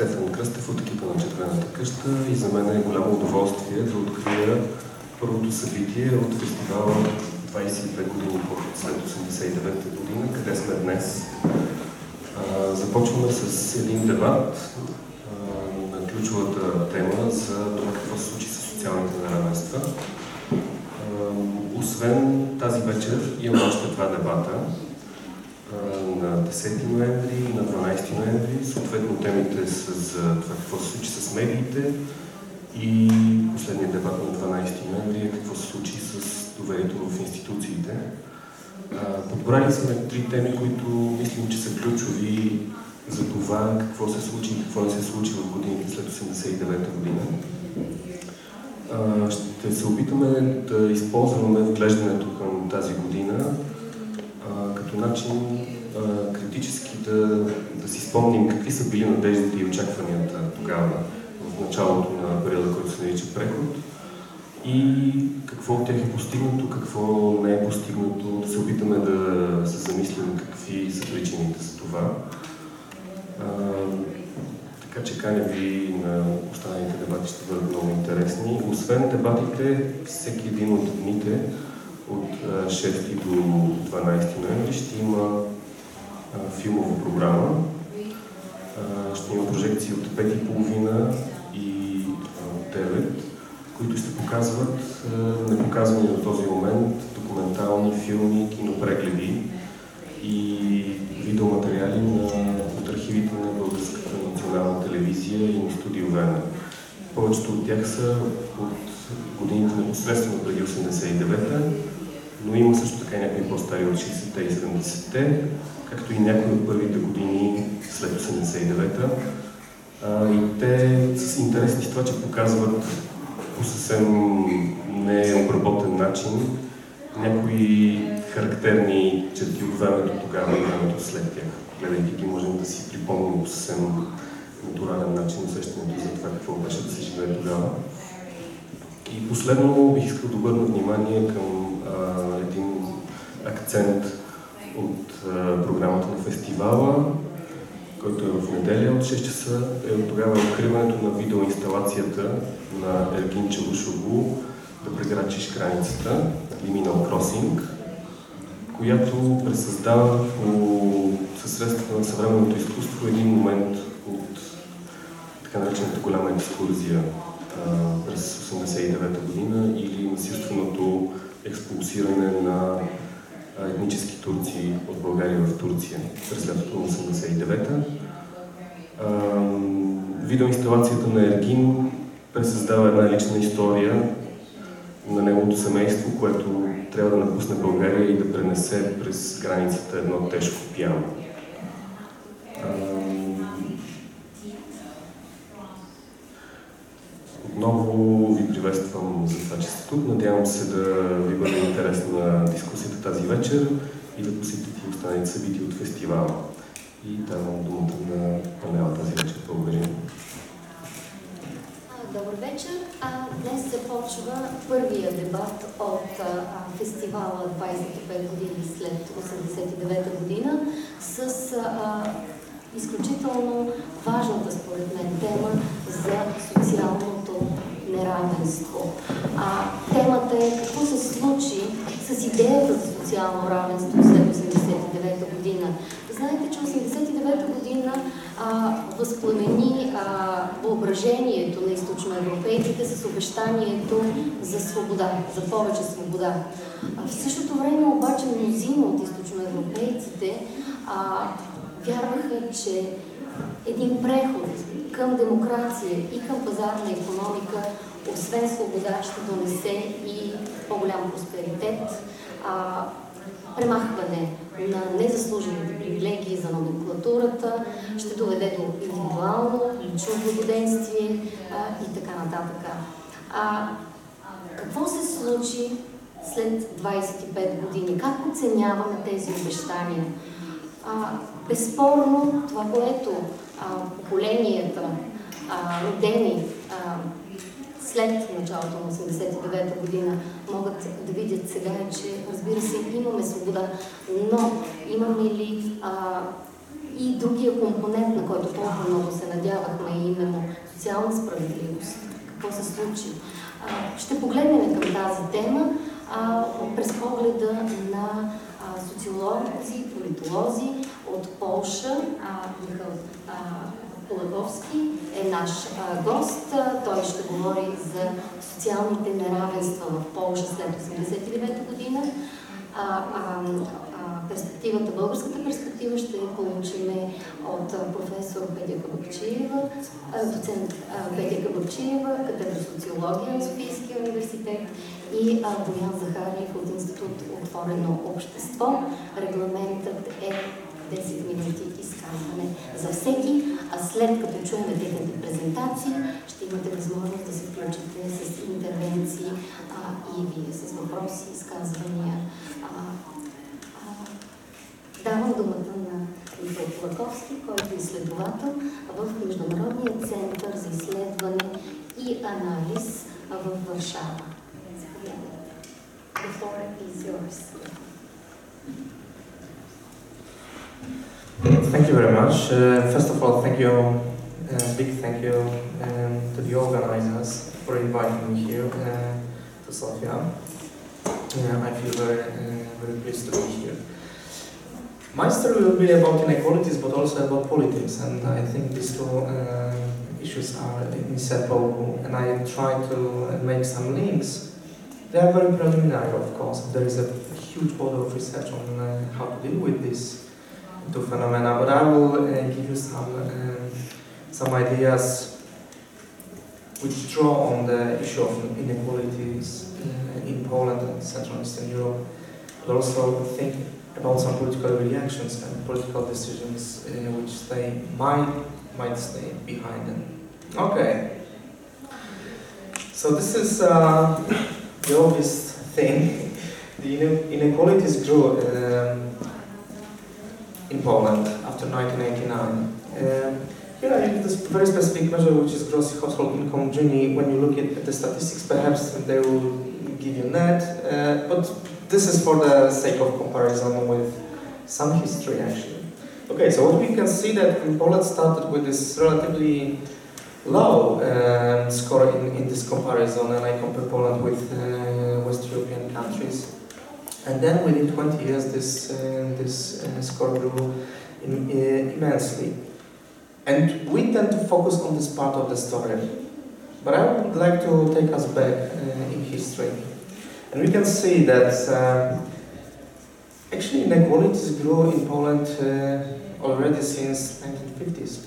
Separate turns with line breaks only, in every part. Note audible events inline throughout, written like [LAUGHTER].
Стефан Кръстев от екипа на Четвърната къща и за мен е голямо удоволствие да открия първото събитие от фестивала 22 години след 89-та година, къде сме днес. Започваме с един дебат на ключовата тема за това какво се случи с социалните неравенства. освен тази вечер имаме още два дебата на 10 ноември и на 12 ноември. Съответно темите са за това какво се случи с медиите и последният дебат на 12 ноември е какво се случи с доверието в институциите. Подбрали сме три теми, които мислим, че са ключови за това какво се случи и какво не се случи в годините след 89 година. Ще се опитаме да използваме вглеждането към тази година като начин критически да, да си спомним какви са били надеждите и очакванията тогава в началото на периода, който се нарича преход и какво от тях е постигнато, какво не е постигнато, да се опитаме да се замислим какви са причините за това. А, така че каня ви на останалите дебати ще бъдат много интересни. Освен дебатите, всеки един от дните от 6 до 12 ноември ще има а, филмова програма. А, ще има прожекции от 5.30 и от 9 които ще показват е, непоказани до този момент документални филми, кинопрегледи и видеоматериали на, от архивите на Българската национална телевизия и на студио Вена. Повечето от тях са от годините непосредствено преди 89-та, но има също така и някои по-стари от 60-те и 70-те, както и някои от първите години след 89-та. И те са интересни с това, че показват по съвсем необработен начин някои характерни черти от времето тогава и времето след тях. Гледайки ги, можем да си припомним по съвсем натурален начин усещането за това какво беше да се живее тогава. И последно бих искал да обърна внимание към а, един акцент от а, програмата на фестивала, който е в неделя от 6 часа, е от тогава откриването на видеоинсталацията на Ергин Челушоглу да прекрачиш границата, Liminal Crossing, която пресъздава със средствата на съвременното изкуство един момент от така наречената голяма екскурзия през 89-та година или насилственото експулсиране на етнически турци от България в Турция през лятото на 89-та. Видеоинсталацията на Ергин пресъздава една лична история на неговото семейство, което трябва да напусне България и да пренесе през границата едно тежко пиано. Отново ви приветствам за това, че сте тук. Надявам се да ви бъде интересна дискусията тази вечер и да посетите и останалите събития от фестивала. И давам думата на панела тази вечер. Благодаря.
Добър вечер. А, днес започва първия дебат от а, фестивала 25 години след 89 година с а, изключително важната според мен тема за социалното неравенство. А, темата е какво се случи с идеята за социално равенство след 89 година. Знаете, че 89 година а, възпламени а, въображението на източноевропейците с обещанието за свобода, за повече свобода. А, в същото време обаче мнозина от източноевропейците а, вярваха, че един преход към демокрация и към пазарна економика, освен свобода, ще донесе и по-голям просперитет, а, премахване на незаслужените привилегии за номенклатурата, ще доведе до индивидуално, лично благоденствие и така нататък. А, какво се случи след 25 години? Как оценяваме тези обещания? А, безспорно, това, което а, поколенията, а, родени а, след началото на 89-та година могат да видят сега, че разбира се имаме свобода, но имаме ли а, И другия компонент, на който толкова много се надявахме, е именно социална справедливост. Какво се случи? Ще погледнем към тази тема през погледа на социолози, политолози от Полша. Михал Полаговски е наш гост. Той ще говори за социалните неравенства в Полша след 1989 година. А, а, перспективата, българската перспектива ще получим от професор Петя Кабакчиева, доцент Петя Кабакчиева, катедра социология на Софийския университет и Боян Захариев от Институт Отворено общество. Регламентът е 10 минути изказване за всеки, а след като чуем техните презентации, ще имате възможност да се включите с интервенции а, и вие с въпроси, изказвания. А, Давам думата на Михаил Плаковски, който е изследовател в Международния център за изследване и анализ в Варшава. The floor is yours.
Thank you very much. Uh, first of all, thank you, uh, big thank you um, to the organizers for inviting me here uh, to Sofia. Uh, I feel very, uh, very pleased to be here. My story will be about inequalities, but also about politics, and I think these two uh, issues are inseparable, and I try to make some links. They are very preliminary, of course. There is a huge body of research on uh, how to deal with these two phenomena, but I will uh, give you some um, some ideas which draw on the issue of inequalities uh, in Poland and Central and Eastern Europe, but also think about some political reactions and political decisions uh, which they might might stay behind them. Okay. So this is uh, the obvious thing. The inequalities grew um, in Poland after 1989. Um, here I have this very specific measure, which is gross household income Gini. When you look at the statistics, perhaps they will give you net, uh, but this is for the sake of comparison with some history actually. Okay, so what we can see that Poland started with this relatively low uh, score in, in this comparison and I compare Poland with uh, West European countries. And then within 20 years this, uh, this uh, score grew in, uh, immensely. And we tend to focus on this part of the story. But I would like to take us back uh, in history. And we can see that uh, actually inequalities grew in Poland uh, already since 1950s.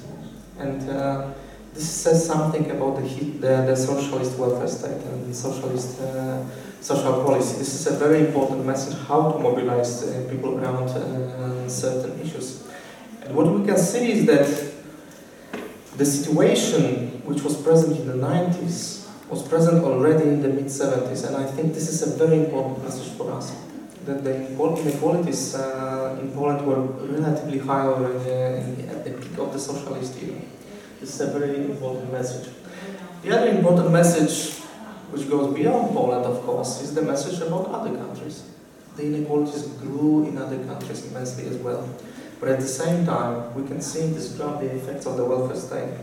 And this says something about the, the, the, socialist welfare state and socialist uh, social policy. This is a very important message how to mobilize uh, people around uh, certain issues. And what we can see is that the situation which was present in the 90s was present already in the mid-70s, and I think this is a very important message for us. That the inequalities uh, in Poland were relatively high already at the peak of the socialist era. Is a very important message. The other important message, which goes beyond Poland, of course, is the message about other countries. The inequalities grew in other countries immensely as well. But at the same time, we can see in this graph the effects of the welfare state.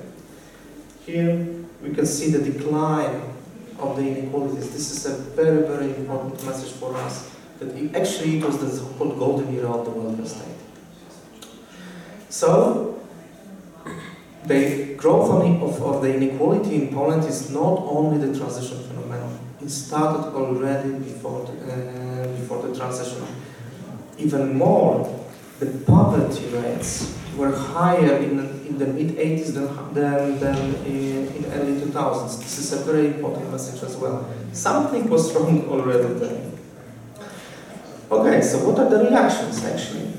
Here, we can see the decline of the inequalities. This is a very, very important message for us, that it actually it was the golden era of the welfare state. So, the growth of, of the inequality in Poland is not only the transition phenomenon. It started already before the, uh, before the transition. Even more, the poverty rates were higher in, in the mid 80s than, than, than in, in early 2000s. This is a very important message as well. Something was wrong already then. Okay, so what are the reactions actually?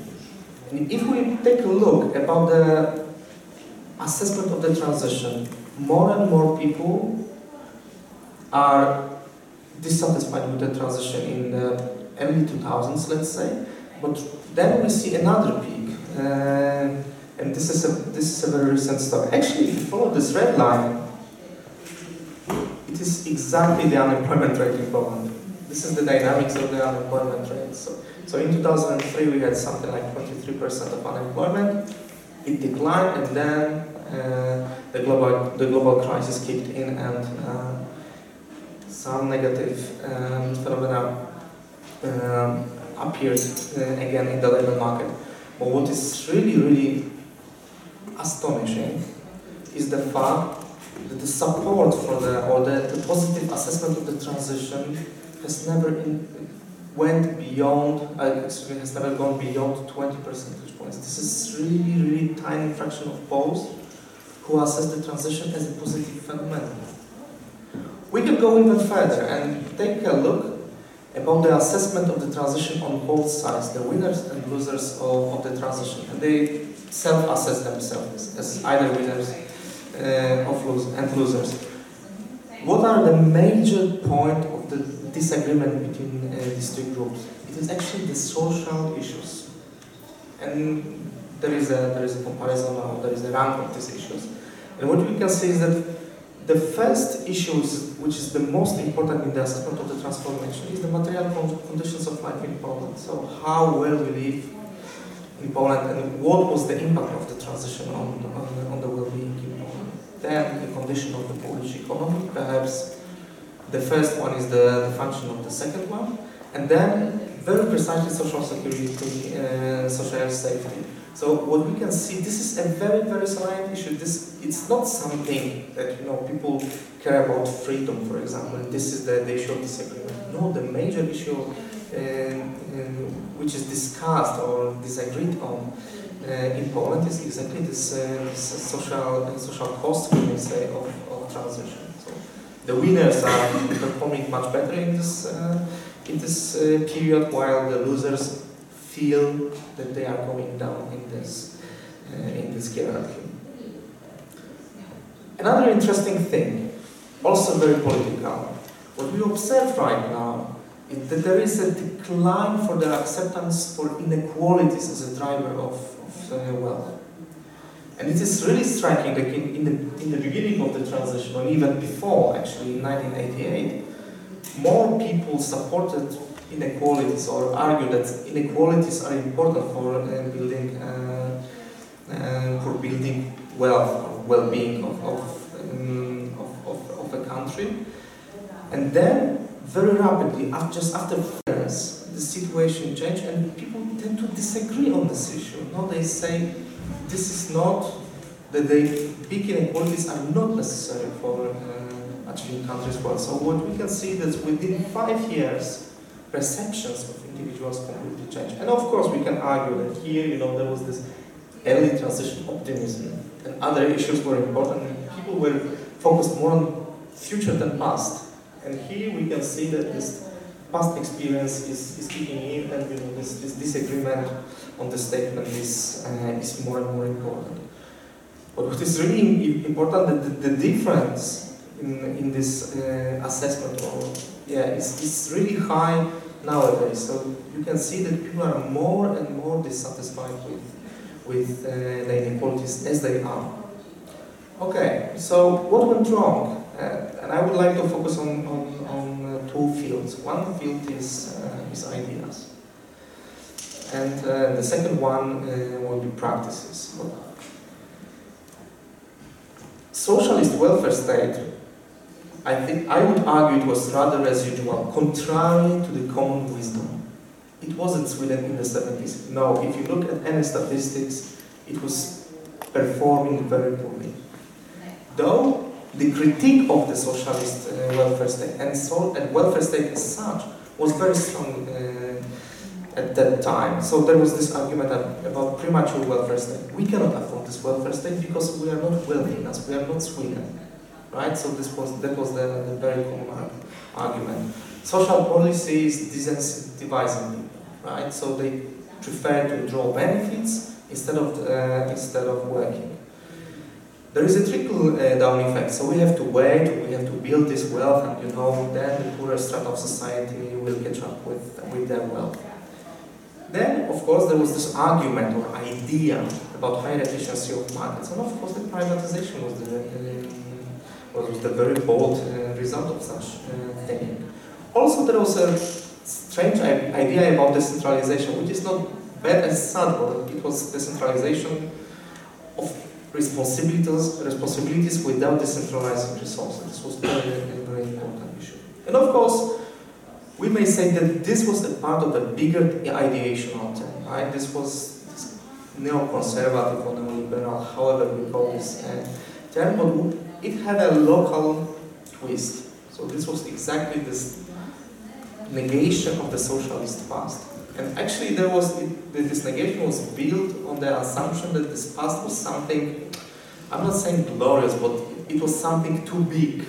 If we take a look about the assessment of the transition, more and more people are dissatisfied with the transition in the early 2000s, let's say, but then we see another peak. Uh, and this is a this is a very recent story. Actually, if you follow this red line, it is exactly the unemployment rate in Poland. This is the dynamics of the unemployment rate. So, so in 2003 we had something like 23% of unemployment. it declined, and then the global the global crisis kicked in, and uh, some negative um, phenomena um, appeared uh, again in the labor market. But what is really, really astonishing is the fact that the support for the or the, the positive assessment of the transition has never in, went beyond, uh, has never gone beyond 20 percentage points. This is really, really tiny fraction of Poles who assess the transition as a positive phenomenon. We could go even further and take a look about the assessment of the transition on both sides, the winners and losers of, of the transition. And they self-assess themselves as either winners uh, of and losers. What are the major point of the disagreement between uh, these two groups? It is actually the social issues. And there is a, there is a comparison or there is a rank of these issues. And what we can see is that the first issue, which is the most important in the assessment of the transformation, is the material conditions of life in Poland. So how well we live in Poland and what was the impact of the transition on, on, on the well-being in Poland. Then the condition of the Polish economy, perhaps the first one is the, the function of the second one, and then very precisely social security, uh, social safety. So what we can see, this is a very, very salient issue. This it's not something that you know people care about freedom, for example. This is the, issue of disagreement. No, the major issue uh, uh, which is discussed or disagreed on uh, in Poland is exactly this, uh, social social cost, we may say, of, of transition. So the winners are performing much better in this uh, in this uh, period, while the losers feel that they are going down in this, uh, in this hierarchy. Another interesting thing, also very political, what we observe right now is that there is a decline for the acceptance for inequalities as a driver of, of uh, wealth. And it is really striking that in, in, the, in the beginning of the transition, or even before, actually, in 1988, more people supported inequalities or argue that inequalities are important for uh, building uh, uh, for building wealth or well-being of, of, um, of, of, of, a country. And then, very rapidly, after, just after years, the situation changed and people tend to disagree on this issue. No, they say this is not, that the big inequalities are not necessary for uh, achieving countries' wealth. So what we can see is that within five years, perceptions of individuals completely change. And of course, we can argue that here, you know, there was this early transition optimism, and other issues were important. And people were focused more on future than past. And here we can see that this past experience is, is kicking in, and you know, this, this disagreement on the statement is, uh, is more and more important. But what is really important, that the, the difference in, in this uh, assessment or yeah, is, is really high nowadays. So you can see that people are more and more dissatisfied with, with uh, the inequalities as they are. Okay, so what went wrong? Uh, and I would like to focus on, on, on uh, two fields. One field is, uh, is ideas. And uh, the second one uh, will be practices. Socialist welfare state I think I would argue it was rather residual, contrary to the common wisdom. It wasn't Sweden in the 70s. No, if you look at any statistics, it was performing very poorly. Though the critique of the socialist uh, welfare state and, so, and welfare state as such was very strong uh, at that time. So there was this argument about premature welfare state. We cannot afford this welfare state because we are not wealthy enough. We are not Sweden right? So this was that was the, the very common argument. Social policy is disincentivizing people, right? So they prefer to draw benefits instead of uh, instead of working. There is a trickle uh, down effect. So we have to wait, we have to build this wealth, and you know, then the poorer strata of society will catch up with with their wealth. Then, of course, there was this argument or idea about higher efficiency of markets, and of course, the privatization was the uh, was the very bold uh, result of such uh, thinking. Also, there was a strange idea about decentralization, which is not bad as such, but it was decentralization of responsibilities, responsibilities without decentralizing resources. This was very, very, important issue. And of course, we may say that this was a part of the bigger ideational term, right? This was this neoconservative or neoliberal, however we call this uh, term, but it had a local twist. So this was exactly this negation of the socialist past. And actually there was, this negation was built on the assumption that this past was something, I'm not saying glorious, but it was something too big,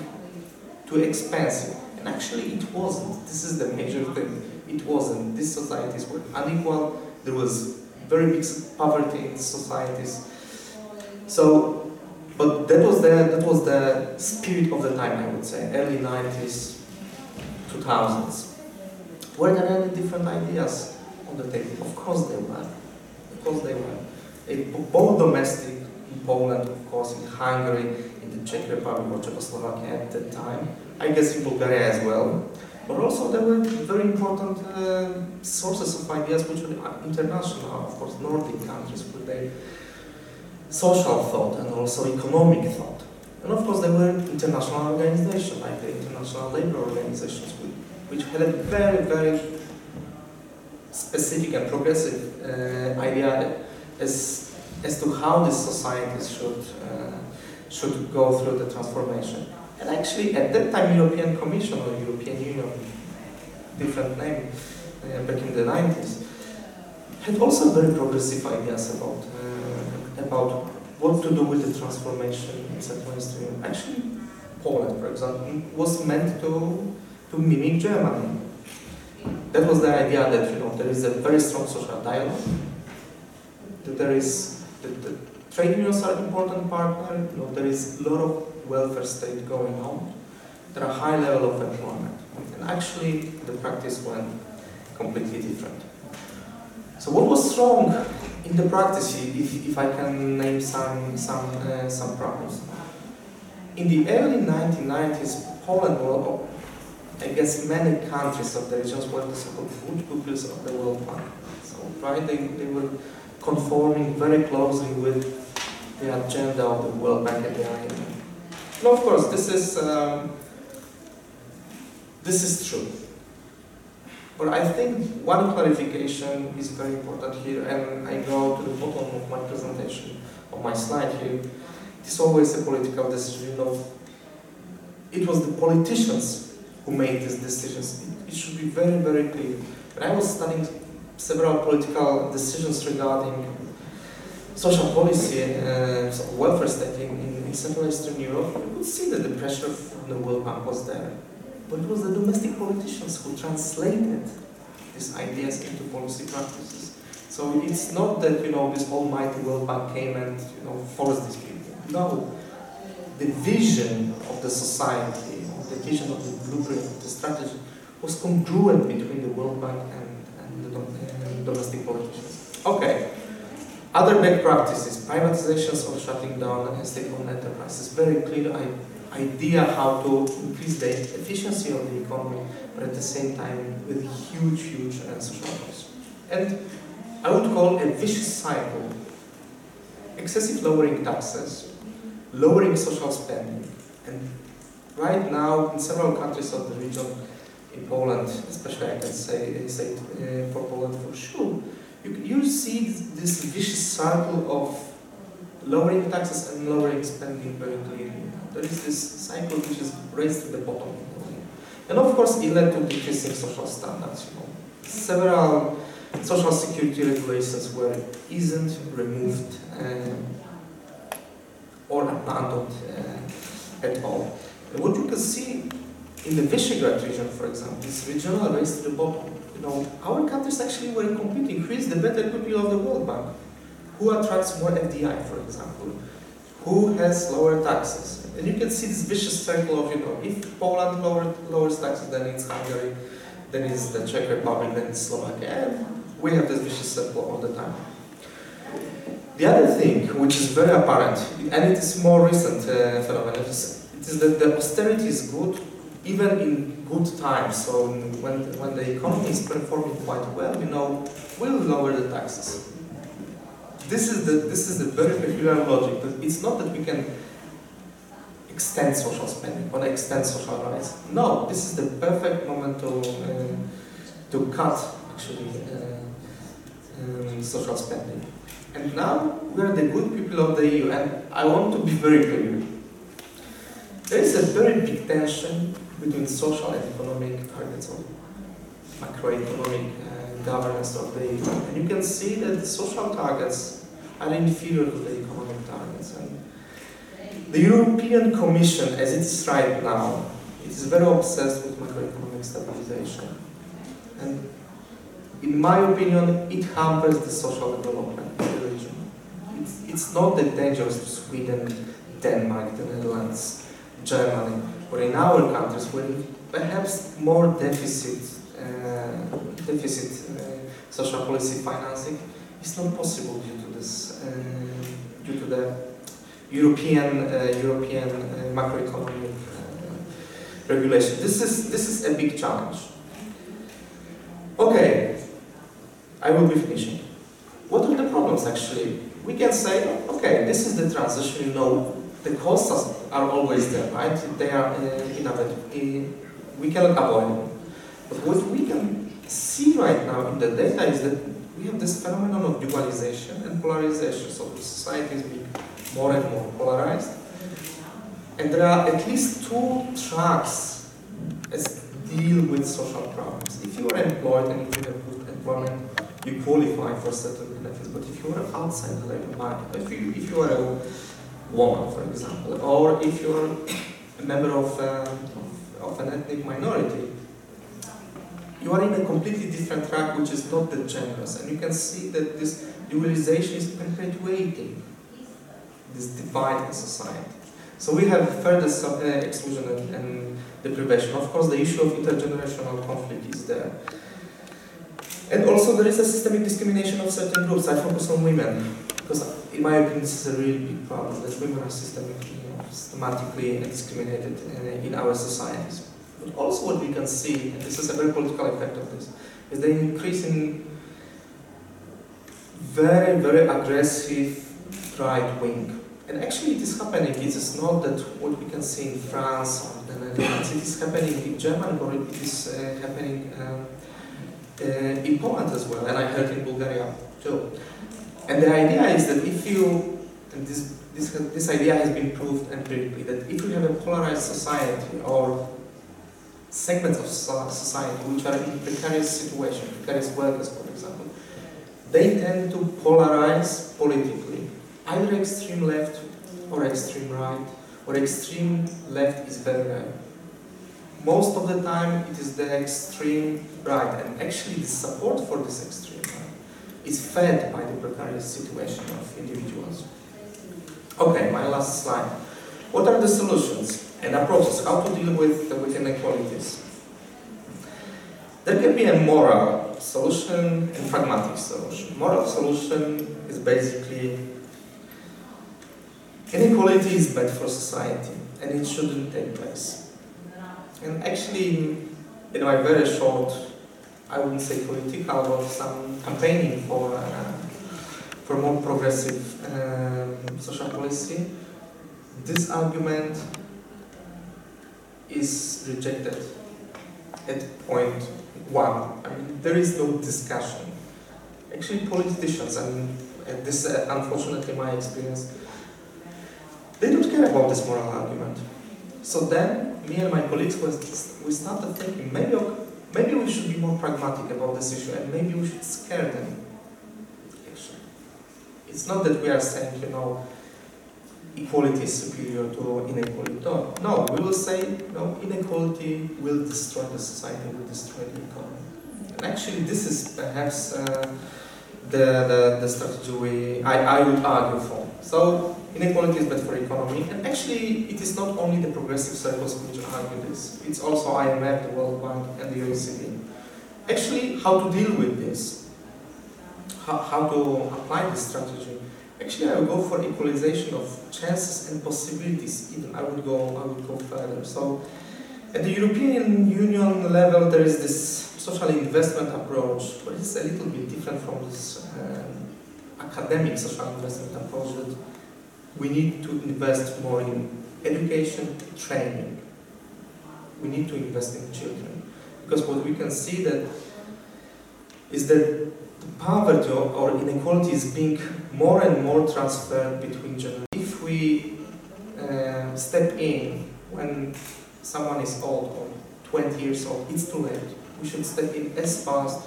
too expensive. And actually it wasn't. This is the major thing. It wasn't. These societies were unequal. There was very big poverty in societies. So, but that was the, that was the spirit of the time, I would say, early 90s, 2000s. Were there any different ideas on the table? Of course there were. Of course there were. They, both domestic in Poland, of course, in Hungary, in the Czech Republic or Czechoslovakia at that time. I guess in Bulgaria as well. But also there were very important uh, sources of ideas which were international, of course, Nordic countries with their social thought and also economic thought. And of course there were international organizations like the International Labour Organizations which had a very, very specific and progressive uh, idea as, as to how these societies should, uh, should go through the transformation. And actually, at that time, European Commission or European Union, different name, uh, back in the 90s, had also very progressive ideas about, uh, about what to do with the transformation in Central Eastern Europe. Actually, Poland, for example, was meant to, to mimic Germany that was the idea that you know there is a very strong social dialogue, that there is the trade unions are an important partner, you know, there is a lot of welfare state going on, there are high level of employment. And actually the practice went completely different. So what was wrong in the practice, if, if I can name some, some, uh, some problems? In the early 1990s, Poland was I guess many countries of the regions were the so-called food pupils of the World Bank. So, right, they, they were conforming very closely with the agenda of the World Bank at the IMF. And of course, this is um, this is true. But I think one clarification is very important here, and I go to the bottom of my presentation, of my slide here. It's always a political decision of it was the politicians who made these decisions. It, it should be very, very clear. When I was studying several political decisions regarding social policy and uh, welfare state in, in, Central Eastern Europe, you could see that the pressure from the World Bank was there. But it was the domestic politicians who translated these ideas into policy practices. So it's not that you know this almighty World Bank came and you know forced these people. No, the vision of the society the vision of the blueprint, the strategy, was congruent between the World Bank and, and the and domestic politicians. Okay. Other bad practices, privatizations or shutting down and state-owned enterprises. Very clear idea how to increase the efficiency of the economy, but at the same time with huge, huge social costs. And I would call a vicious cycle. Excessive lowering taxes, lowering social spending, and right now in several countries of the region, in Poland, especially I can say, say uh, for Poland for sure, you, you see this vicious cycle of lowering taxes and lowering spending very clearly. There is this cycle which is raised to the bottom. And of course it led to decreasing social standards. You know. Several social security regulations were isn't removed uh, or abandoned uh, at all. And what you can see in the Visegrad region, for example, is regional race to the bottom. You know, our countries actually were competing. Who is the better pupil of the World Bank? Who attracts more FDI, for example? Who has lower taxes? And you can see this vicious circle of, you know, if Poland lower, lowers taxes, then it's Hungary, then it's the Czech Republic, then it's Slovakia. And we have this vicious circle all the time. The other thing, which is very apparent, and it is more recent uh, phenomenon, is it is that the austerity is good even in good times. So when, when the economy is performing quite well, you know, we'll lower the taxes. This is the this is the very peculiar logic. That it's not that we can extend social spending or extend social rights. No, this is the perfect moment to uh, to cut actually uh, um, social spending. And now we are the good people of the EU, and I want to be very clear. There is a very big tension between social and economic targets of macroeconomic uh, governance of the EU. And you can see that social targets are inferior to the economic targets. And the European Commission, as it is right now, it is very obsessed with macroeconomic stabilization. And in my opinion, it hampers the social development of the region. It's, it's not that dangerous to Sweden, Denmark, the Netherlands, Germany, or in our countries where perhaps more deficit, uh, deficit uh, social policy financing is not possible due to this, uh, due to the European uh, European uh, macroeconomic regulation. This is this is a big challenge. Okay, I will be finishing. What are the problems actually? We can say, okay, this is the transition. You know, the costs are always there, right? They are uh, inevitable. We cannot avoid them. But what we can see right now in the data is that we have this phenomenon of dualization and polarization. So the society is being more and more polarized. And there are at least two tracks as deal with social problems. If you are employed and if you have good employment, you qualify for certain benefits. But if you are outside the labor market, if you, if you are a woman, for example, or if you are a member of, uh, of, of an ethnic minority, you are in a completely different track which is not that generous. And you can see that this dualization is perpetuating this divide in society. So we have further sub, uh, exclusion and, and deprivation. Of course, the issue of intergenerational conflict is there. And also there is a systemic discrimination of certain groups. I focus on women, because in my opinion this is a really big problem, that women are systemically, systematically discriminated in our societies. But also what we can see, and this is a very political effect of this, is the increasing very, very aggressive right wing. And actually it is happening, it is not that what we can see in France or the Netherlands, it is happening in Germany or it is uh, happening uh, uh, in Poland as well, and I heard in Bulgaria too. And the idea is that if you, and this, this, this idea has been proved empirically, that if you have a polarized society or segments of society which are in precarious situation, precarious workers, for example, they tend to polarize politically. Either extreme left or extreme right, or extreme left is very rare. Most of the time it is the extreme right, and actually the support for this extreme right is fed by the precarious situation of individuals. Okay, my last slide. What are the solutions and approaches? How to deal with, with inequalities? There can be a moral solution and pragmatic solution. Moral solution is basically inequality is bad for society and it shouldn't take place. And actually, in my very short, I wouldn't say political, but some campaigning for uh, for more progressive um, social policy, this argument is rejected at point one. I mean, there is no discussion. Actually, politicians, I mean, and this is uh, unfortunately my experience, they don't care about this moral argument. So then, me and my colleagues, we started thinking, maybe, maybe we should be more pragmatic about this issue and maybe we should scare them. Actually, It's not that we are saying, you know, equality is superior to inequality. No, no we will say, no, inequality will destroy the society, will destroy the economy. And actually, this is perhaps uh, the, the, the strategy we, I, I would argue for. So, inequality is bad for economy, and actually, it is not only the progressive circles which argue this, it's also IMF, the World Bank, and the OECD. Actually, how to deal with this, how, how to apply this strategy, Actually, I would go for equalization of chances and possibilities. Even I would go, I would go further. So, at the European Union level, there is this social investment approach, but it's a little bit different from this um, academic social investment approach that we need to invest more in education, training. We need to invest in children. Because what we can see that is that poverty or, inequality is being more and more transferred between generations. If we uh, step in when someone is old or 20 years old, it's too late. We should step in as fast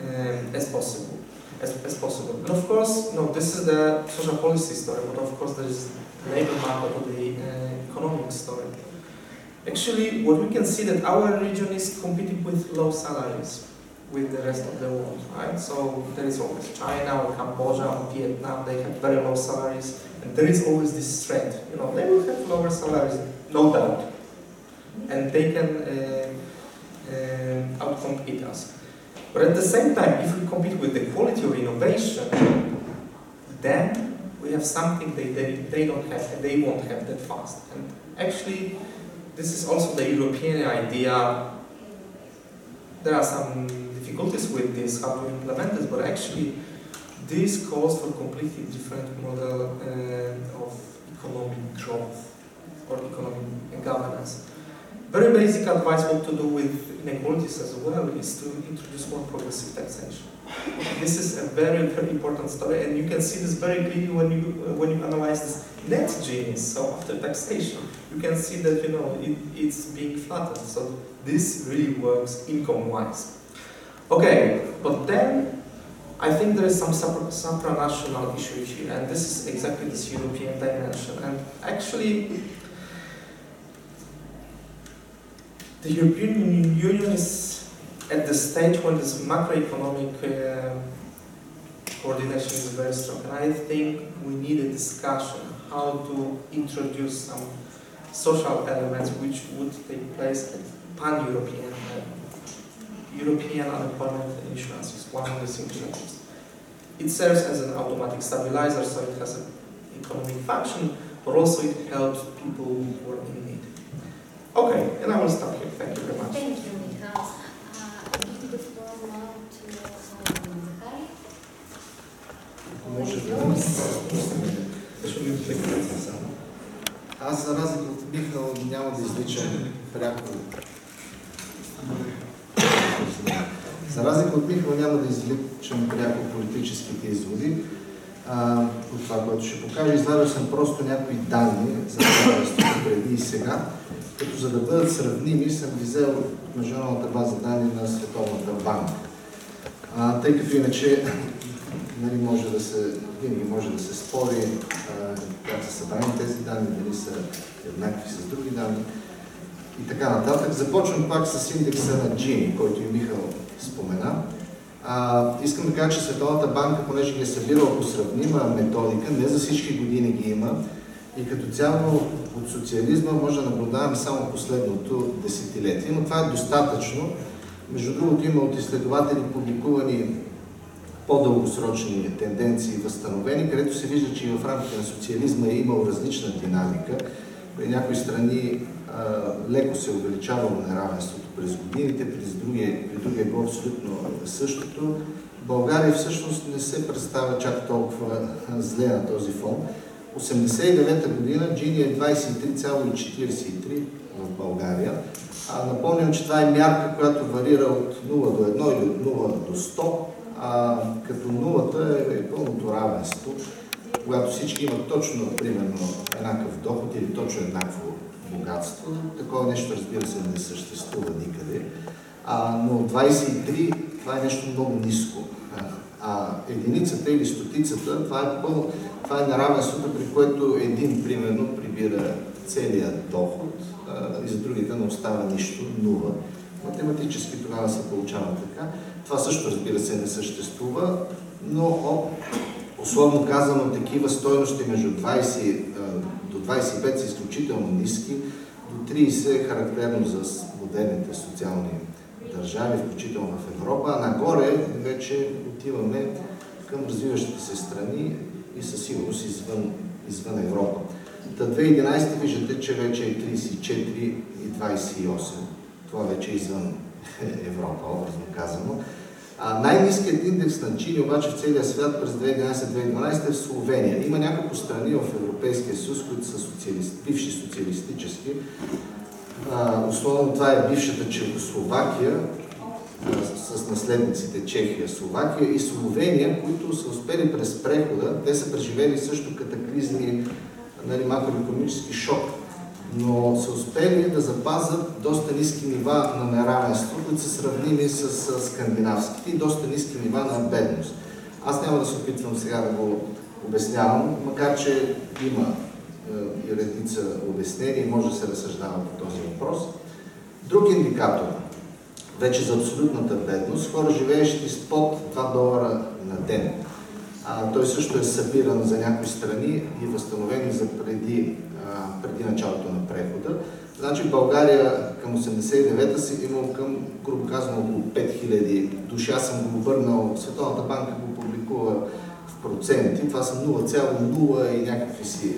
um, as possible. As, as possible. And of course, no, this is the social policy story, but of course there is the labor market or the uh, economic story. Actually, what we can see that our region is competing with low salaries with the rest of the world, right? So there is always China or Cambodia or Vietnam, they have very low salaries, and there is always this trend, you know, they will have lower salaries, no doubt, and they can uh, uh, outcompete us. But at the same time, if we compete with the quality of innovation, then we have something they, they, they don't have and they won't have that fast. And actually, this is also the European idea. There are some difficulties with this, how to implement but actually, this calls for completely different model uh, of economic growth or economic governance. Very basic advice what to do with inequalities as well is to introduce more progressive taxation. This is a very, very important story, and you can see this very clearly when you when you analyze this net Gini. So after taxation, you can see that you know it, it's being flattened. So this really works income-wise. Okay, but then I think there is some supranational issue here, and this is exactly this European dimension. And actually, the European Union is at the stage when this macroeconomic uh, coordination is very strong. And I think we need a discussion how to introduce some social elements which would take place at pan-European. European unemployment insurance is one of these initiatives. It serves as an automatic stabilizer, so it has an economic function, but also it helps people who are in need. Okay, and I will stop here. Thank you very much.
Thank you, Michal.
Може да Аз за разлика от Михал няма да изличам пряко. За разлика от Михал няма да изличам пряко политическите изводи а, от това, което ще покажа. Извадил съм просто някои данни за това преди и сега, като за да бъдат сравними съм ги взел от международната база данни на Световната банка. А, тъй като иначе нали, може да се, винаги може да се спори а, как са събрани тези данни, дали са еднакви с други данни и така нататък. Започвам пак с индекса на Джини, който и Михал спомена. А, искам да кажа, че Световната банка, понеже ги е събирала по сравнима методика, не за всички години ги има и като цяло от социализма може да наблюдаваме само последното десетилетие, но това е достатъчно. Между другото има от изследователи публикувани по-дългосрочни тенденции възстановени, където се вижда, че и в рамките на социализма е имал различна динамика. При някои страни леко се е увеличавало неравенството през годините, при други, при други е било абсолютно същото. България всъщност не се представя чак толкова зле на този фон. 89-та година Джини е 23,43 в България. А напомням, че това е мярка, която варира от 0 до 1 или от 0 до 100 а, като нулата е, е пълното равенство, когато всички имат точно, примерно, еднакъв доход или точно еднакво богатство. Такова нещо, разбира се, не съществува никъде. А, но 23, това е нещо много ниско. А единицата или стотицата, това е, пъл, това е неравенството, при което един, примерно, прибира целият доход а, и за другите не остава нищо, нула. Математически тогава се получава така. Това също, разбира се, не съществува, но условно казано такива стойности между 20 до 25 са изключително ниски, до 30 е характерно за модерните социални държави, включително в Европа, а нагоре вече отиваме към развиващите се страни и със сигурност извън, извън Европа. Та 2011 виждате, че вече е 34 и 28. Това вече е извън [LAUGHS] Европа, образно казано. А най-низкият индекс на Джини обаче в целия свят през 2011-2012 е в Словения. Има няколко страни в Европейския съюз, които са социалист, бивши социалистически. А, основно това е бившата Чехословакия, с наследниците Чехия, Словакия и Словения, които са успели през прехода, те са преживели също катаклизми, нали, макроекономически шок, но са успели да запазят доста ниски нива на неравенство, които са сравними с, скандинавските и доста ниски нива на бедност. Аз няма да се опитвам сега да го обяснявам, макар че има е, и редица обяснения и може да се разсъждава по този въпрос. Друг индикатор вече за абсолютната бедност, хора живеещи с под 2 долара на ден. А, той също е събиран за някои страни и възстановен за преди, преди началото на прехода. Значи България към 89-та си имал към, грубо казано, около 5000 души. Аз съм го обърнал, Световната банка го публикува в проценти. Това са 0,0 и някакви си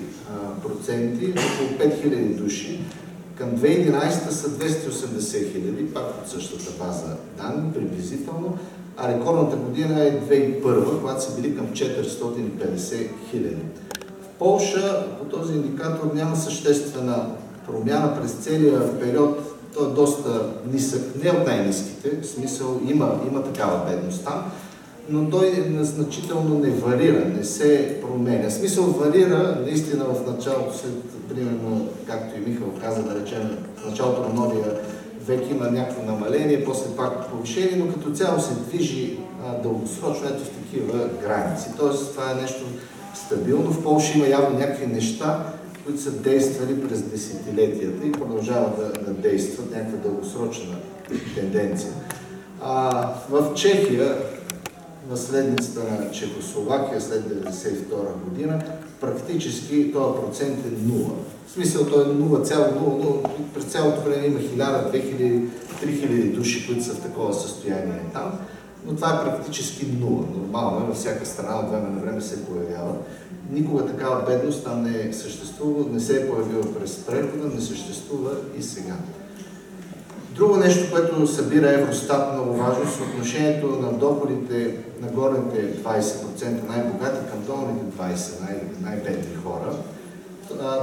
проценти, около 5000 души. Към 2011 са 280 хиляди, пак от същата база данни, приблизително, а рекордната година е 2001, когато са били към 450 хиляди. Полша по този индикатор няма съществена промяна през целия период. Той е доста нисък, не от най-низките, в смисъл има, има такава бедност там, но той значително не варира, не се променя. В смисъл варира наистина в началото, след, примерно, както и Михал каза, да речем, в началото на новия век има някакво намаление, после пак повишение, но като цяло се движи а, дългосрочно ето в такива граници. Тоест това е нещо стабилно. В Польша има явно някакви неща, които са действали през десетилетията и продължават да, да действат, някаква дългосрочна тенденция. А, в Чехия наследницата на Чехословакия след 1992 година, практически този процент е 0. В смисъл той е 0,00, през цялото време има 1000, 2000, 3000 души, които са в такова състояние там, но това е практически 0. Нормално е, във всяка страна от време на време се появява. Никога такава бедност там не е съществува, не се е появила през прехода, не съществува и сега. Друго нещо, което събира Евростат много важно, съотношението на доходите на горните 20% най-богати към долните 20% най- най-бедни хора.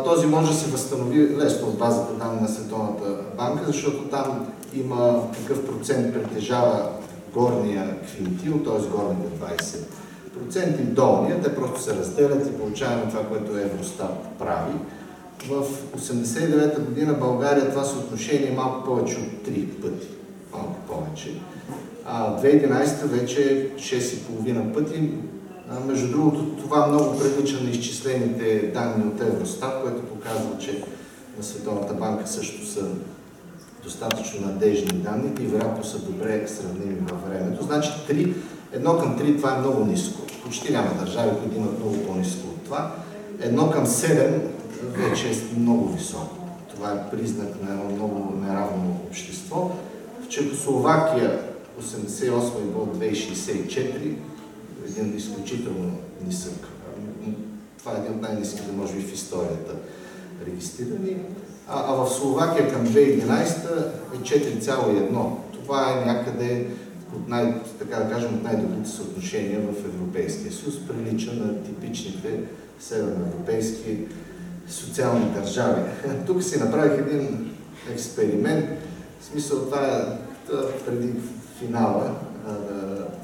Този може да се възстанови лесно от базата данни на Световната банка, защото там има такъв процент притежава горния квинтил, т.е. горните 20% и долния. Те просто се разделят и получаваме това, което Евростат прави. В 89-та година България това съотношение е малко повече от 3 пъти. Малко повече. А 2011 вече 6,5 пъти. А, между другото, това много прилича на изчислените данни от Евростат, което показва, че на Световната банка също са достатъчно надежни данни и вероятно са добре сравними във времето. Значи 3, едно към 3 това е много ниско. Почти няма държави, които имат много по-ниско от това. Едно към 7 вече е много високо. Това е признак на едно много неравно общество. В Чехословакия 88 и било 2,64, един изключително нисък. Това е един от най-низките, може би, в историята регистрирани. А, а в Словакия към 2011 е 4,1. Това е някъде от най, така да кажем, от най-добрите съотношения в Европейския съюз, прилича на типичните северноевропейски социални държави. [LAUGHS] Тук си направих един експеримент, в смисъл това е преди финала,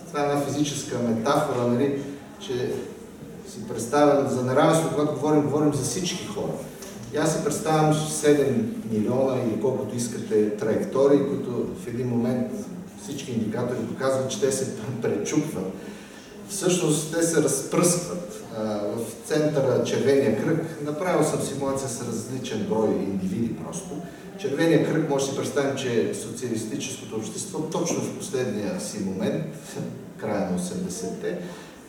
това е една физическа метафора, нали, че си представям за неравенство, когато говорим, говорим за всички хора. И аз си представям 7 милиона или колкото искате траектории, които в един момент всички индикатори показват, че те се пречупват. Всъщност те се разпръскват. В центъра червения кръг, направил съм симулация с различен брой индивиди просто. Червения кръг може да си представим, че е социалистическото общество точно в последния си момент, [LAUGHS] края на 80-те,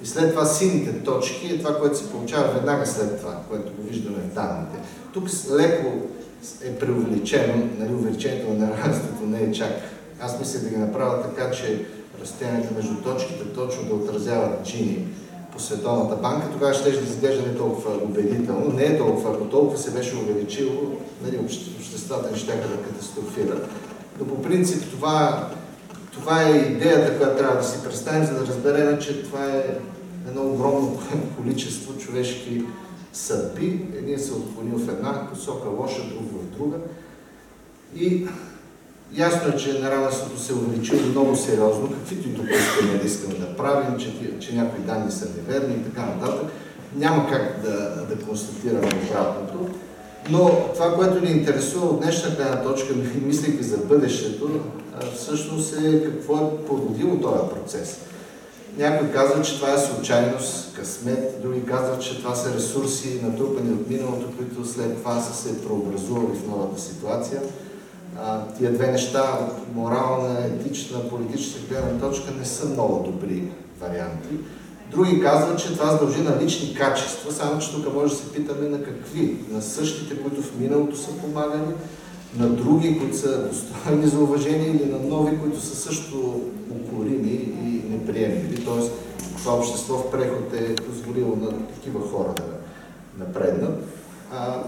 и след това сините точки е това, което се получава веднага след това, което го виждаме в данните. Тук леко е преувеличено, нали, увеличението на неравенството не е чак. Аз мисля да ги направя така, че разстоянията между точките точно да отразяват джини по Световната банка, тогава ще изглежда не толкова убедително. Не е толкова, ако толкова се беше увеличило, нали, обществата не ще да катастрофират. Но по принцип това това е идеята, която трябва да си представим, за да разберем, че това е едно огромно [LAUGHS] количество човешки съдби. Един се отклонил в една посока, лоша, друг в друга. И ясно е, че неравенството се увеличило много сериозно, каквито и допускания да искаме да правим, че, че някои данни са неверни и така нататък. Няма как да, да констатираме обратното. Но това, което ни интересува от днешна гледна точка, [LAUGHS] мислейки за бъдещето, всъщност е какво е породило този процес. Някой казва, че това е случайност, късмет, други казват, че това са ресурси, натрупани от миналото, които след това са се преобразували в новата ситуация. А, тия две неща, морална, етична, политическа гледна точка, не са много добри варианти. Други казват, че това дължи на лични качества, само че тук може да се питаме на какви. На същите, които в миналото са помагали, на други, които са достойни за уважение или на нови, които са също укорими и неприемливи. Тоест, това общество в преход е позволило на такива хора да напреднат.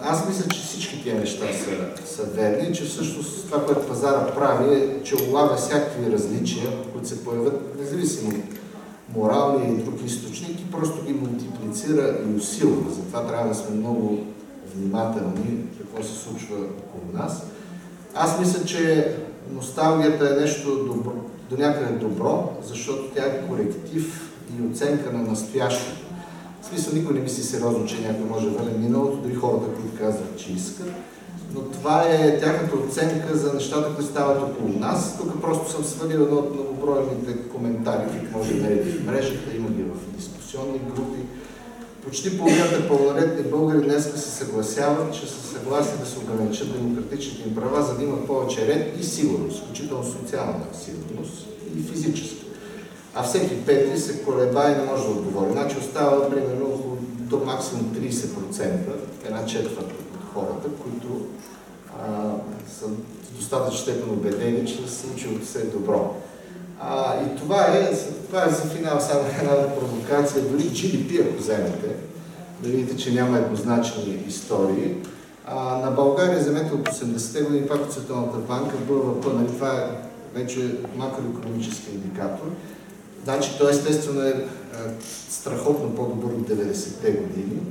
Аз мисля, че всички тия неща са, са верни, че всъщност това, което пазара прави е, че улавя всякакви различия, които се появят, независимо от моралния и друг източник и просто ги мултиплицира и усилва. Затова трябва да сме много внимателни какво се случва около нас. Аз мисля, че носталгията е нещо добро, до някъде добро, защото тя е коректив и оценка на настоящето. В смисъл никой не мисли сериозно, че някой може да върне миналото, дори хората, които казват, че искат. Но това е тяхната оценка за нещата, които стават около нас. Тук просто съм свалил едно от многобройните коментари, които може да намерите в мрежата, има ги в дискусионни групи. Почти половината пълнолетни българи днес се съгласяват, че са съгласни да се ограничат демократичните им права, за да имат повече ред и сигурност, включително социална сигурност и физическа. А всеки пети се колеба и не може да отговори. Значи остава примерно до максимум 30%, една четвърта от хората, които а, са достатъчно степен убедени, че се случило все е добро. А, и това е, това е за финал само една провокация. Дори GDP, ако вземете, да видите, че няма еднозначни истории. А, на България, вземете от 80-те години, пак от Световната банка, БВП, нали, това е вече макроекономически индикатор. Значи, то естествено е, е страхотно по-добър от 90-те години.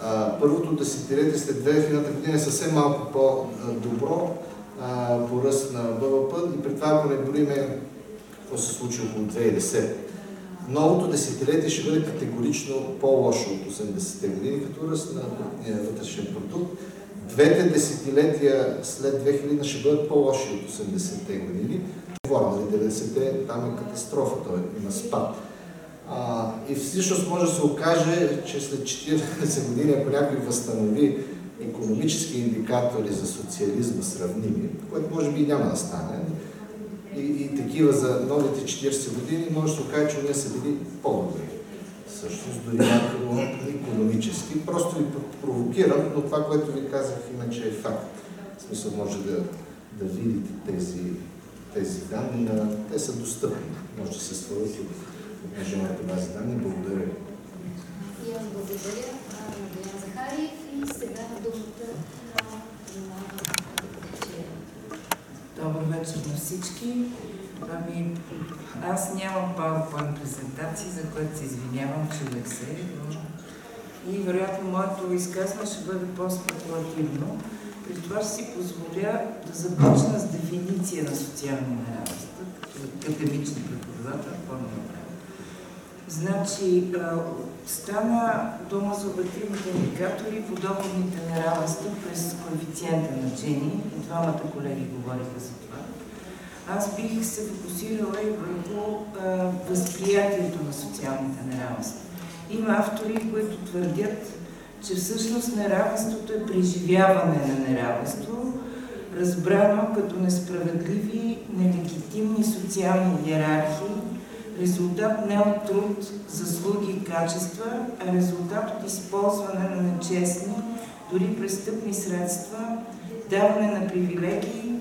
А, първото десетилетие след 2000 година е съвсем малко по-добро по ръст на БВП и при това, ако не бориме какво се случи около 2010. Новото десетилетие ще бъде категорично по-лошо от 80-те години, като ръст на брутния вътрешен продукт. Двете десетилетия след 2000 ще бъдат по-лоши от 80-те години. Говоря, нали, 90-те, там е катастрофа, той има спад. А, и всъщност може да се окаже, че след 40 години, ако някой възстанови економически индикатори за социализма сравними, което може би няма да стане, и, и такива за новите 40 години, може да се окаже, че ние са били по-добри. Всъщност, дори някакво економически. Просто ви провокирам, но това, което ви казах, иначе е факт. В смисъл, може да, да видите тези, тези данни. Те са достъпни. Може да се свалят от на тези данни. Благодаря ви.
И аз благодаря на Захари и сега думата на
Добър вечер на всички. Ами, аз нямам PowerPoint презентации, за което се извинявам, чудех се. И вероятно моето изказване ще бъде по-спекулативно. При това ще си позволя да започна с дефиниция на социални неравенства, като академични преподавател, по-напред. Значи, стана дума за обективните индикатори по доходните неравенства през коефициента на Джени. Двамата колеги говориха за това. Аз бих се фокусирала и върху възприятието на социалните неравенства. Има автори, които твърдят, че всъщност неравенството е преживяване на неравенство, разбрано като несправедливи, нелегитимни социални иерархии, резултат не от труд, заслуги и качества, а резултат от използване на нечестни, дори престъпни средства, даване на привилегии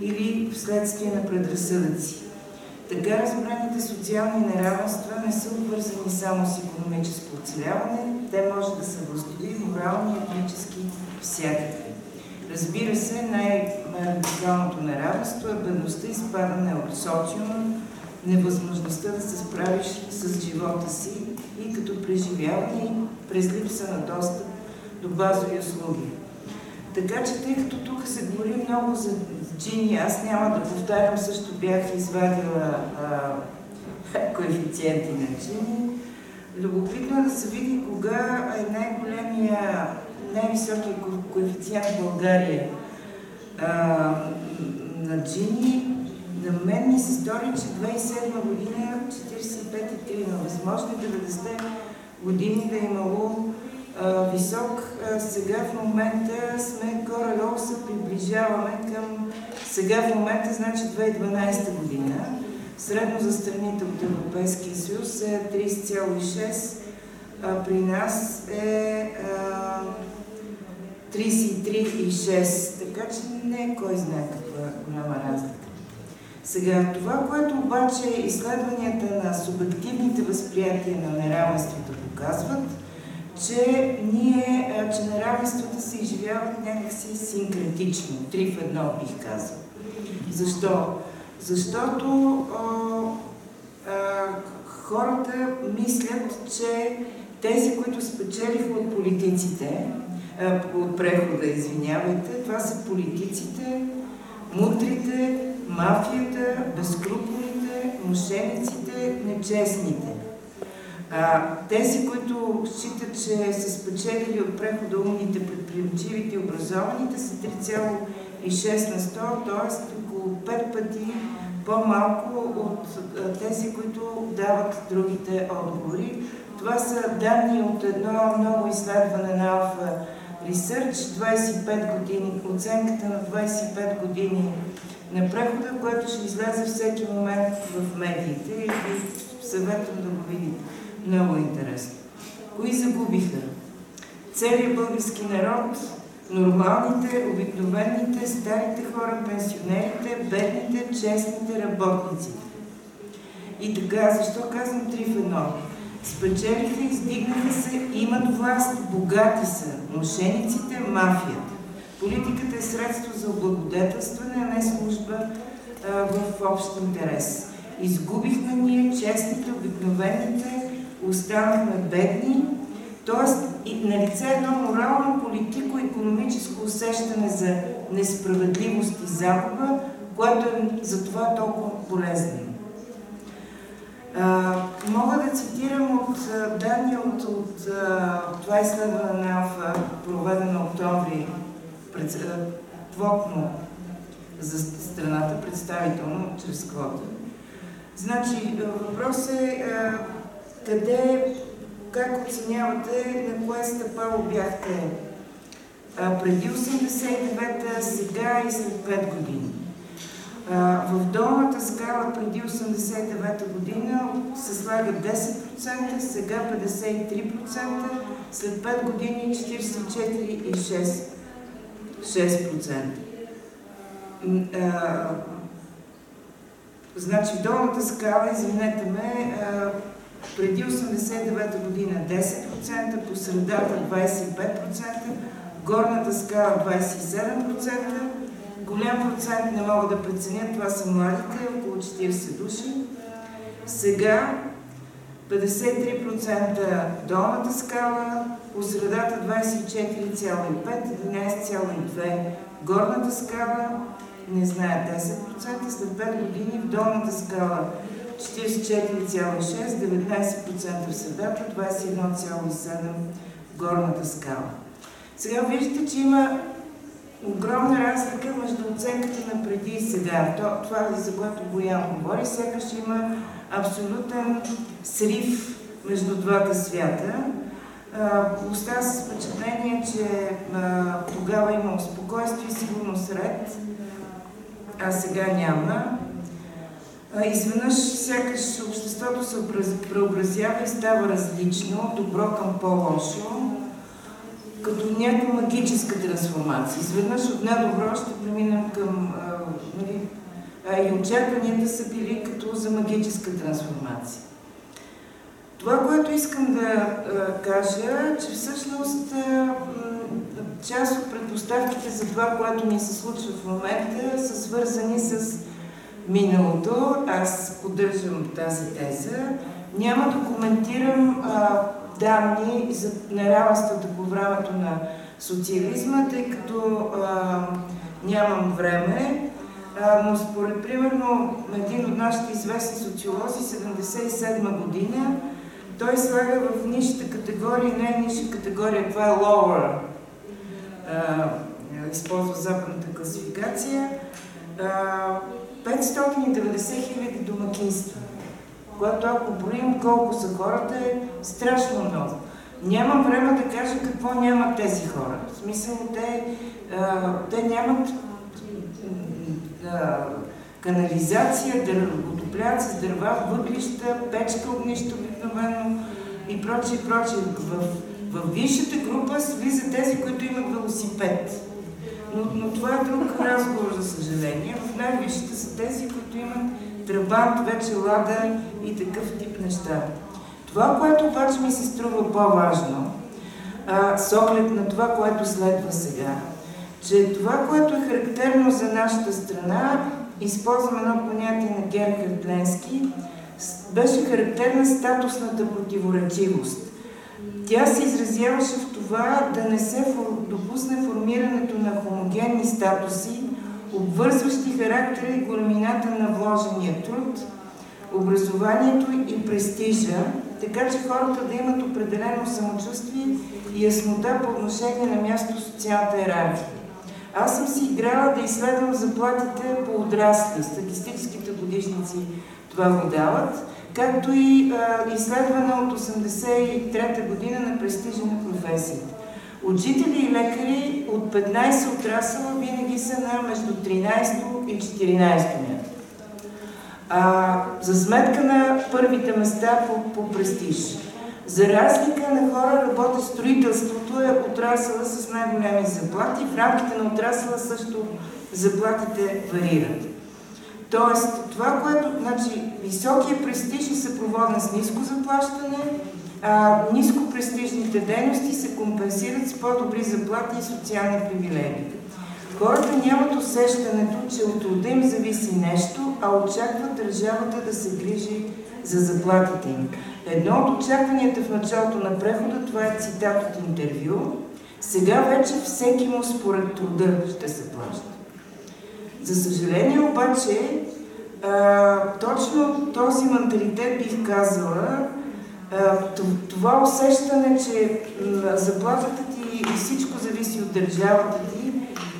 или вследствие на предразсъдъци. Така разбраните социални неравенства не са обвързани само с економическо оцеляване, те може да са властови, морални, етнически, всякакви. Разбира се, най- социалното неравенство е бедността и спадане от социума, невъзможността да се справиш с живота си и като преживяване през липса на достъп до базови услуги. Така че, тъй като тук се говори много за джини, аз няма да повтарям, също бях извадила коефициенти на джини. Любопитно е да се види кога е най-големия, най-високия коефициент в България а, на джини. На мен ми се стори, че 2007 година 45,3, но възможно 90 години да е имало висок. Сега в момента сме горе-долу се приближаваме към сега в момента, значи 2012 година. Средно за страните от Европейския съюз е 30,6, а при нас е 33,6, така че не е кой знае каква голяма разлика. Сега, това, което обаче изследванията на субективните възприятия на неравенството показват, че ние, че неравенствата се изживяват някакси синкретично, три в едно бих казал. Защо? Защото а, а, хората мислят, че тези, които спечелиха от политиците, а, от прехода, извинявайте, това са политиците, мутрите, мафията, безкруполите, мошениците, нечестните. А, тези, които считат, че са спечелили от прехода умните, предприемчивите и образованите са 3,6 на 100, т.е. около 5 пъти по-малко от тези, които дават другите отговори. Това са данни от едно много изследване на Alpha Research, 25 години, оценката на 25 години на прехода, което ще излезе всеки момент в медиите и ви съветвам да го видите. Много интересно. Кои загубиха? Целият български народ, нормалните, обикновените, старите хора, пенсионерите, бедните, честните, работниците. И така, защо казвам три в едно? Спечелиха, издигнаха се, имат власт, богати са, мошениците, мафията. Политиката е средство за облагодетелстване, а не служба в общ интерес. Изгубихме ние честните, обикновените, останахме бедни, т.е. на лице едно морално, политико-економическо усещане за несправедливост и загуба, което е за това толкова полезно. Мога да цитирам от данни от, от а, това изследване на Алфа, проведено октомври, пред, квотно за страната, представително чрез квота. Значи, въпрос е а, къде, как оценявате, на кое стъпало бяхте преди 89-та, сега и след 5 години? В долната скала преди 89-та година се слага 10%, сега 53%, след 5 години 44,6%. 6%. Значи долната скала, извинете ме, преди 89-та година 10%, по средата 25%, горната скала 27%, голям процент не мога да преценя, това са младите, около 40 души. Сега 53% долната скала, по средата 24,5, 11,2 горната скала, не знае 10%, след 5 години в долната скала 44,6, 19% в средата, 21,7% в горната скала. Сега виждате, че има огромна разлика между оценката на преди и сега. Това, за което Боян говори, сякаш има абсолютен срив между двата свята. Остава с впечатление, че тогава има спокойствие, сигурност, ред, а сега няма. Изведнъж сякаш обществото се преобразява и става различно, добро към по-лошо, като някаква магическа трансформация. Изведнъж от най-добро ще преминем към... А, и очакванията са били като за магическа трансформация. Това, което искам да кажа, че всъщност част от предпоставките за това, което ни се случва в момента, са свързани с миналото. Аз поддържам тази теза. Няма да коментирам а, данни за неравенствата по времето на социализма, тъй като а, нямам време. Но според, примерно, един от нашите известни социолози, 77 година, той слага в нишата категория, не е категория, това е lower, използва западната класификация, а, 590 хиляди домакинства, което ако броим колко са хората е страшно много. Нямам време да кажа какво нямат тези хора. В смисъл, те, те нямат канализация, дър, отоплят с дърва, въглища, печка, огнище обикновено и прочие, и прочие. В, в висшата група влизат тези, които имат велосипед. Но, но това е друг разговор, за съжаление. В най-висшите са тези, които имат трабант, вече лада и такъв тип неща. Това, което обаче ми се струва по-важно, с оглед на това, което следва сега, че това, което е характерно за нашата страна, използвам едно понятие на Герхард Ленски, беше характерна статусната противоречивост. Тя се изразяваше в това да не се допусне формирането на хомогенни статуси, обвързващи характера и големината на вложения труд, образованието и престижа, така че хората да имат определено самочувствие и яснота по отношение на място в социалната иерархия. Аз съм си играла да изследвам заплатите по отрасли. Статистическите годишници това го дават, както и а, изследване от 83-та година на престижа на професиите. Учители и лекари от 15 отрасъла винаги са на между 13 и 14 място. За сметка на първите места по, по престиж. За разлика на хора, работят строителството е отрасъла с най-голями заплати. В рамките на отрасъла също заплатите варират. Тоест, това, което, значи, високия престиж е съпроводен с ниско заплащане, а, ниско престижните дейности се компенсират с по-добри заплати и социални привилегии. Хората нямат усещането, че от труда им зависи нещо, а очакват държавата да се грижи за заплатите им. Едно от очакванията в началото на прехода, това е цитат от интервю, сега вече всеки му според труда ще се плаща. За съжаление обаче, а, точно този менталитет бих казала, а, това усещане, че заплатата ти и всичко зависи от държавата ти,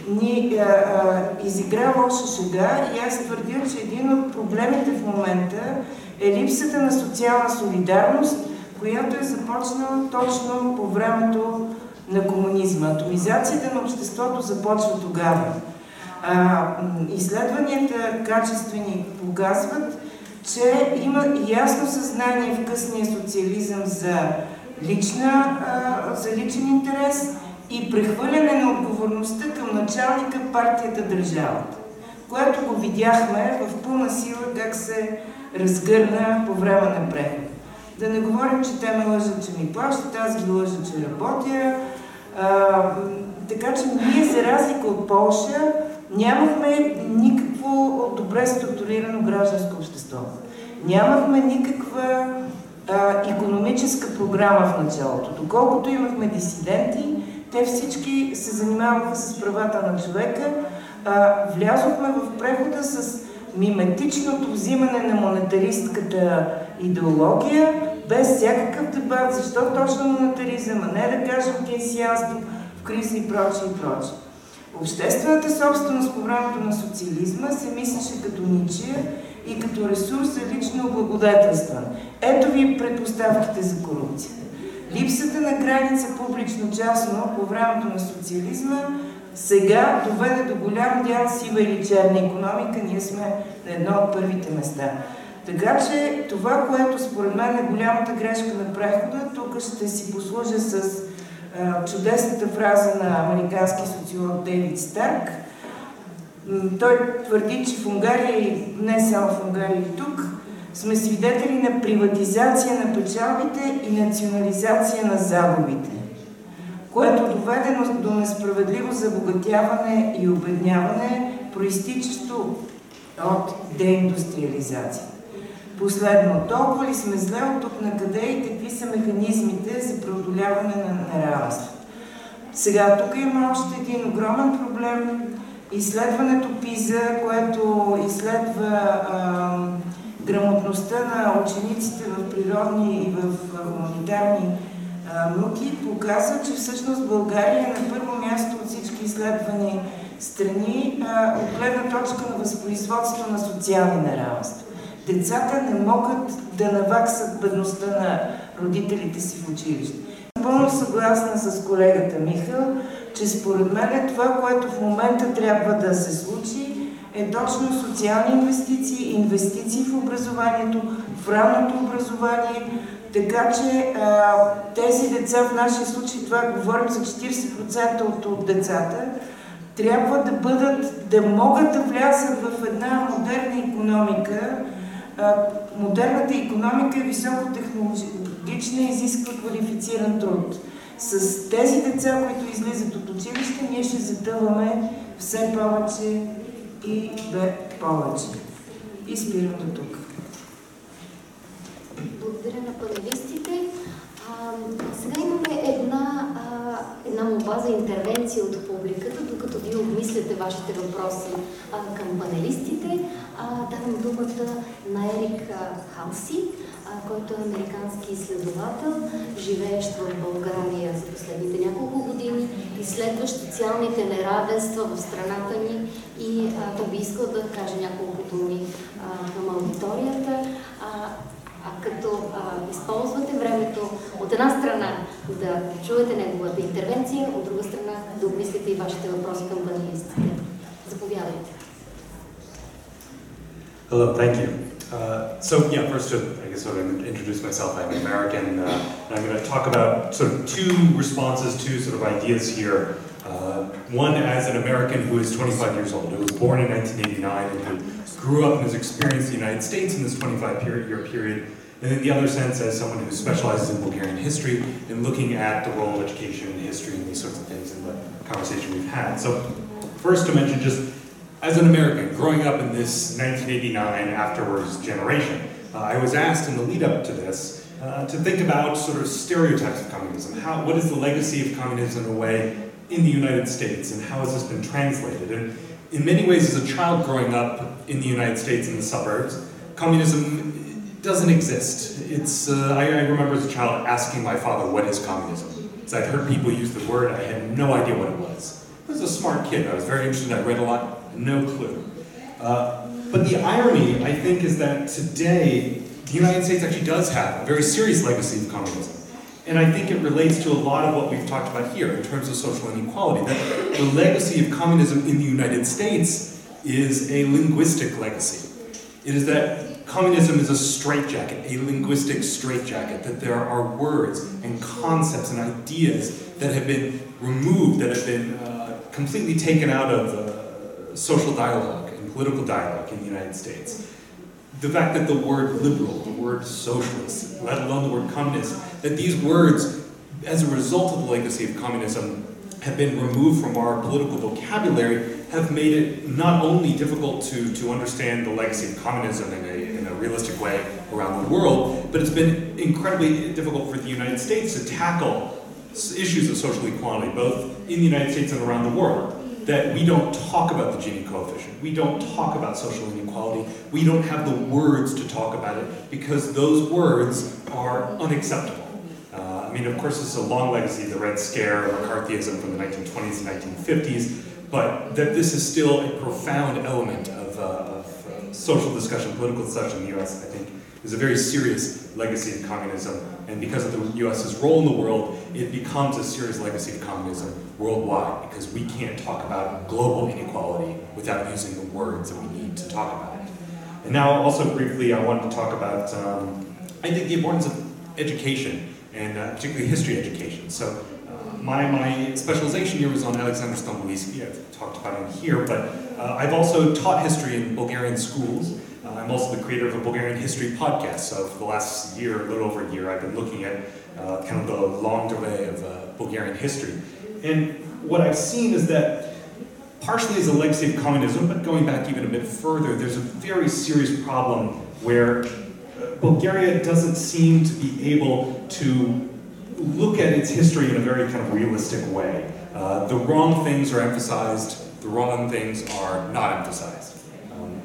ни а, а, изигра лоша шега и аз твърдя, че един от проблемите в момента е липсата на социална солидарност, която е започнала точно по времето на комунизма. Атомизацията на обществото започва тогава. А, изследванията качествени показват, че има ясно съзнание в късния социализъм за, лична, а, за личен интерес и прехвърляне на отговорността към началника партията държавата, което го видяхме в пълна сила как се разгърна по време на преход. Да не говорим, че те ме лъжат, че ми плащат, аз ги лъжа, че работя. А, така че ние, за разлика от Полша, нямахме никакво добре структурирано гражданско общество. Нямахме никаква а, економическа програма в началото. Доколкото имахме дисиденти, те всички се занимаваха с правата на човека. А, влязохме в прехода с миметичното взимане на монетаристската идеология, без всякакъв дебат, защо точно монетаризъм, а не да кажем кейсианство в кризи и прочее и прочее. Обществената собственост по времето на социализма се мислеше като ничия и като ресурс за лично облагодетелстване. Ето ви предпоставките за корупцията. Липсата на граница публично-частно по времето на социализма сега доведе до голям дял сива или черна економика. Ние сме на едно от първите места. Така че това, което според мен е голямата грешка на прехода, тук ще си послужа с а, чудесната фраза на американски социолог Дейвид Старк. Той твърди, че в Унгария и не само в Унгария и тук, сме свидетели на приватизация на печалбите и национализация на загубите, което доведе до несправедливо забогатяване и обедняване, проистичащо от деиндустриализация. Последно, толкова ли сме зле от тук на къде и какви са механизмите за преодоляване на неравенство? Сега, тук има още един огромен проблем. Изследването ПИЗа, което изследва а, грамотността на учениците в природни и в хуманитарни науки, показва, че всъщност България е на първо място от всички изследвани страни от гледна точка на възпроизводство на социални неравенства. Децата не могат да наваксат бедността на родителите си в училище. Напълно съгласна с колегата Михал, че според мен това, което в момента трябва да се случи, е точно социални инвестиции, инвестиции в образованието, в ранното образование, така че тези деца, в нашия случай това говорим за 40% от, от децата, трябва да бъдат, да могат да влязат в една модерна економика. Модерната економика е високотехнологична и изисква квалифициран труд. С тези деца, които излизат от училище, ние ще затъваме все повече и бе повече. И спирам до тук.
Благодаря на панелистите. А, сега имаме една, а, една моба за интервенция от публиката, докато вие обмисляте вашите въпроси а, към панелистите. А, давам думата на Ерик Халси, а, който е американски изследовател, живеещ в България за последните няколко години, изследващ социалните неравенства в страната ни и а, би искал да каже няколко думи към аудиторията. А, а като а, използвате времето от една страна да чуете неговата интервенция, от друга страна да обмислите и вашите въпроси към панелистите. Заповядайте.
Hello, thank you. Uh, so yeah, first to I guess sort of introduce myself. I'm American, uh, and I'm going to talk about sort of two responses to sort of ideas here. Uh, one as an American who is 25 years old, who was born in 1989 and who grew up and has experienced the United States in this 25 year period, and in the other sense as someone who specializes in Bulgarian history and looking at the role of education and history and these sorts of things in the conversation we've had. So first to mention just as an American growing up in this 1989 afterwards generation, uh, I was asked in the lead up to this uh, to think about sort of stereotypes of communism. How, what is the legacy of communism in a way in the United States and how has this been translated? And in many ways, as a child growing up in the United States in the suburbs, communism doesn't exist. It's, uh, I, I, remember as a child asking my father, what is communism? Because I'd heard people use the word, I had no idea what it was. I was a smart kid, I was very interested, I read a lot, no clue. Uh, but the irony, I think, is that today, the United States actually does have a very serious legacy of communism. And I think it relates to a lot of what we've talked about here in terms of social inequality. That the legacy of communism in the United States is a linguistic legacy. It is that communism is a straitjacket, a linguistic straitjacket, that there are words and concepts and ideas that have been removed, that have been uh, completely taken out of uh, social dialogue and political dialogue in the United States the fact that the word liberal, the word socialist, let alone the word communist, that these words, as a result of the legacy of communism, have been removed from our political vocabulary, have made it not only difficult to, to understand the legacy of communism in a, in a realistic way around the world, but it's been incredibly difficult for the United States to tackle issues of social equality, both in the United States and around the world that we don't talk about the Gini coefficient. We don't talk about social inequality. We don't have the words to talk about it because those words are unacceptable. I mean, of course, is a long legacy, of the Red Scare, McCarthyism from the 1920s and 1950s, but that this is still a profound element of, uh, of uh, social discussion, political discussion in the US, I think, is a very serious legacy of communism. And because of the US's role in the world, it becomes a serious legacy of communism worldwide because we can't talk about global inequality without using the words that we need to talk about it. And now, also briefly, I wanted to talk about, um, I think, the importance of education, and uh, particularly history education. So, uh, my, my specialization here was on Alexander Stambulisky. I've talked about him here, but uh, I've also taught history in Bulgarian schools. Uh, I'm also the creator of a Bulgarian history podcast. So for the last year, a little over a year, I've been looking at uh, kind of the long durée of Bulgarian history. And what I've seen is that partially as a legacy of communism, but going back even a bit further, there's a very serious problem where Bulgaria doesn't seem to be able to look at its history in a very kind of realistic way. Uh, the wrong things are emphasized, the wrong things are not emphasized. Um,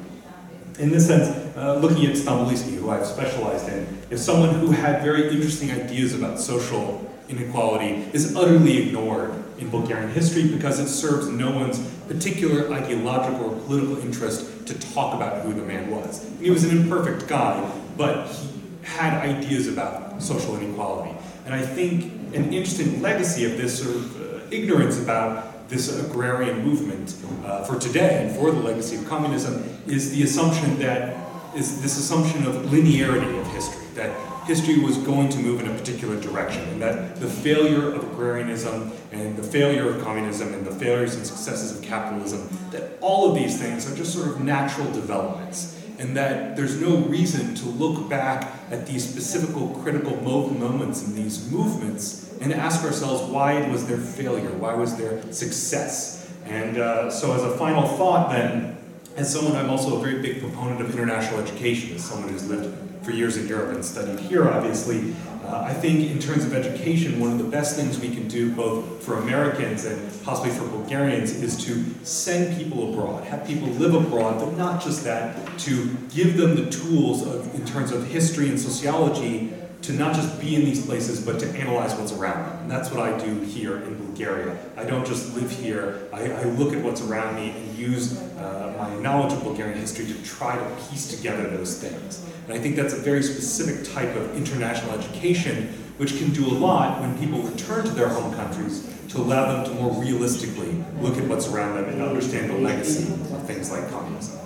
in this sense, uh, looking at Stambuliski, who I've specialized in, is someone who had very interesting ideas about social inequality, is utterly ignored in Bulgarian history because it serves no one's particular ideological or political interest to talk about who the man was. He was an imperfect guy, but he had ideas about social inequality. And I think an interesting legacy of this sort of uh, ignorance about this agrarian movement uh, for today and for the legacy of communism is the assumption that is this assumption of linearity of history, that history was going to move in a particular direction, and that the failure of agrarianism and the failure of communism and the failures and successes of capitalism, that all of these things are just sort of natural developments, and that there's no reason to look back at these specific critical moments in these movements and ask ourselves why was there failure, why was there success. And uh, so as a final thought then, as someone, I'm also a very big proponent of international education, as someone who's lived for years in Europe and studied here, obviously. Uh, I think in terms of education, one of the best things we can do both for Americans and possibly for Bulgarians is to send people abroad, have people live abroad, but not just that, to give them the tools of, in terms of history and sociology to not just be in these places, but to analyze what's around them. And that's what I do here in Bulgaria. I don't just live here, I, I look at what's around me and use uh, my knowledge of Bulgarian history to try to piece together those things. And I think that's a very specific type of international education which can do a lot when people return to their home countries to allow them to more realistically look at what's around them and understand the legacy of things like communism.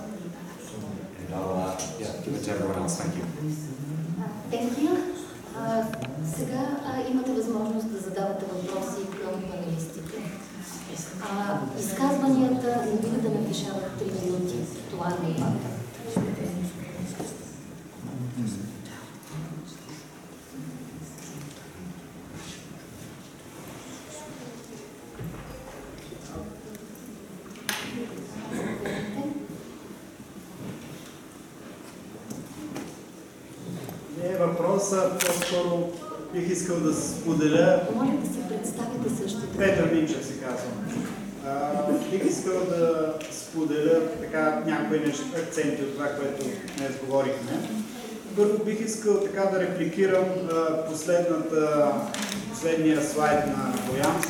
And I'll uh, yeah, give it to everyone else. Thank you.
Thank you. Сега а, имате възможност да задавате въпроси към панелистите. А, изказванията не бива да надвишават 3 минути. Това е дебата.
въпроса по-скоро бих искал да споделя.
Моля да се представите също.
Петър Минчев се казвам. А, бих искал да споделя така някои неща, акценти от това, което днес говорихме. Първо бих искал така да репликирам последната, последния слайд на Боян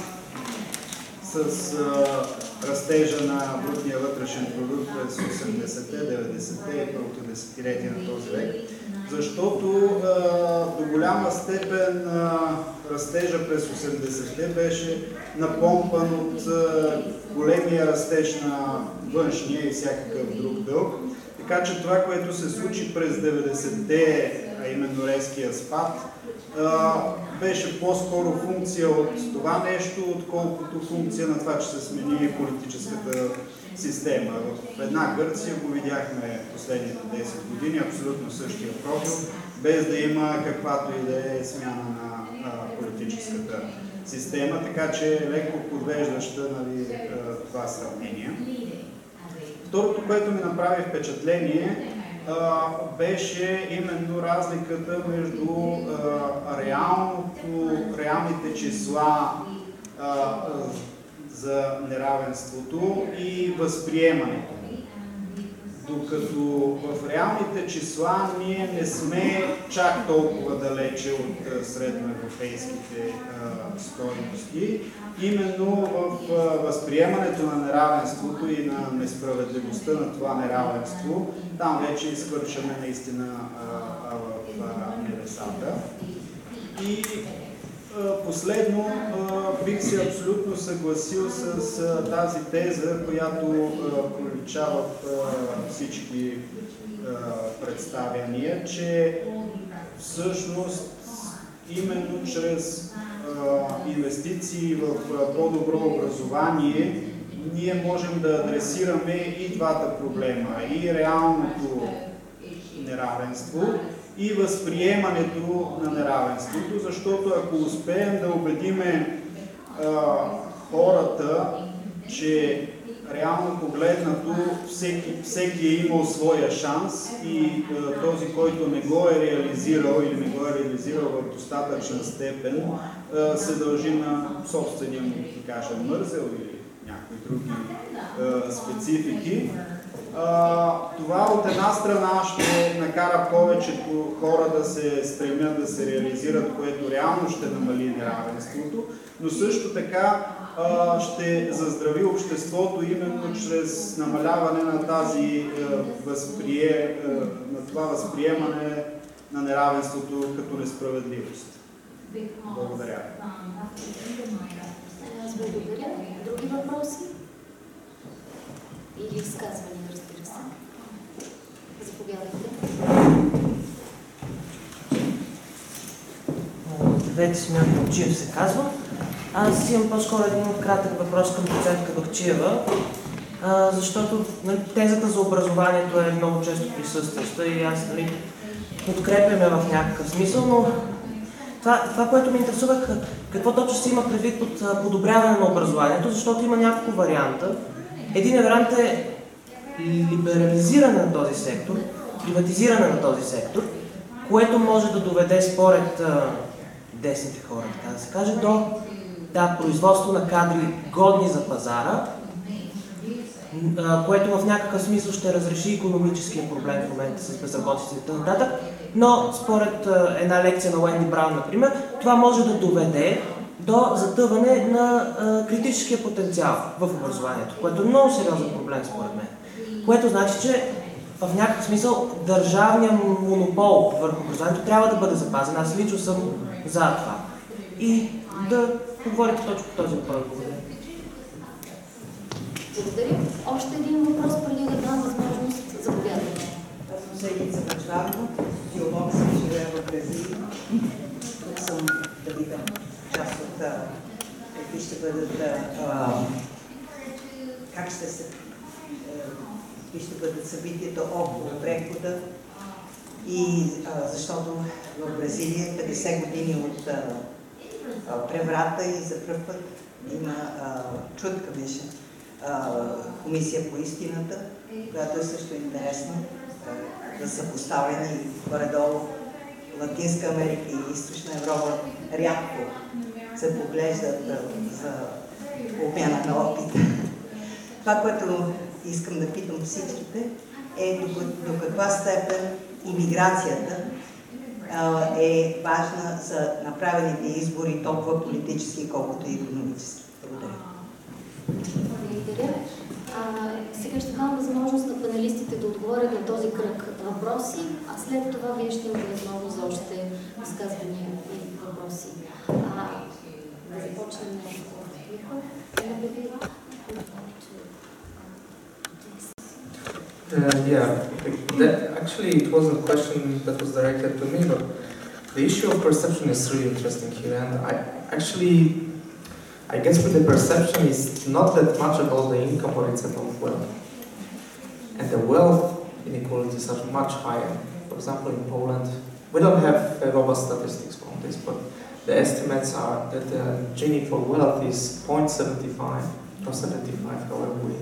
с а, растежа на брутния вътрешен продукт през 80-те, 90-те и първото десетилетие на този век защото а, до голяма степен а, растежа през 80-те беше напомпан от а, големия растеж на външния и всякакъв друг дълг. Така че това, което се случи през 90-те, а именно резкия спад, а, беше по-скоро функция от това нещо, отколкото функция на това, че се смени политическата система. В една Гърция го видяхме последните 10 години, абсолютно същия профил, без да има каквато и да е смяна на политическата система, така че е леко подвеждаща нали, това сравнение. Второто, което ми направи впечатление, беше именно разликата между реалното, реалните числа за неравенството и възприемането Докато в реалните числа ние не сме чак толкова далече от средноевропейските стоености, именно в възприемането на неравенството и на несправедливостта на това неравенство, там вече изхвърчаме наистина в небесата. И Последно, бих се абсолютно съгласил с тази теза, която проличават всички представяния, че всъщност именно чрез инвестиции в по-добро образование ние можем да адресираме и двата проблема. И реалното неравенство и възприемането на неравенството, защото ако успеем да убедиме а, хората, че реално погледнато всеки, всеки е имал своя шанс и а, този, който не го е реализирал или не го е реализирал в достатъчна степен, а, се дължи на собствения му, да кажем, мързел или някои други а, специфики. Това от една страна ще накара повечето хора да се стремят да се реализират, което реално ще намали неравенството, но също така ще заздрави обществото именно чрез намаляване на тази възприе, на това възприемане на неравенството като несправедливост. Благодаря.
Благодаря. Други въпроси? Или изказвания. Заповядайте.
Здравейте, Смян Бахчиев се казва. Аз имам по-скоро един кратък въпрос към доцентка Бахчиева, а, защото нали, тезата за образованието е много често присъстваща и аз нали, подкрепяме в някакъв смисъл, но това, това, което ме интересува, какво точно се има предвид а, подобряване на образованието, защото има няколко варианта. Един вариант е либерализиране на този сектор, приватизиране на този сектор, което може да доведе според а, десните хора, така да се каже, до да, производство на кадри годни за пазара, а, което в някакъв смисъл ще разреши економическия проблем в момента с безработицата нататък. Но според а, една лекция на Уенди Браун, например, това може да доведе до затъване на а, критическия потенциал в образованието, което е много сериозен проблем според мен. Което значи, че в някакъв смисъл държавният монопол върху образованието трябва да бъде запазен. Аз лично съм за това. И да поговорите точно по този въпрос. Благодаря.
Благодаря. Още един въпрос, преди да дам възможност. Заповядайте.
Аз съм Седица Бъчварова, геолог съм, живея в Бразилия. Тук съм да видя част от какви ще бъдат, а, как ще се, какви ще бъдат събитията около прехода. И а, защото в Бразилия 50 години от а, а, преврата и за пръв път има а, чутка беше а, комисия по истината, която е също интересна да са поставени горе-долу Латинска Америка и Източна Европа рядко се поглеждат а, за обмяна на опит. Това, което искам да питам всичките, е до, до каква степен иммиграцията е важна за направените избори, толкова политически, колкото и економически. Благодаря.
Благодаря. А, сега ще дам възможност на панелистите да отговорят на този кръг въпроси, а след това вие ще имате възможност за още изказвания и въпроси. А, да започнем
Uh, yeah, that, actually it wasn't a question that was directed to me, but the issue of perception is really interesting here. And I actually, I guess with the perception is not that much about the income, but it's about wealth. And the wealth inequalities are much higher. For example, in Poland, we don't have robust statistics on this, but the estimates are that the Gini for wealth is 0.75 or 75, however we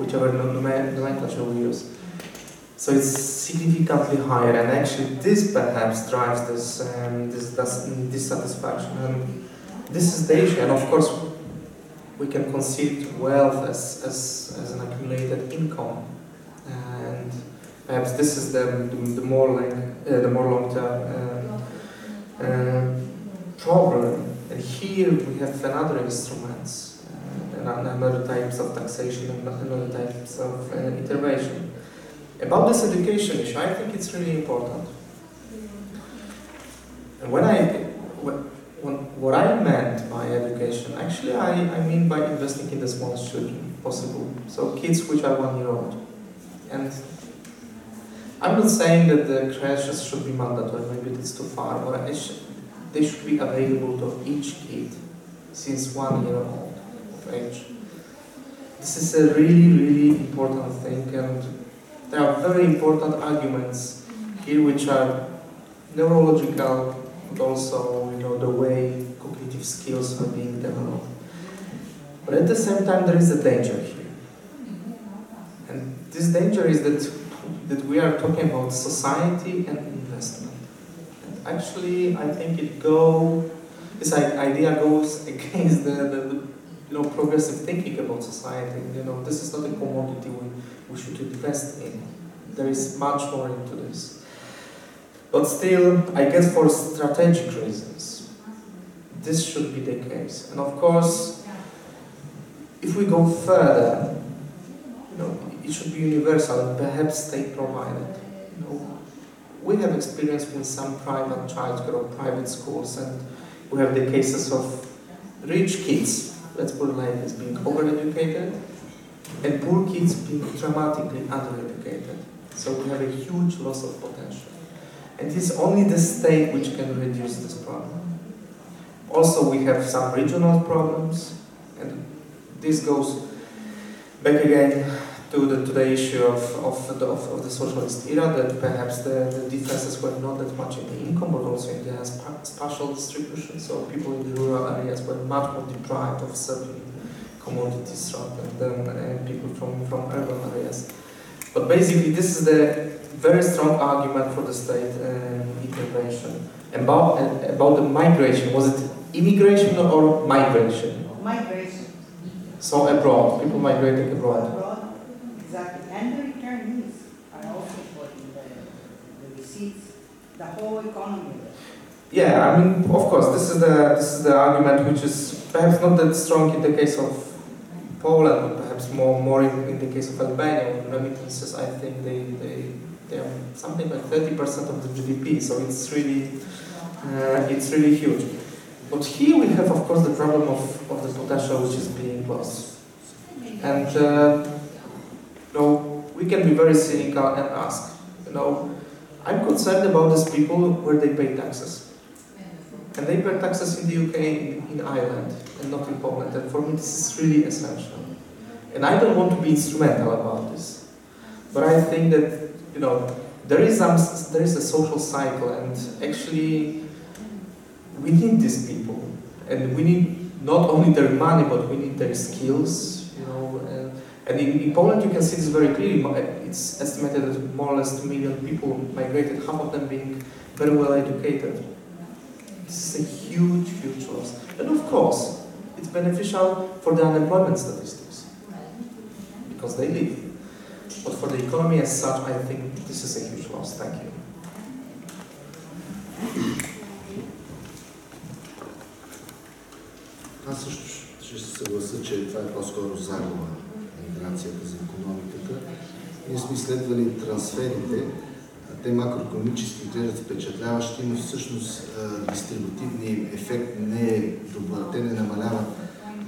whichever nomenclature we use. So it's significantly higher, and actually this perhaps drives this um, this, dissatisfaction. And this is the issue, and of course we can conceive wealth as, as, as an accumulated income, and perhaps this is the, the, more like, uh, the more long term uh, uh, problem. And here we have another instruments and other types of taxation and other types of uh, intervention. About this education issue, I think it's really important. And when I, when, what I meant by education, actually I, I mean by investing in the smallest children possible. So kids which are one year old. And I'm not saying that the crashes should be mandatory, maybe it's too far, but they should be available to each kid since one year old This is a really, really important thing, and there are very important arguments here which are neurological, but also you know the way cognitive skills are being developed. But at the same time, there is a danger here, and this danger is that that we are talking about society and investment. And actually, I think it go this idea goes [LAUGHS] against the, the, the you know progressive thinking about society. You know, this is not a commodity we, we should invest in. There is much more into this. But still, I guess for strategic reasons, this should be the case. And of course, if we go further, you know, it should be universal and perhaps state provided. You know, we have experience with some private childcare or private schools, and we have the cases of rich kids, let's put it like this, being overeducated, and poor kids being dramatically undereducated. So we have a huge loss of potential. And it is only the state which can reduce this problem. Also, we have some regional problems, and this goes back again to the, to the issue of, of, the, of, of the socialist era, that perhaps the, the differences were not that much in the income, but also in the spatial distribution. So people in the rural areas were much more deprived of certain commodities rather than uh, people from, from urban areas. But basically, this is the very strong argument for the state uh, intervention. About, uh, about the migration, was it immigration or migration?
Migration.
So abroad, people migrating abroad.
Abroad, exactly. And the returnees are also important. The, the receipts, the whole economy.
Yeah, I mean, of course, this is the this is the argument which is perhaps not that strong in the case of Poland, but perhaps more more in, in the case of Albania. Remittances, I think they they they are something like thirty percent of the GDP, so it's really uh, it's really huge. But here we have, of course, the problem of, of the potential which is being lost. And uh, you know, we can be very cynical and ask, you know, I'm concerned about these people where they pay taxes. And they pay taxes in the UK, in, in Ireland, and not in Poland. And for me, this is really essential. And I don't want to be instrumental about this. But I think that, you know, there is, some, there is a social cycle, and actually, we need these people. And we need not only their money, but we need their skills. And, and in, in Poland, you can see this very clearly. It's estimated that more or less 2 million people migrated, half of them being very well educated. This is a huge, huge loss. And of course, it's beneficial for the unemployment statistics because they leave. But for the economy as such, I think this is a huge loss. Thank you.
Аз също ще се съглася, че това е по-скоро загуба на миграцията за економиката. Ние сме изследвали трансферите, те макроекономически изглеждат впечатляващи, но всъщност дистрибутивният ефект не е добър. Те не намаляват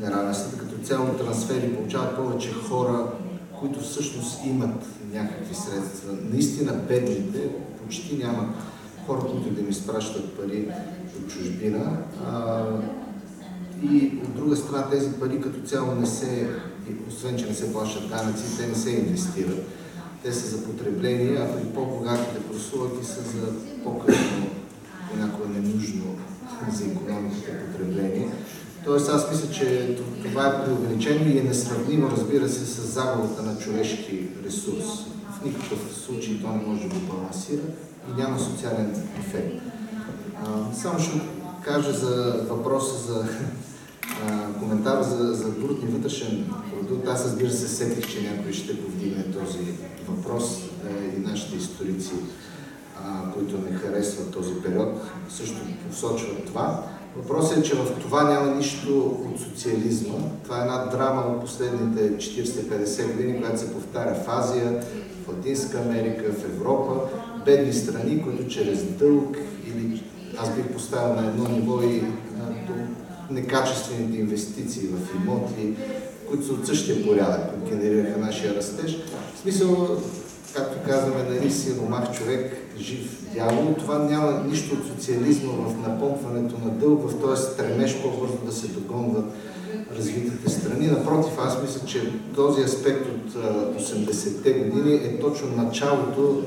неравенствата. Като цяло трансфери получават повече хора, които всъщност имат някакви средства. Наистина бедните почти нямат хора, които да им изпращат пари от чужбина. И от друга страна тези пари като цяло не се, освен че не се плащат данъци, те не се инвестират. Те са за потребление, а при по-богатите прослуги са за по-късно, понякога ненужно [LAUGHS] за економиката потребление. Тоест аз мисля, че това е преувеличено и е несравнимо, разбира се, с загубата на човешки ресурс. В никакъв случай то не може да го балансира и няма социален ефект. А, само ще кажа за въпроса за [LAUGHS] коментар за, за брутни вътрешен продукт. Аз разбира се сетих, че някой ще повдигне този въпрос е, и нашите историци, а, които не харесват този период, също посочват това. Въпросът е, че в това няма нищо от социализма. Това е една драма от последните 40-50 години, която се повтаря в Азия, в Латинска Америка, в Европа. Бедни страни, които чрез дълг или аз бих поставил на едно ниво и некачествените инвестиции в имоти, които са от същия порядък, които генерираха нашия растеж. В смисъл, както казваме, нали си ромах човек, жив дявол. Това няма нищо от социализма в напомпването на дълг, в този стремеж по-бързо да се догонват развитите страни. Напротив, аз мисля, че този аспект от 80-те години е точно началото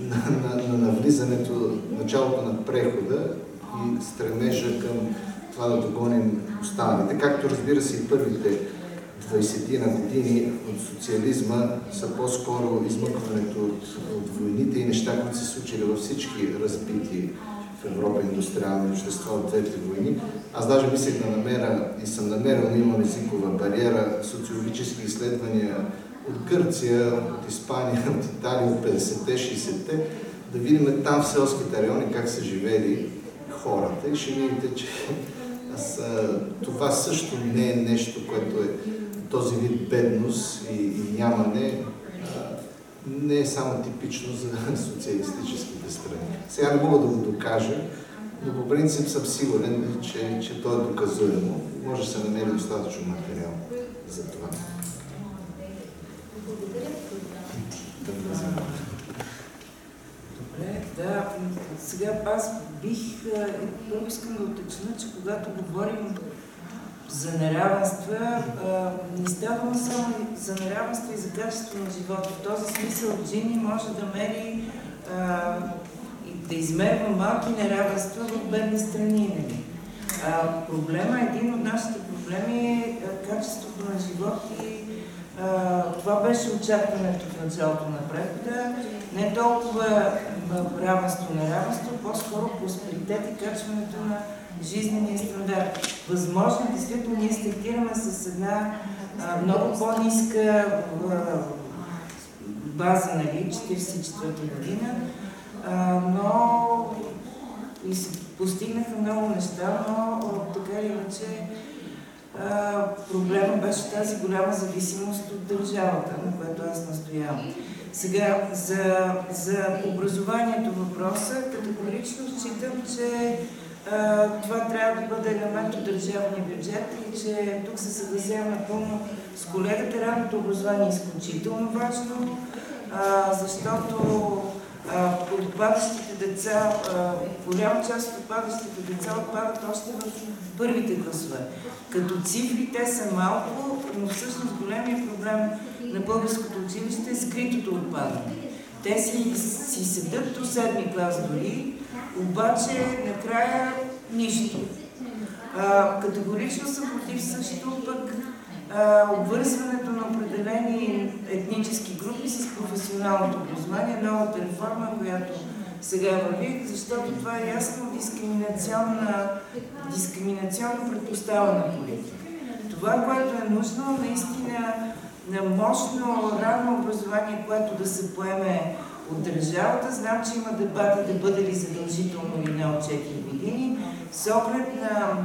на, на, на навлизането, началото на прехода и стремежа към това да догоним останалите. Както разбира се и първите 20 на години от социализма са по-скоро измъкването от, от войните и неща, които се случили във всички разбити в Европа индустриални общества от двете войни. Аз даже мислех да намеря и съм намерил, но имам езикова бариера, социологически изследвания от Гърция, от Испания, от Италия, от 50-те, 60-те, да видим там в селските райони как са живели хората и ще видите, че аз, това също не е нещо, което е този вид бедност и, и нямане не е само типично за социалистическите страни. Сега не мога да го докажа, но по принцип съм сигурен, че, че то е доказуемо. Може да се намери достатъчно материал за това.
Благодаря.
Добре, да. Сега аз бих, първо искам да уточня, че когато говорим за неравенства, не става само за неравенства и за качество на живота. В този смисъл Джини може да мери и да измерва малки неравенства в бедни страни. Нали? А, проблема, един от нашите проблеми е качеството на живот и а, това беше очакването в началото на прехода. Не толкова равенство-неравенство, по-скоро просперитет и качването на жизнения стандарт. Възможно, действително, ние стартираме с една а, много по-ниска база, нали, 44-та година, а, но и се постигнаха много неща, но така или иначе проблема беше тази голяма зависимост от държавата, на която аз настоявам. Сега, за, за образованието въпроса, категорично считам, че това трябва да бъде елемент от държавния бюджет и че тук се съгласявам напълно с колегата. Ранното образование е изключително важно, защото отпадащите деца, голяма част от отпадащите деца отпадат още в първите класове. Като цифри те са малко, но всъщност големия проблем на българското училище е скритото отпадане. Те си, си седат до седми клас дори, обаче накрая нищо. А, категорично съм против също пък обвързването на определени етнически групи с професионалното образование, новата реформа, която сега върви, защото това е ясно дискриминационна, дискриминационно предпоставена политика. Това, което е нужно, наистина на мощно ранно образование, което да се поеме от държавата. Знам, че има дебати да бъде ли задължително или не от 4 години, с оглед на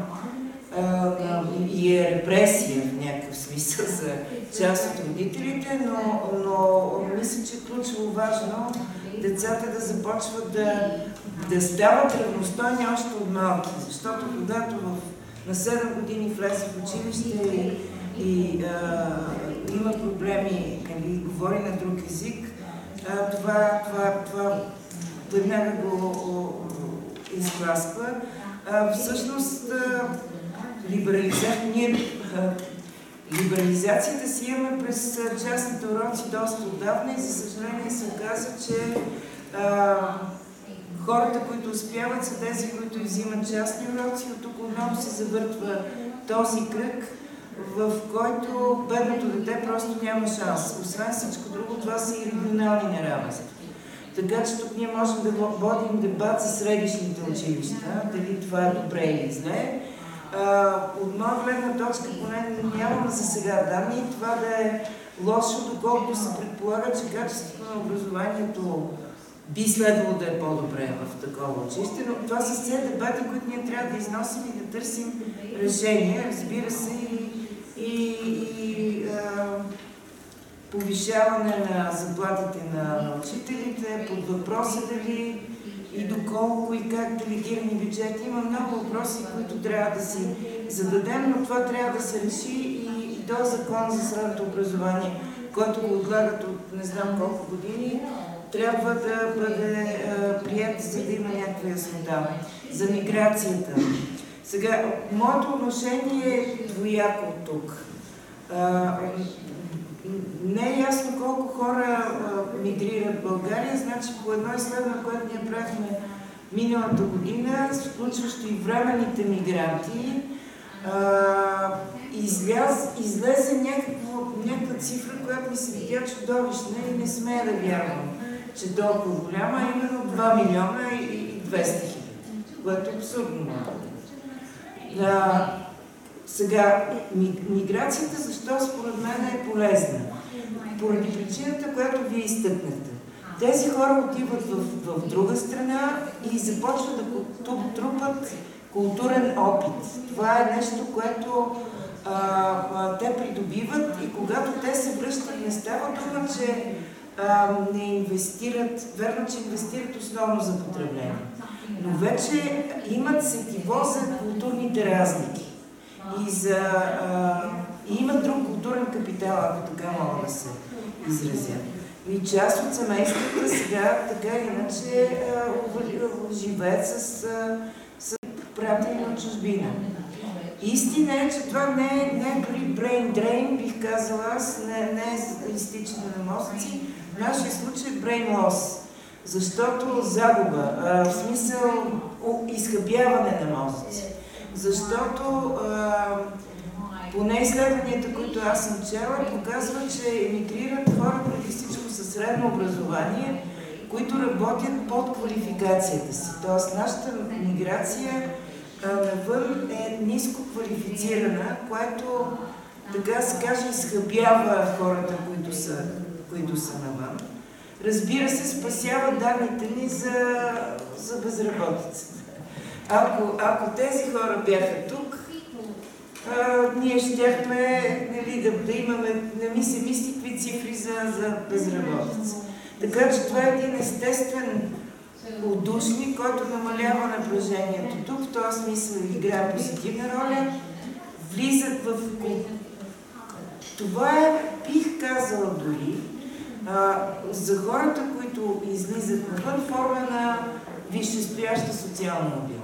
и е репресия в някакъв смисъл за част от родителите, но, но мисля, че е ключово важно децата да започват да, да стават равностойни още от малки, защото когато в, на 7 години влезе в училище и, и а, има проблеми, нали, говори на друг език, а, това, това, това веднага го изгласква. Всъщност, либерализацията, ние либерализацията си имаме през частните уроци доста отдавна и за съжаление се оказа, че а, хората, които успяват, са тези, които взимат частни уроци. От тук отново се завъртва този кръг, в който бедното дете просто няма шанс. Освен всичко друго, това са и регионални неравенства. Така че тук ние можем да водим дебат за средищните училища, дали това е добре или зле. От моя гледна точка, поне нямам за сега данни, това да е лошо, доколкото се предполага, че качеството на образованието би следвало да е по-добре в такова училище, но това са все дебати, които ние трябва да износим и да търсим решения, разбира се, и, и, и а, повишаване на заплатите на учителите, под въпроса дали и доколко и как делегирани бюджети. Има много въпроси, които трябва да си зададем, но това трябва да се реши и, и до закон за средното образование, който го отлагат от не знам колко години, трябва да бъде а, прият, за да има някаква яснота. За миграцията. Сега, моето отношение е двояко тук. А, не е ясно колко хора а, мигрират в България, значи по едно изследване, което ние правихме миналата година, включващо и временните мигранти, а, изляз, излезе някаква, някаква цифра, която ми се видя чудовищна и не смея да вярвам, че е толкова голяма, а именно 2 милиона и 200 хиляди, което е абсурдно. А, сега, миграцията защо според мен е полезна? Поради причината, която вие изтъкнахте. Тези хора отиват в, в друга страна и започват да трупат културен опит. Това е нещо, което а, а, те придобиват и когато те се връщат, не става дума, че а, не инвестират, верно, че инвестират основно за потребление, но вече имат сетиво за културните разлики и, за, и имат друг културен капитал, ако така мога да се изразя. И част от семействата сега така иначе живеят с, с приятели от чужбина. Истина е, че това не е, не е дори brain drain, бих казала аз, не, не е изтичане на мозъци. В нашия случай е brain loss, защото загуба, в смисъл изхъбяване на мозъци. Защото а, поне изследванията, които аз съм чела, показват, че емигрират хора преди всичко със средно образование, които работят под квалификацията си. Тоест, нашата миграция навън е ниско квалифицирана, което, така се каже, изхъбява хората, които са, които са навън. Разбира се, спасява данните ни за, за безработицата. Ако, ако тези хора бяха тук, а, ние щяхме нали, да, да имаме, не ми се мисли какви цифри за, за безработица. Така че това е един естествен удушник, който намалява напрежението. Тук в този смисъл играе позитивна роля, влизат в... Това е, бих казала дори, а, за хората, които излизат навън, форма на висшестояща социална мобилност.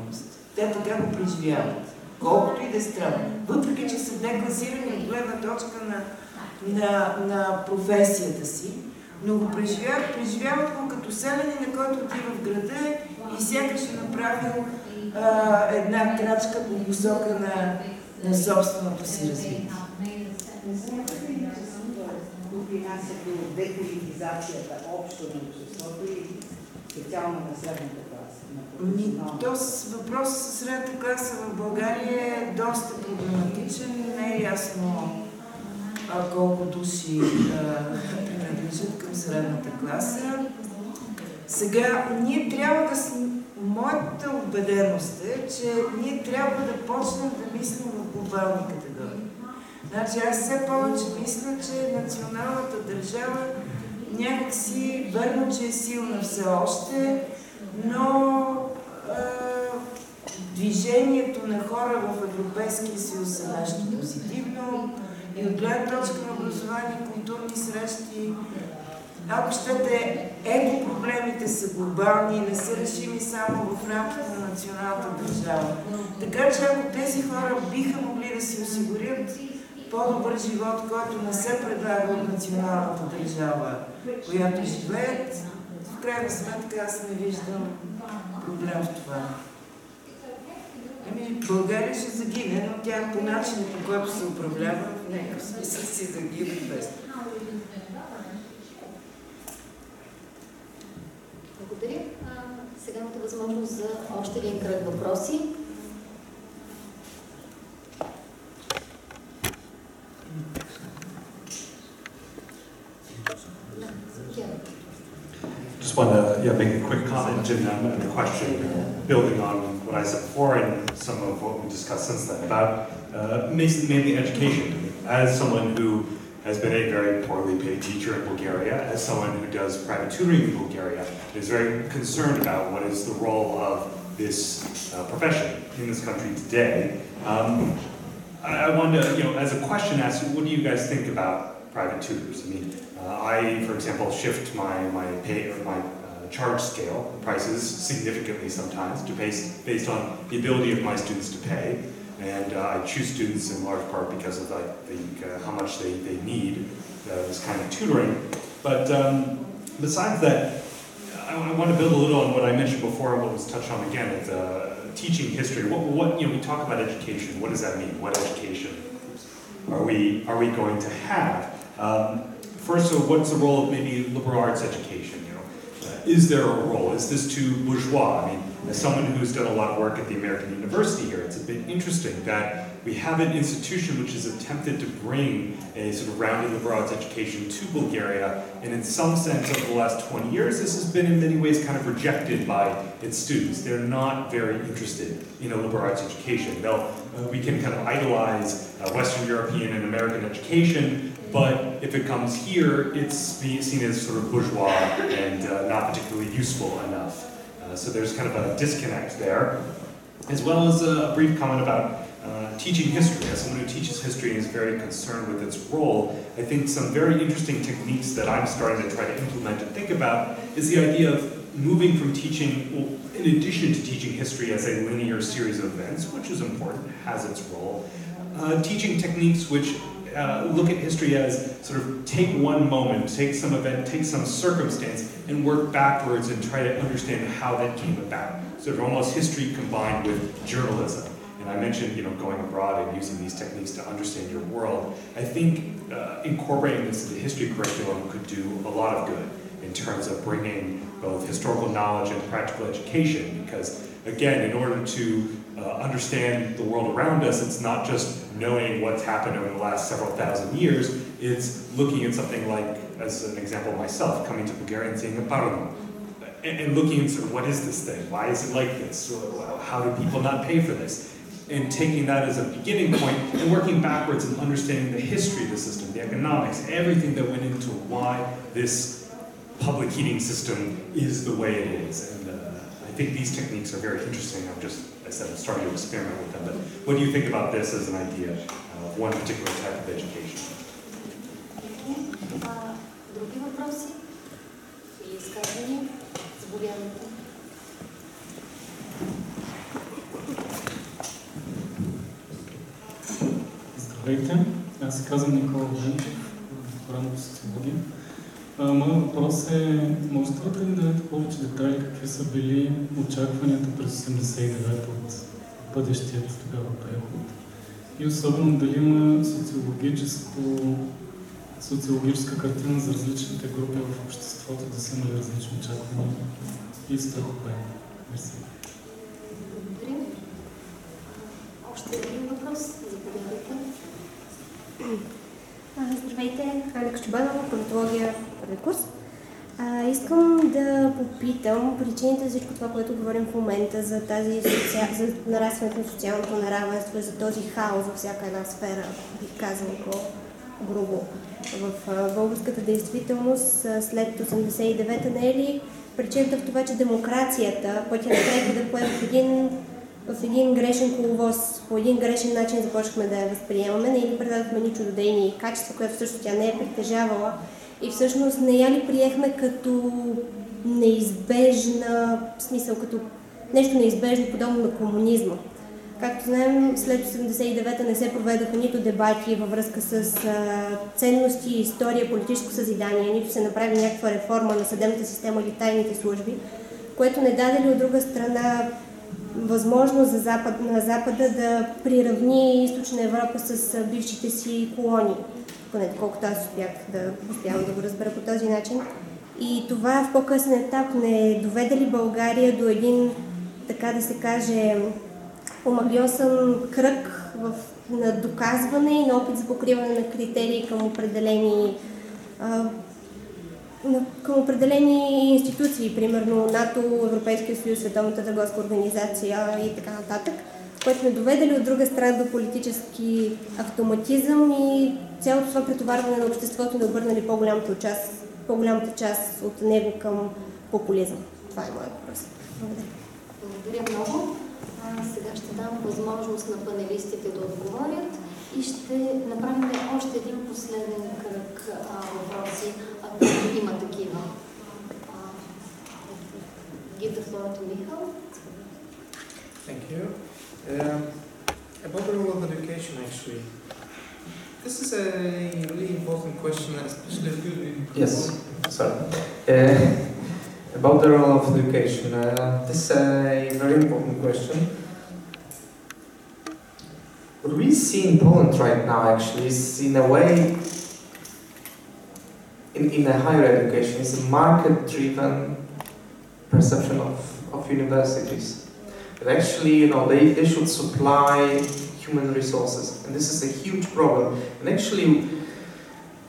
Те така го преживяват. Колкото и да е странно. Въпреки, че са декласирани от гледна точка на, на, на професията си, но го преживяват, преживяват го като селени, на който отива в града и сякаш е направил а, една крачка по посока на, на собственото си развитие.
Допринася до деполитизацията общо на обществото и специално на средната
то с въпрос с средната класа в България е доста проблематичен. Не е ясно а, колко души принадлежат към средната класа. Сега, ние трябва да... Моята убеденост е, че ние трябва да почнем да мислим в глобални категории. Значи аз все повече мисля, че националната държава някакси, верно, че е силна все още, но движението на хора в Европейския съюз е нещо позитивно и от гледна точка на образование, културни срещи, ако щете, его проблемите са глобални и не са решими само в рамките на националната държава. Така че ако тези хора биха могли да си осигурят по-добър живот, който не се предлага от националната държава, която живеят, крайна сметка аз не виждам проблем в това. Ами, България ще загине, но тя по начина, по който се управлява, в някакъв смисъл си загине без.
Благодаря. Сега имате възможност за още един кръг въпроси.
Comment and, a question, building on what I said before and some of what we discussed since then about uh, mainly education. As someone who has been a very poorly paid teacher in Bulgaria, as someone who does private tutoring in Bulgaria, is very concerned about what is the role of this uh, profession in this country today. Um, I, I wanted you know, as a question, ask what do you guys think about private tutors. I mean, uh, I, for example, shift my, my pay or my charge scale prices significantly sometimes to base, based on the ability of my students to pay. And uh, I choose students in large part because of I think uh, how much they, they need uh, this kind of tutoring. But um, besides that, I, I want to build a little on what I mentioned before and what was touched on again at uh, teaching history. What, what, you know, we talk about education. What does that mean? What education are we, are we going to have? Um, first, so what's the role of maybe liberal arts education? Is there a role? Is this too bourgeois? I mean, as someone who's done a lot of work at the American University here, it's bit interesting that we have an institution which has attempted to bring a sort of rounded liberal arts education to Bulgaria, and in some sense, over the last 20 years, this has been in many ways kind of rejected by its students. They're not very interested in a liberal arts education. They'll, uh, we can kind of idolize uh, Western European and American education, but if it comes here, it's seen as sort of bourgeois and uh, not particularly useful enough. Uh, so there's kind of a disconnect there, as well as a brief comment about uh, teaching history. As someone who teaches history and is very concerned with its role, I think some very interesting techniques that I'm starting to try to implement and think about is the idea of moving from teaching, well, in addition to teaching history as a linear series of events, which is important, has its role, uh, teaching techniques which uh, look at history as sort of take one moment, take some event, take some circumstance, and work backwards and try to understand how that came about. Sort of almost history combined with journalism. And I mentioned, you know, going abroad and using these techniques to understand your world. I think uh, incorporating this into history curriculum could do a lot of good in terms of bringing both historical knowledge and practical education. Because again, in order to uh, understand the world around us, it's not just knowing what's happened over the last several thousand years, it's looking at something like, as an example myself, coming to Bulgaria and seeing a parliament. And, and looking at sort of what is this thing? Why is it like this? How do people not pay for this? And taking that as a beginning point and working backwards and understanding the history of the system, the economics, everything that went into why this public heating system is the way it is. And uh, I think these techniques are very interesting. I'm just I said I'm starting to experiment with them. But what do you think about this as an idea of one particular type of education?
Други въпроси и изказвания? Заповядайте.
Здравейте, аз се казвам Никола Венчев, докторант по социология. Моят въпрос е, можете ли да ни дадете повече детайли какви са били очакванията през 89 от бъдещият тогава преход? И особено дали има социологическо, социологическа картина за различните групи в обществото, да са имали различни очаквания и страхове. Мерси.
Благодаря. Още един въпрос? Заповядайте.
Здравейте, Аля Качубанова, политология, първи курс. А, искам да попитам причините за всичко това, което говорим в момента, за, тази соци... за нарастването на социалното неравенство и за този хаос във всяка една сфера, бих казал по-грубо. В българската действителност след 89-та не е ли причината в това, че демокрацията, пътя на прехода пое в един в един грешен коловоз, по един грешен начин започнахме да я възприемаме, не ни предадохме ни чудодейни качества, което всъщност тя не е притежавала. И всъщност не я ли приехме като неизбежна, в смисъл като нещо неизбежно, подобно на комунизма. Както знаем, след 89-та не се проведоха нито дебати във връзка с ценности, история, политическо съзидание, нито се направи някаква реформа на съдебната система или тайните служби, което не даде ли от друга страна възможност за Запад, на Запада да приравни Източна Европа с бившите си колонии. Поне колкото аз успях да, успявам да го разбера по този начин. И това в по-късен етап не доведе ли България до един, така да се каже, омагиосен кръг в, на доказване и на опит за покриване на критерии към определени а, към определени институции, примерно НАТО, Европейския съюз, Световната търговска организация и така нататък, което не доведе ли от друга страна до политически автоматизъм и цялото това претоварване на обществото не обърнали по-голямата част, по-голямата част от него към популизъм. Това е моят въпрос. Благодаря.
Благодаря много. А, сега ще дам възможност на панелистите да отговорят и ще направим още един последен кръг а, въпроси, ако има такива. Give the floor to Michal.
Thank you. Um, about the role of education, actually, this is a really important question, especially. Yes, sorry. Uh, about the role of education, uh, this is a very important question. What we see in Poland right now, actually, is in a way, in, in a higher education, is a market-driven perception of, of universities. But actually, you know, they, they should supply human resources, and this is a huge problem. And actually,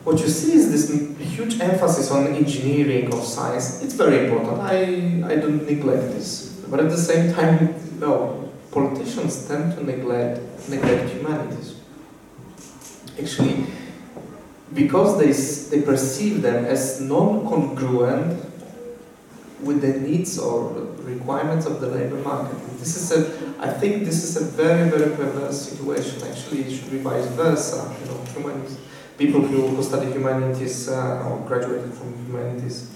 what you see is this huge emphasis on engineering or science. It's very important. I, I don't neglect this. But at the same time, [LAUGHS] no, politicians tend to neglect, neglect humanities. Actually, because they, they perceive them as non-congruent with the needs or requirements of the labor market. This is a, I think this is a very, very perverse situation. Actually, it should be vice versa. You know, humanities, people who, who study humanities uh, or graduated from humanities,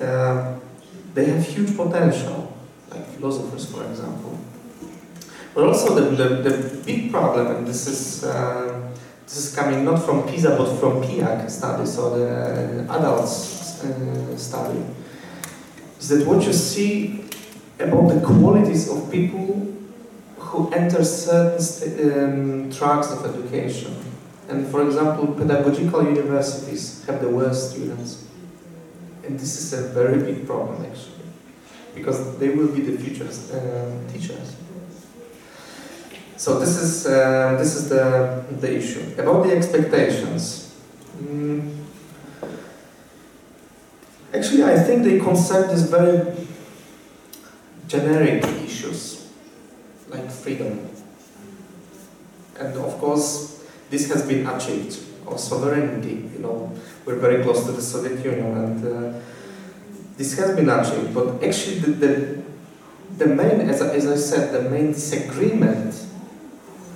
uh, they have huge potential, like philosophers, for example. But also the, the, the big problem, and this is uh, this is coming not from PISA but from PIAC studies or the adults uh, study is that what you see about the qualities of people who enter certain um, tracks of education. And for example, pedagogical universities have the worst students. And this is a very big problem actually, because they will be the future uh, teachers. So this is uh, this is the the issue about the expectations. Mm. Actually, I think they concept is very generic issues, like freedom. And of course, this has been achieved, or sovereignty, you know, we're very close to the Soviet Union, and uh, this has been achieved, but actually the, the, the main, as, as I said, the main disagreement,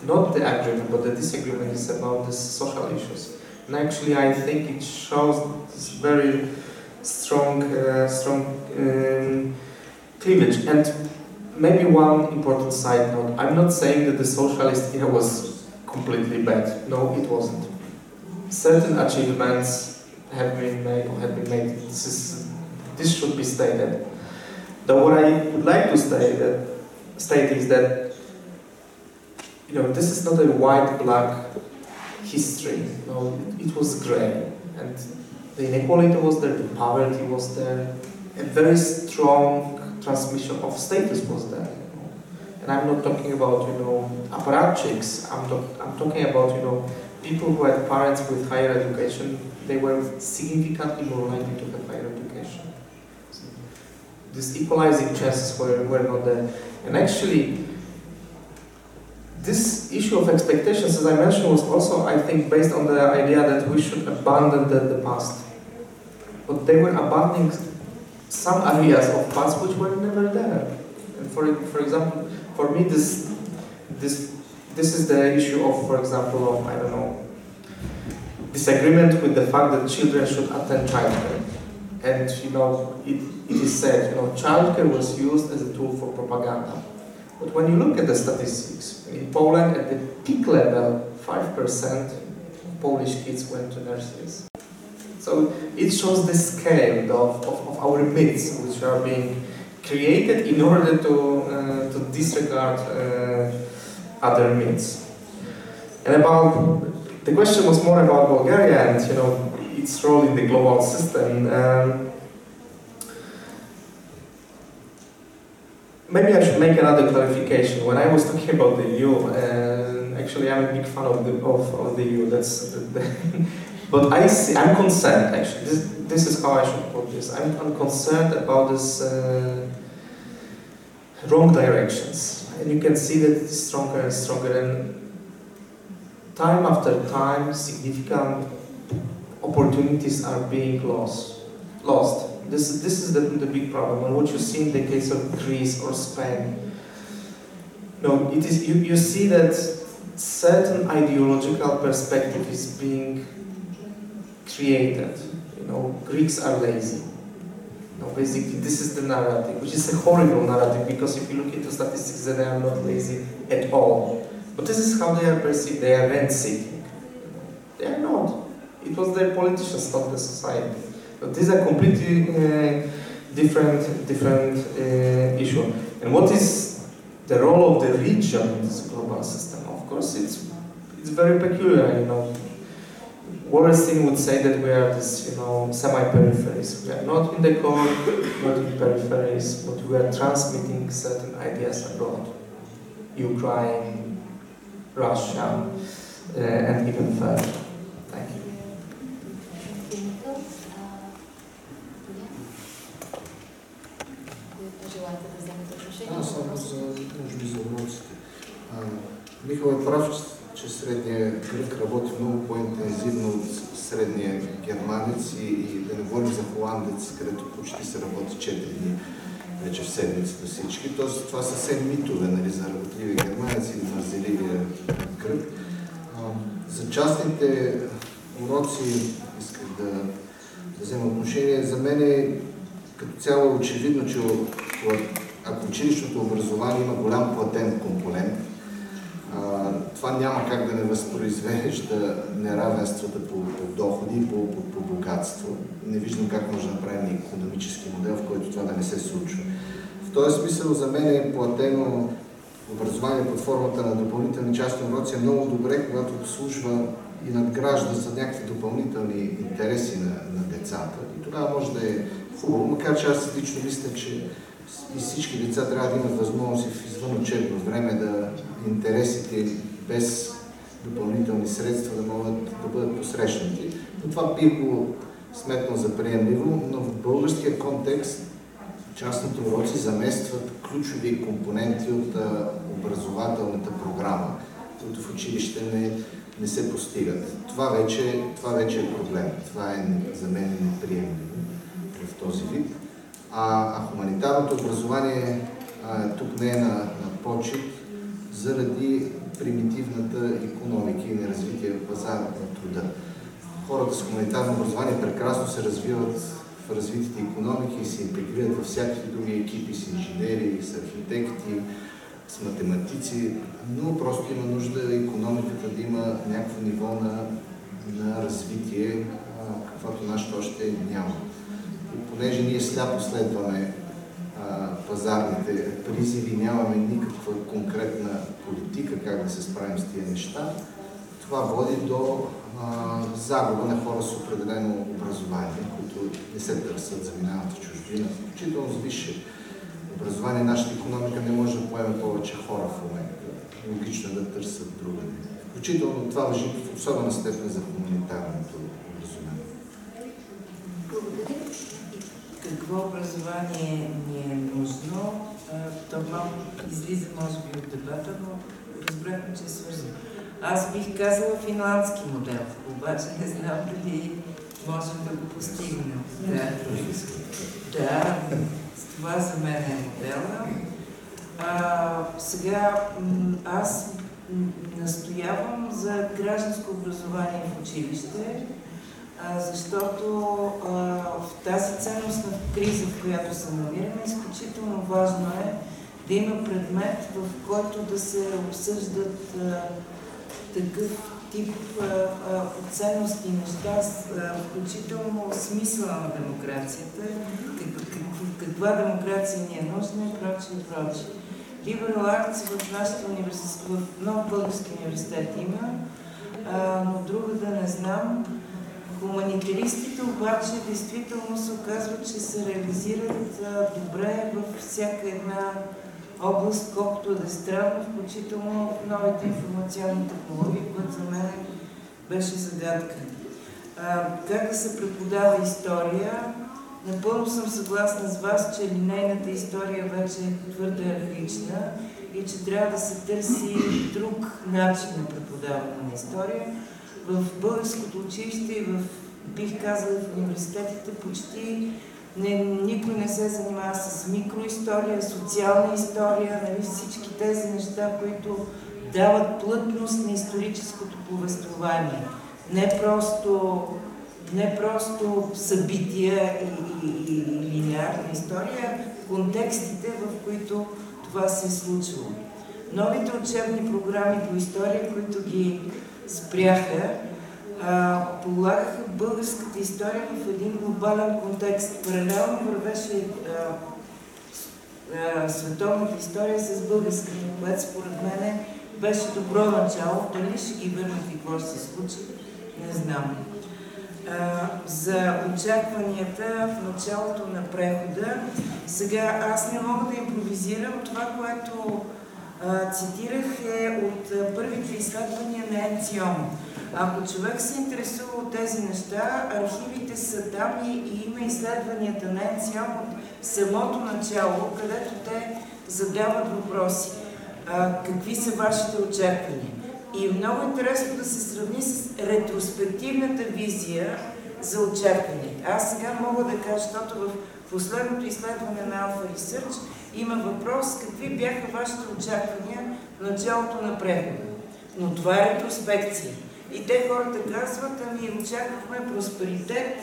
not the agreement, but the disagreement is about the social issues. And actually, I think it shows this very strong, uh, strong um, cleavage. And maybe one important side note: I'm not saying that the socialist era was completely bad. No, it wasn't. Certain achievements have been made have been made. This is this should be stated. Though what I would like to state state is that you know this is not a white-black history. No, it, it was grey, and the inequality was there, the poverty was there, a very strong transmission of status was there. You know. And I'm not talking about you know apparatchiks. I'm talk, I'm talking about you know people who had parents with higher education. They were significantly more likely to have higher education. These equalizing chances were, were not there. And actually, this issue of expectations, as I mentioned, was also, I think, based on the idea that we should abandon the, the past. But they were abandoning some areas of past which were never there. And for, for example, for me, this, this, this is the issue of, for example, of, I don't know, disagreement with the fact that children should attend childcare. And, you know, it, it is said, you know, childcare was used as a tool for propaganda. But when you look at the statistics, in Poland at the peak level, 5% of Polish kids went to nurseries. So it shows the scale of, of, of our myths which are being created in order to, uh, to disregard uh, other myths. And about, the question was more about Bulgaria and, you know, its role in the global system. Um, Maybe I should make another clarification. When I was talking about the EU, uh, actually I'm a big fan of the of, of the EU. That's the, the [LAUGHS] but I see, I'm concerned actually. This, this is how I should put this. I'm, I'm concerned about this uh, wrong directions, and you can see that it's stronger and stronger. And time after time, significant opportunities are being lost. Lost. This, this is the, the big problem, and what you see in the case of Greece or Spain. No, it is you, you see that certain ideological perspective is being created. You know, Greeks are lazy. Know, basically, this is the narrative, which is a horrible narrative because if you look into statistics, they are not lazy at all. But this is how they are perceived. They are rent-seeking. They are not. It was their politicians, not the society. But these are completely uh, different, different uh, issue. And what is the role of the region in this global system? Of course, it's it's very peculiar. You know, Wallerstein would say that we are this, you know, semi-peripheries. We are not in the core, not in peripheries, but we are transmitting certain ideas abroad. Ukraine, Russia, uh, and even further.
Михал е прав, че средния грък работи много по-интензивно от средния германец и, и да не говорим за холандец, където почти се работи 4 дни вече в седмицата всички. Тоест, това са все митове нали, за работливия германец или мързеливия. А, за частните уроци исках да, да взема отношение. За мен е като цяло очевидно, че ако училищното образование има голям платен компонент, а, това няма как да не възпроизвежда неравенствата по, по доходи и по, по, по богатство. Не виждам как може да направим економически модел, в който това да не се случва. В този смисъл за мен е платено образование под формата на допълнителни частни уроци е много добре, когато обслужва и надгражда за някакви допълнителни интереси на, на децата. И тогава може да е хубаво, макар че аз лично мисля, че и всички деца трябва да имат възможност и в извън учебно време да интересите без допълнителни средства да могат да бъдат посрещнати. Но това би го сметнал за приемливо, но в българския контекст частните уроци заместват ключови компоненти от образователната програма, които в училище не, не се постигат. Това вече, това вече е проблем. Това е за мен неприемливо в този вид. А, а хуманитарното образование а, тук не е на, на почет заради примитивната економика и неразвития пазар на труда. Хората с хуманитарно образование прекрасно се развиват в развитите економики и се интегрират във всякакви други екипи с инженери, с архитекти, с математици, но просто има нужда економиката да има някакво ниво на, на развитие, каквото нашето още няма. И понеже ние сляпо следваме пазарните призиви, нямаме никаква конкретна политика как да се справим с тия неща, това води до а, загуба на хора с определено образование, които не се търсят, заминават в чужбина, включително с висше образование. Нашата економика не може да поеме повече хора в момента. Логично е да търсят друга. Включително това въжи в особена степен за хуманитарното образование.
Благодаря.
Какво образование ни е нужно? То малко излиза, може би, от дебата, но разбрахме, че е свързано. Аз бих казала финландски модел, обаче не знам дали можем да го постигнем. Да, да това за мен е модела. А, сега аз настоявам за гражданско образование в училище, защото а, в тази ценностна криза, в която се намираме, изключително важно е да има предмет, в който да се обсъждат а, такъв тип а, а, ценностни неща, включително смисъла на демокрацията, как, как, каква демокрация ни е нужна и прочее и прочее. Liberal Arts в нашите университет, в много български университет има, а, но друга да не знам. Хуманитаристите обаче действително се оказва, че се реализират добре във всяка една област, колкото да е странно, включително в новите информационни технологии, което за мен беше загадка. Как да се преподава история? Напълно съм съгласна с вас, че линейната история вече е твърде архаична и че трябва да се търси друг начин на преподаване на история. В българското училище и в, бих казала, в университетите почти не, никой не се занимава с микроистория, социална история, нали, всички тези неща, които дават плътност на историческото повествование. Не просто, не просто събития и, и, и, линеарна история, контекстите, в които това се е случило. Новите учебни програми по история, които ги спряха, а, полагаха българската история в един глобален контекст. Паралелно вървеше световната история с българската, което според мен беше добро начало. Дали ще ги върнат и какво ще се случи, не знам. А, за очакванията в началото на прехода. Сега аз не мога да импровизирам. Това, което цитирах е от първите изследвания на ЕНЦИОМ. Ако човек се интересува от тези неща, архивите са там и, има изследванията на НЦИОМ от самото начало, където те задават въпроси. А, какви са вашите очаквания? И е много интересно да се сравни с ретроспективната визия за очаквания. Аз сега мога да кажа, защото в последното изследване на Alpha Research има въпрос какви бяха вашите очаквания в началото на прехода. Но това е ретроспекция. И те хората казват, ами очаквахме просперитет,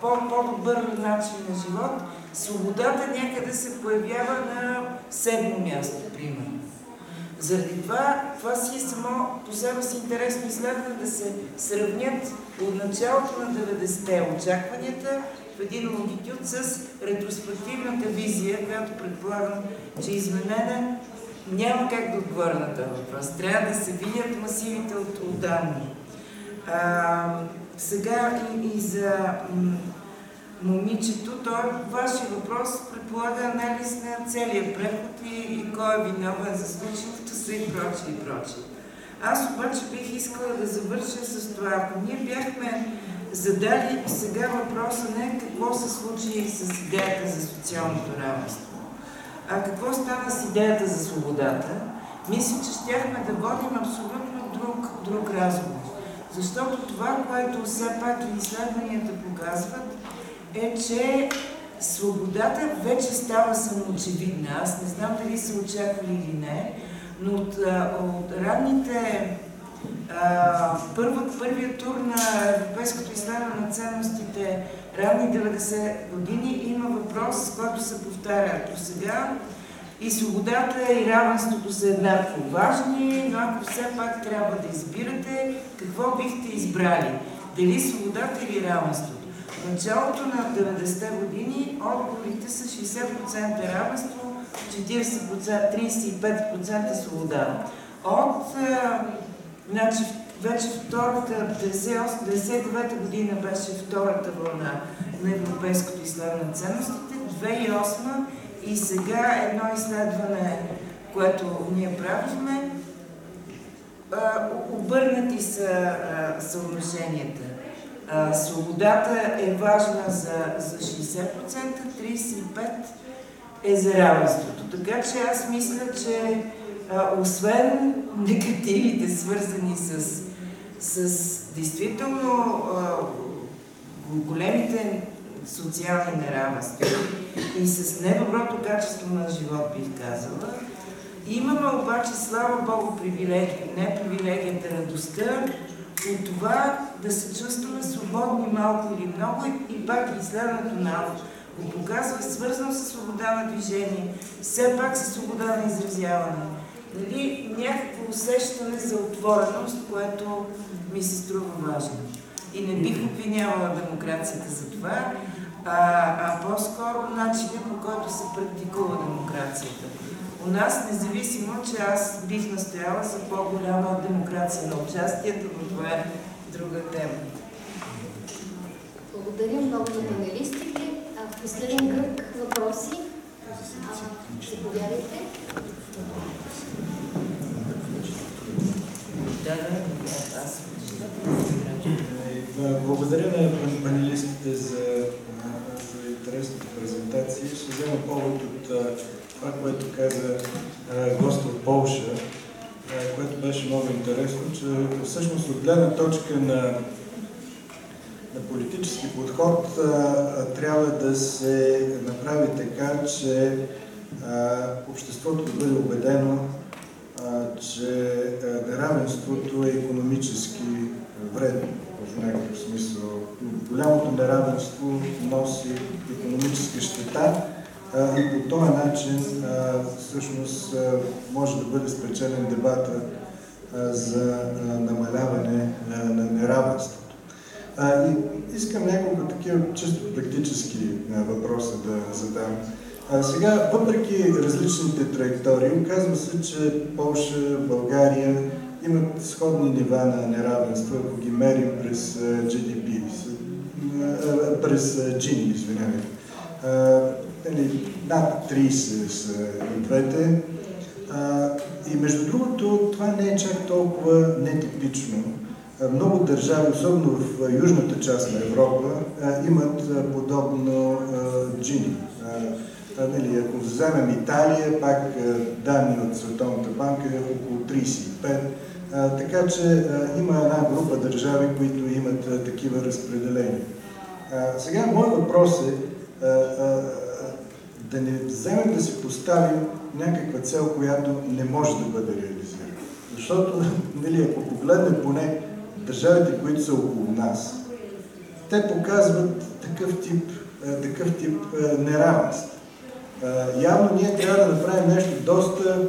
по-добър -по начин на живот. Свободата някъде се появява на седмо място, примерно. Заради това, това си е само по себе си интересно изследване да се сравнят от началото на 90-те очакванията в един лонгитюд с ретроспективната визия, която предполагам, че е изменена няма как да отговоря на този въпрос. Трябва да се видят масивите от, данни. А, сега и, и за момичето, той вашия въпрос предполага анализ на целия преход и, и кой е виновен за случилото се и прочее и прочее. Аз обаче бих искала да завърша с това. Ако ние бяхме задали сега въпроса не какво се случи с идеята за социалното равенство, а какво стана с идеята за свободата? Мисля, че щяхме да водим абсолютно друг, друг разговор. Защото това, което все пак и изследванията показват, е, че свободата вече става самоочевидна. Аз не знам дали са очаквали или не, но от, от ранните първият, първият тур на Европейското изследване на ценностите ранни 90 години има въпрос, който се повтаря до сега. И свободата и равенството са еднакво важни, но ако все пак трябва да избирате, какво бихте избрали? Дали свободата или равенството? В началото на 90-те години отговорите са 60% равенство, 40%, 35% свобода. От Значи, вече втората, 1999 година беше втората вълна на Европейското изследване на ценностите, 2008 и сега едно изследване, което ние правихме, обърнати са съотношенията. Свободата е важна за, за 60%, 35% е за равенството. Така че аз мисля, че освен негативите, свързани с, с действително големите социални неравенства и с недоброто качество на живот, бих казала, имаме обаче, слава Богу, привилегии, не привилегията, радостта от това да се чувстваме свободни малко или много и пак изследването на Алфа го показва, свързано с свобода на движение, все пак с свобода на изразяване нали, някакво усещане за отвореност, което ми се струва важно. И не бих обвинявала демокрацията за това, а, а по-скоро начинът по който се практикува демокрацията. У нас, независимо, че аз бих настояла за по-голяма демокрация на участието, но това е друга тема.
Благодаря много на панелистите. Последен кръг въпроси. Заповядайте.
Благодаря на панелистите за, за интересните презентации. Ще взема повод от това, което каза гост от Полша, което беше много интересно, че всъщност от гледна точка на, на политически подход трябва да се направи така, че обществото да бъде убедено че неравенството е економически вредно в някакъв смисъл. Голямото неравенство носи економическа щета и по този начин всъщност може да бъде спечелен дебата за намаляване на неравенството. И искам няколко такива чисто практически въпроса да задам. А сега, въпреки различните траектории, оказва се, че Полша, България имат сходни нива на неравенство, ако ги мерим през GDP, през Gini, извинявайте. Нали, над 30 са и двете. И между другото, това не е чак толкова нетипично. Много държави, особено в южната част на Европа, имат подобно джини. Нали, ако вземем Италия, пак данни от Световната банка е около 35. Така че има една група държави, които имат такива разпределения. Сега, моят въпрос е да не вземем да си поставим някаква цел, която не може да бъде реализирана. Защото, [LAUGHS] нали, ако погледнем поне държавите, които са около нас, те показват такъв тип, такъв тип неравенство. Явно ние трябва да направим нещо доста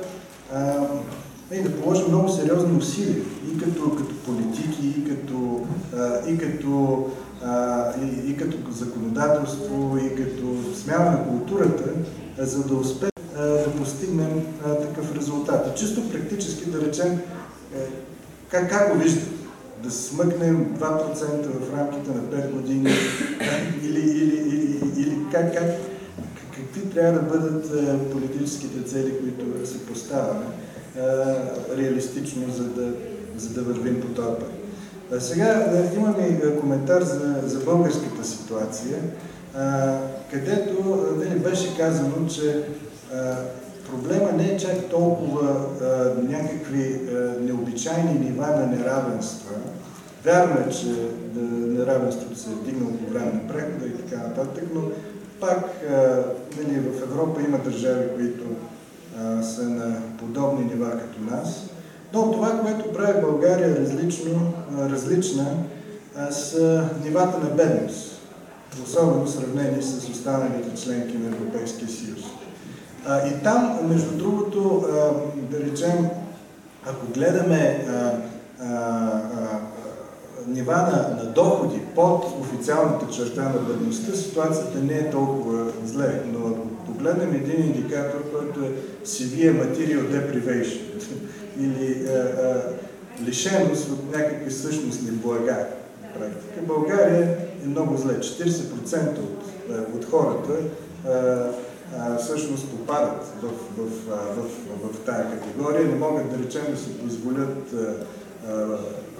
и да положим много сериозни усилия и като, като политики, и като, и като и, и като законодателство, и като смяна на културата, за да успеем да постигнем такъв резултат. И чисто практически да речем, е, как, как го виждате? Да смъкнем 2% в рамките на 5 години или, или, или, или как, как, какви трябва да бъдат политическите цели, които се поставяме реалистично, за да, за да вървим по този път. Сега имаме коментар за, за българската ситуация, където нали, беше казано, че проблема не е чак толкова някакви необичайни нива на неравенства. Вярно е, че неравенството се е дигнало по време на прехода и така нататък, но пак нали, в Европа има държави, които са на подобни нива като нас. Но това, което прави България различно, различна, са нивата на бедност, особено в сравнение с останалите членки на Европейския съюз. И там, между другото, да речем, ако гледаме нива на, на доходи под официалната черта на бедността, ситуацията не е толкова зле. Но ако погледнем един индикатор, който е Severe Material Deprivation, [LAUGHS] или а, а, лишеност от някакви същностни блага. Практика. България е много зле. 40% от, от хората а, а, всъщност попадат в, в, в, в, в тая категория. Не могат да речем да си позволят а,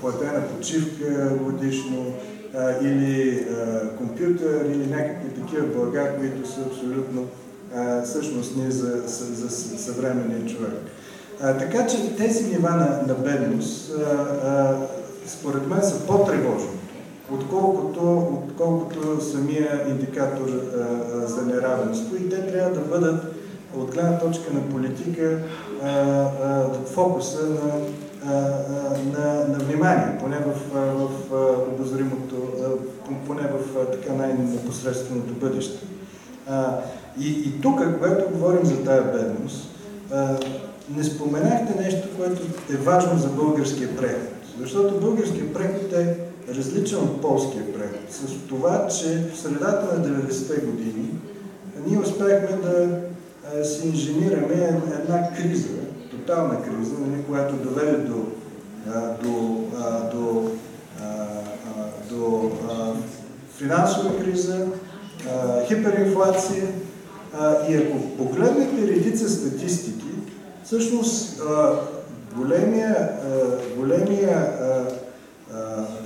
платена почивка годишно или компютър или някакви такива блага, които са абсолютно същностни за, за, за съвременния човек. А, така че тези нива на, на бедност, а, а, според мен, са по-тревожни, отколкото, отколкото самия индикатор а, а, за неравенство и те трябва да бъдат от гледна точка на политика а, а, фокуса на, на, на внимание, поне в, в, в обозримото, поне в така най-непосредственото бъдеще. И, и тук, когато говорим за тая бедност, не споменахте нещо, което е важно за българския преход. Защото българския преход е различен от полския преход. С това, че в средата на 90-те години ние успяхме да си инженираме една криза, тотална криза, нали, която доведе до, до, до, до, до финансова криза, хиперинфлация. И ако погледнете редица статистики, Всъщност, големия, големия,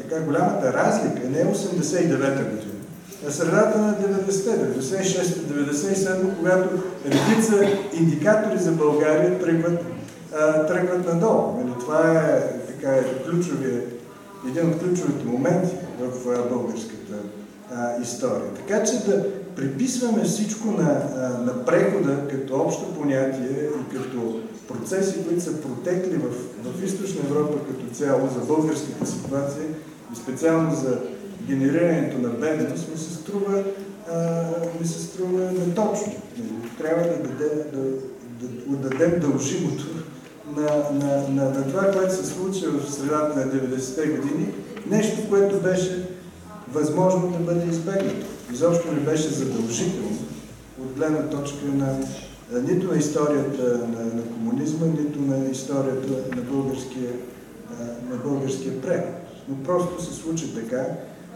така, голямата разлика не е 89-та година, а средата на 90-те, 96-97, когато редица индикатори за България тръгват, тръгват надолу. Нали, това е така, ключовия, един от ключовите моменти в българската история. Така че да приписваме всичко на, на прехода като общо понятие и като процеси, които са протекли в, в Източна Европа като цяло за българската ситуация и специално за генерирането на бедност, ми се струва, струва неточно. Трябва да, даде, да, да отдадем дължимото на, на, на, на това, което се случи в средата на 90-те години, нещо, което беше възможно да бъде избегнато. Изобщо не беше задължително от гледна точка на нито на историята на, на комунизма, нито на историята на българския, на българския преход. Но просто се случи така,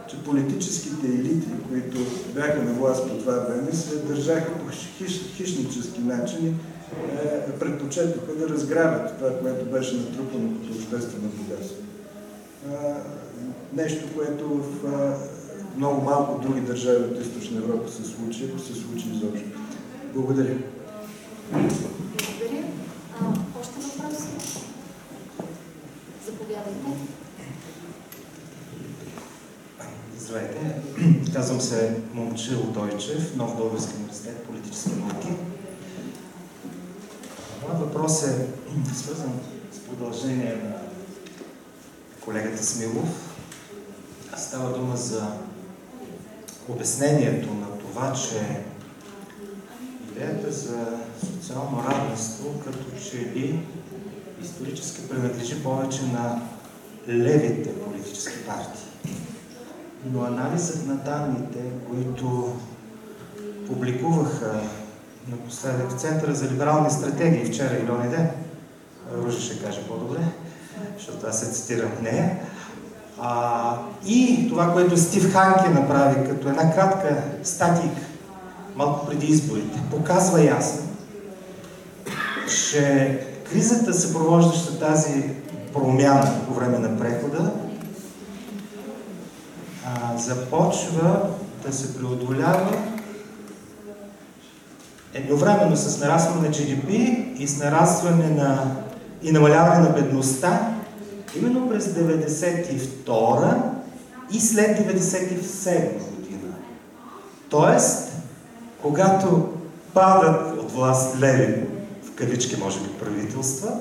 че политическите елити, които бяха на власт по това време, се държаха по хищ, хищнически начини, е, предпочетоха да разграбят това, което беше натрупано като обществено богатство. Нещо, което в много малко други държави от Източна Европа се случи, ако се случи изобщо. Благодаря.
Благодаря. А, още въпроси? Заповядайте.
Здравейте. Казвам се Момчил Дойчев, нов български университет, политически науки. Моят въпрос е свързан с продължение на колегата Смилов. Става дума за обяснението на това, че идеята за социално равенство като че ли исторически принадлежи повече на левите политически партии. Но анализът на данните, които публикуваха напоследък. В Центъра за либерални стратегии вчера или оня ден, Ружа ще каже по-добре, защото аз се цитирам нея, а, и това, което Стив Ханке направи като една кратка статика малко преди изборите, показва ясно, че кризата, съпровождаща тази промяна по време на прехода, а, започва да се преодолява едновременно с нарастване на GDP и с нарастване на и намаляване на бедността именно през 92 и след 97 година. Тоест, когато падат от власт леви, в кавички може би правителства,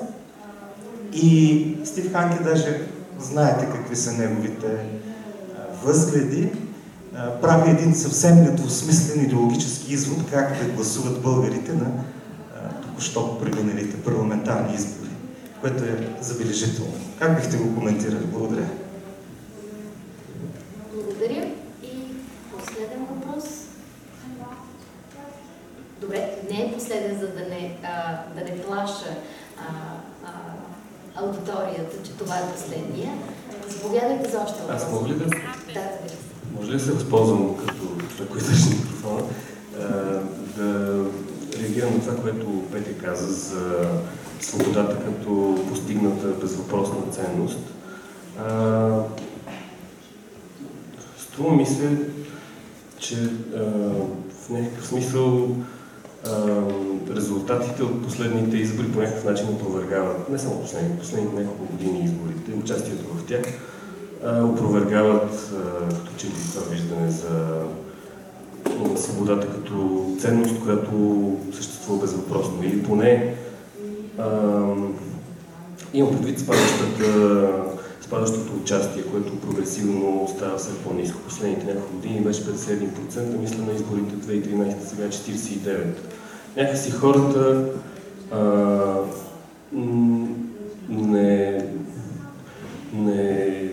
и Стив Ханке даже знаете какви са неговите възгледи, прави един съвсем недвусмислен идеологически извод как да гласуват българите на току-що преминалите парламентарни избори което е забележително. Как бихте го коментирали? Благодаря.
Благодаря. И последен въпрос. Добре, не е последен, за да не, а, да не плаша а, а, аудиторията, че това е последния. Заповядайте за още въпрос.
Аз мога ли да?
Да,
Може ли да се възползвам като човек, който държи микрофона, да реагирам на това, което Петя каза за свободата като постигната безвъпросна ценност. Струва ми се, че в някакъв смисъл резултатите от последните избори по някакъв начин опровергават, не само последните, последните няколко години изборите, участието в тях, опровергават като че това виждане за свободата като ценност, която съществува безвъпросно. Или поне имам предвид спадащата, спадащото участие, което прогресивно става все по-низко. Последните няколко години беше 51%, мисля на изборите 2013, сега 49%. Някакси хората а, не, не,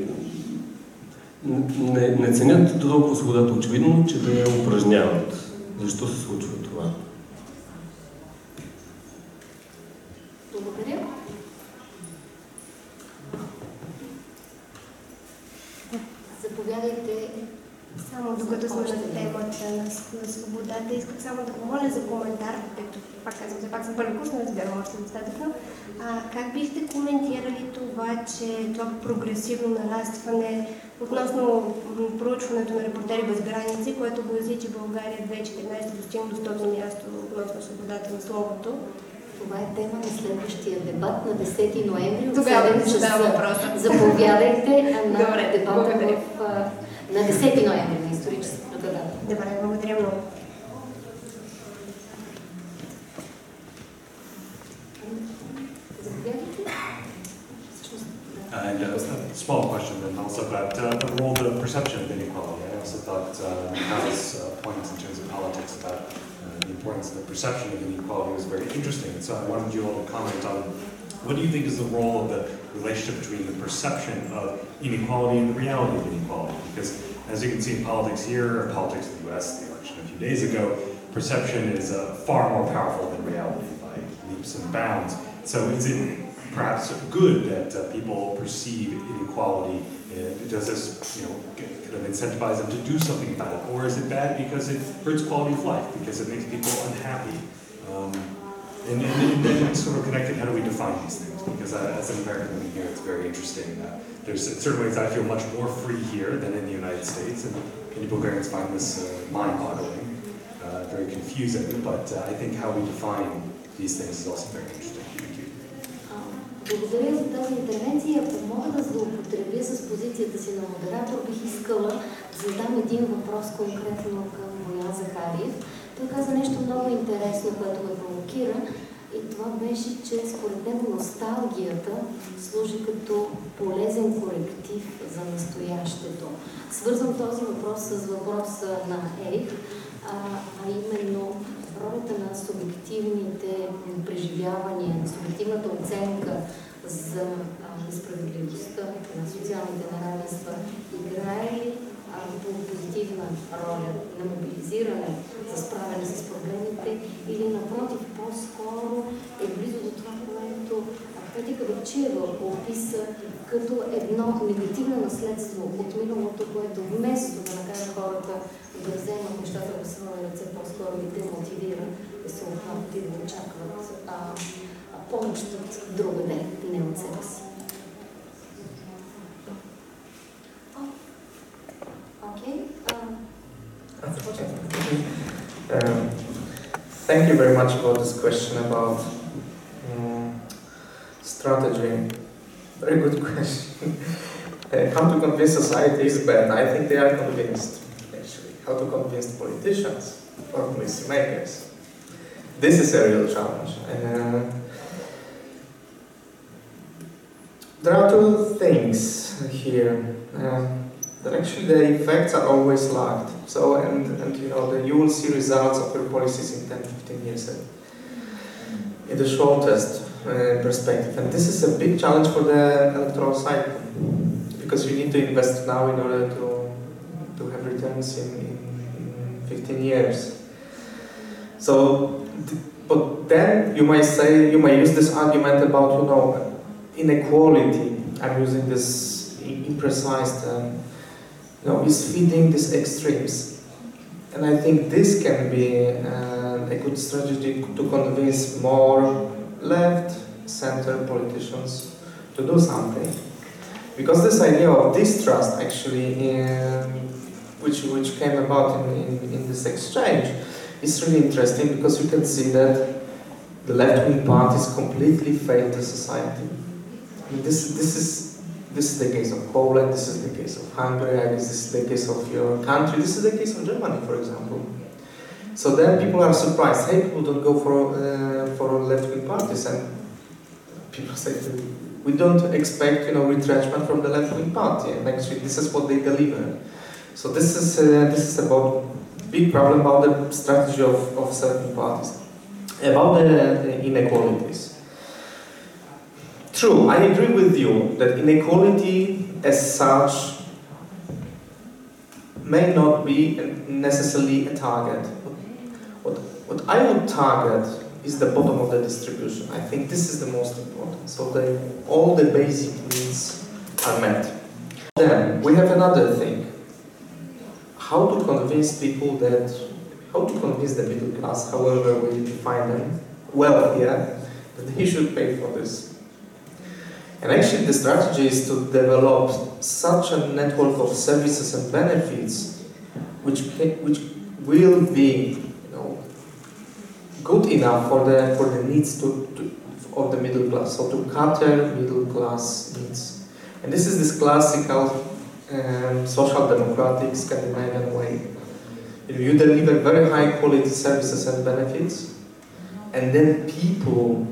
не, не ценят толкова свободата, очевидно, че да я упражняват. Защо се случва това?
Благодаря. Заповядайте.
Само докато сме на темата на свободата, исках само да помоля за коментар, тъй като пак казвам, все пак съм първи курс, не разбирам още достатъчно. А, как бихте коментирали това, че това прогресивно нарастване относно проучването на репортери без граници, което гласи, че България 2014 достигна до 100 място относно свободата на словото?
Това е тема на следващия дебат на 10 ноември.
Тогава ви задавам въпроса.
Заповядайте на
Добре,
дебата
благодаря.
в, на 10 ноември на историческата дата.
Добре, благодаря много.
Small question then also about uh, the role, the perception of inequality. I also thought uh, Mikhail's uh, points in terms of politics about uh, the importance of the perception of inequality was very interesting. And so I wanted you all to comment on what do you think is the role of the relationship between the perception of inequality and the reality of inequality? Because as you can see in politics here, politics in the US, the election a few days ago, perception is uh, far more powerful than reality by leaps and bounds. So is it perhaps good that uh, people perceive inequality? And does this, you know, kind of incentivize them to do something about it, or is it bad because it hurts quality of life because it makes people unhappy? Um, and, and, and then sort of connected, how do we define these things? Because uh, as an American living here, it's very interesting. Uh, there's in certain ways I feel much more free here than in the United States, and many Bulgarians find this uh, mind-boggling, uh, very confusing. But uh, I think how we define these things is also very interesting.
Благодаря за тази интервенция. Ако мога да злоупотребя с позицията си на модератор, бих искала да задам един въпрос конкретно към Боян Захариев. Той каза нещо много интересно, което ме провокира. И това беше, че според него носталгията служи като полезен коректив за настоящето. Свързвам този въпрос с въпроса на Ерих, а, а именно ролята на субективните преживявания, на субективната оценка за несправедливостта на социалните неравенства играе ли позитивна роля на мобилизиране за справяне с проблемите или напротив по-скоро е близо до това, което Петя Кабакчиева описа като едно негативно наследство от миналото, което вместо да накара хората да вземат нещата в своя ръце, по-скоро и да мотивира да се обхванат и да очакват а, а, помощ от другаде, не от себе си. Окей.
Um, thank you very much for this question about um, strategy. Very good question. uh, how to convince society is bad. I think they are convinced, actually. How to convince politicians or policymakers. This is a real challenge. Uh, there are two things here. Um, that actually the effects are always lagged. So, and, and you know, that you will see results of your policies in 10, 15 years uh, in the shortest uh, perspective. And this is a big challenge for the electoral cycle because you need to invest now in order to, to have returns in, in, in 15 years. So, but then you might say, you might use this argument about, you know, inequality. I'm using this imprecise term you know, is feeding these extremes. And I think this can be uh, a good strategy to convince more left, center politicians to do something. Because this idea of distrust actually, um, which, which came about in, in, in this exchange, is really interesting because you can see that the left-wing parties completely failed the society. I mean, this, this is this is the case of Poland, this is the case of Hungary, this is the case of your country, this is the case of Germany, for example. So then people are surprised, hey, people don't go for, uh, for left-wing parties, and people say, we don't expect, you know, retrenchment from the left-wing party, and actually this is what they deliver. So this is, uh, this is about big problem about the strategy of, of certain parties. About the, the inequalities. True, I agree with you that inequality as such may not be necessarily a target. What, what I would target is the bottom of the distribution. I think this is the most important. So that all the basic needs are met. Then we have another thing. How to convince people that, how to convince the middle class, however we define them, wealthier, that they should pay for this. And actually, the strategy is to develop such a network of services and benefits which, can, which will be good enough for the, for the needs to, to, of the middle class, so to cater middle class needs. And this is this classical um, social democratic Scandinavian way. You, deliver very high quality services and benefits, and then people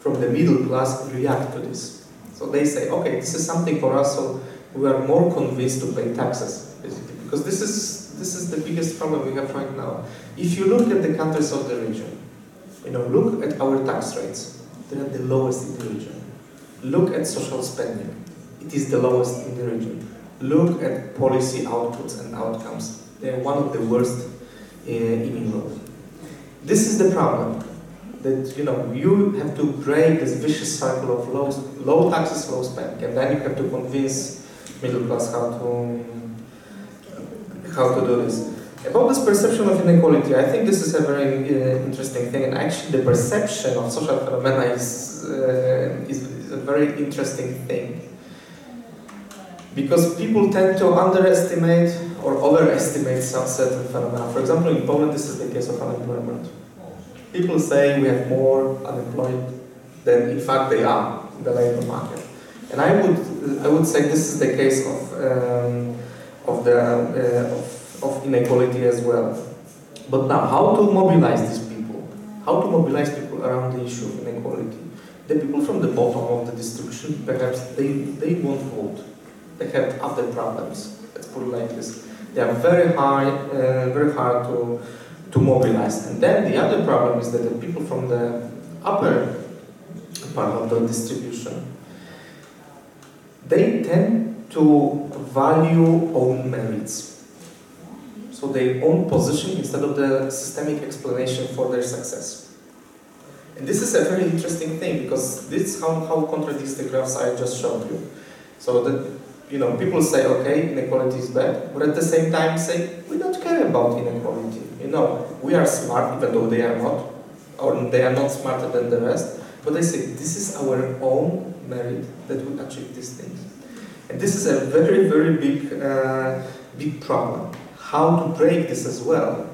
from the middle class react to this. So they say, okay, this is something for us, so we are more convinced to pay taxes, basically, because this is this is the biggest problem we have right now. If you look at the countries of the region, you know, look at our tax rates; they are the lowest in the region. Look at social spending; it is the lowest in the region. Look at policy outputs and outcomes; they are one of the worst uh, in Europe. This is the problem that you know you have to break this vicious cycle of low, low taxes, low spending, and then you have to convince middle class how to how to do this. About this perception of inequality, I think this is a very uh, interesting thing, and actually the perception of social phenomena is, uh, is, is a very interesting thing. Because people tend to underestimate or overestimate some certain phenomena. For example, in Poland, this is the case of unemployment. People say we have more unemployed than in fact they are in the labor market. And I would, I would say this is the case of, um, of, the, uh, of, of inequality as well. But now, how to mobilize these people? How to mobilize people around the issue of inequality? The people from the bottom of the distribution, perhaps they, they won't vote. They have other problems. Let's put it like this. They are very high, uh, very hard to, to mobilize. And then the other problem is that the people from the upper part of the distribution, they tend to value own merits. So their own position instead of the systemic explanation for their success. And this is a very interesting thing because this how, how contradicts the graphs I just showed you. So that you know people say okay inequality is bad, but at the same time say we don't care about inequality. You know we are smart even though they are not, or they are not smarter than the rest. But they say this is our own merit that we achieve these things. And this is a very, very big, uh, big problem. How to break this as well?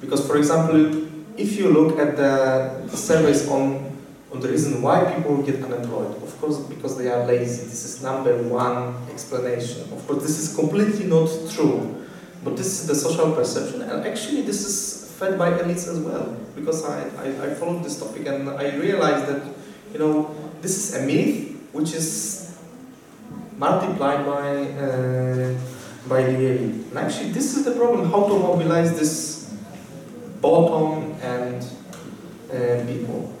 Because, for example, if you look at the, surveys on, on the reason why people get unemployed, of course, because they are lazy. This is number one explanation. Of course, this is completely not true. But this is the social perception, and actually, this is fed by elites as well. Because I, I, I followed this topic and I realized that, you know, this is a myth which is multiplied by, uh, by the elite. And actually, this is the problem how to mobilize this bottom and uh, people.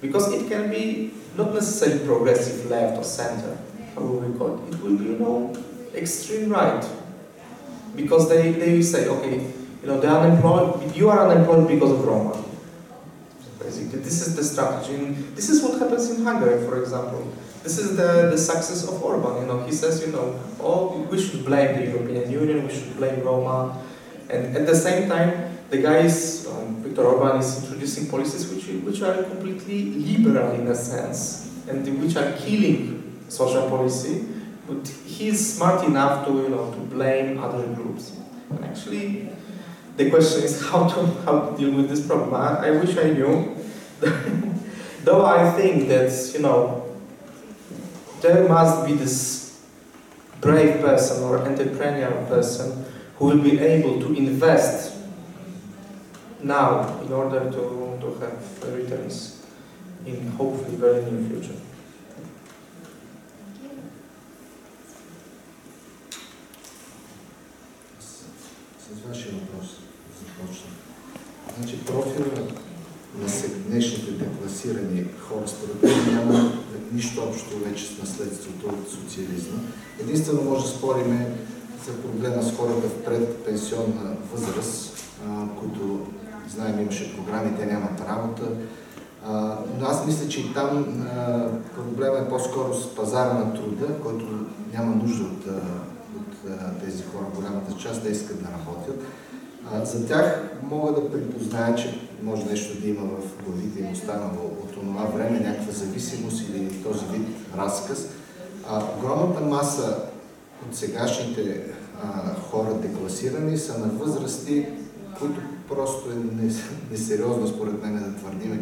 Because it can be not necessarily progressive left or center, how will we call it? It will be, you know, extreme right. Because they, they say, okay, you know, unemployed, you are unemployed because of Roma. Basically, this is the strategy. This is what happens in Hungary, for example. This is the, the success of Orban. You know, he says, you know, oh, we should blame the European Union, we should blame Roma. And at the same time, the guy um, Viktor Orban is introducing policies which, which are completely liberal in a sense, and which are killing social policy, but he's smart enough to, you know, to blame other groups. And actually, the question is [LAUGHS] how to, how to deal with this problem. I, I wish I knew. [LAUGHS] Though I think that, you know, there must be this brave person or entrepreneurial person who will be able to invest now in order to, to have returns in hopefully very near future.
С вашия въпрос започна. Значи профила на днешните декласирани хора според мен няма нищо общо вече с наследството от социализма. Единствено може да спориме за проблема с хората в предпенсионна възраст, които знаем имаше програми, те нямат работа. Но аз мисля, че и там проблема е по-скоро с пазара на труда, който няма нужда от, от тези хора, голямата част, да искат да работят. За тях мога да припозная, че може нещо да има в главите им останало от това време, някаква зависимост или този вид разказ. А, огромната маса от сегашните а, хора декласирани са на възрасти, които просто е несериозно според мен да твърдиме.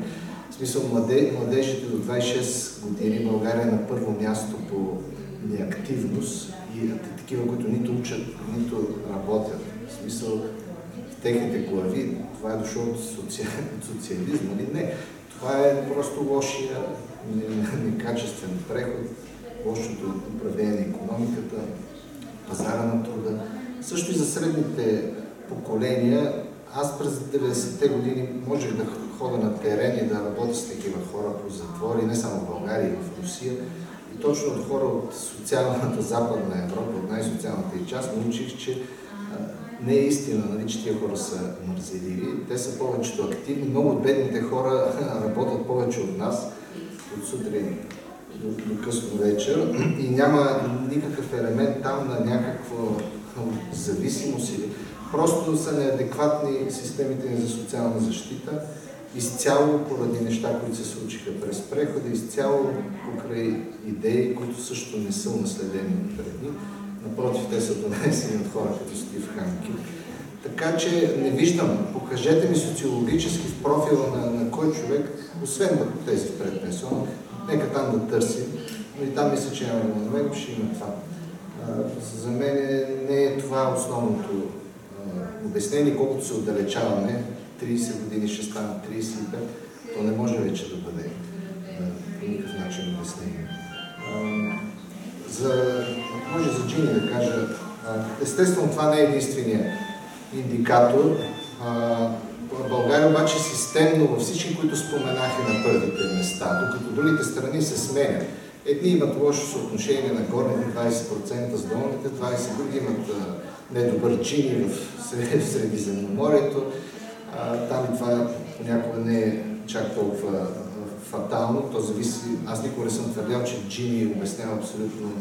В смисъл, младе, младежите до 26 години България е на първо място по неактивност и такива, които нито учат, нито работят. В смисъл, техните глави това е дошло от, соци... от социализма или не. Това е просто лошия, некачествен преход, лошото управление на економиката, пазара на труда. Също и за средните поколения. Аз през 90-те години можех да ходя на терен и да работя с такива хора по затвори, не само в България, и в Русия. И точно от хора от социалната западна Европа, от най-социалната и част, научих, че не е истина, нали, че тия хора са мързеливи. Те са повечето активни. Много от бедните хора [LAUGHS] работят повече от нас, от сутрин до, до късно вечер и няма никакъв елемент там на някаква зависимост или просто са неадекватни системите ни за социална защита, изцяло поради неща, които се случиха през прехода, изцяло покрай идеи, които също не са унаследени от предни. Напротив, те са донесени от хора като Стив Ханки. Така че не виждам, покажете ми социологически в профила на, на кой човек, освен тези в нека там да търсим, но и там мисля, че няма намерим, ще има това. За мен не е това основното обяснение, колкото се отдалечаваме, 30 години ще станат 35, то не може вече да бъде по никакъв начин обяснение. За, може за Джини да кажа, естествено това не е единствения индикатор. България обаче системно във всички, които споменах и на първите места, докато другите страни се сменят. Едни имат лошо съотношение на горните 20% с долните 20%, други имат недобър чини в Средиземноморието. Там това понякога не е чак толкова фатално. То зависи. Аз никога не съм твърдял, че Джини обяснява абсолютно,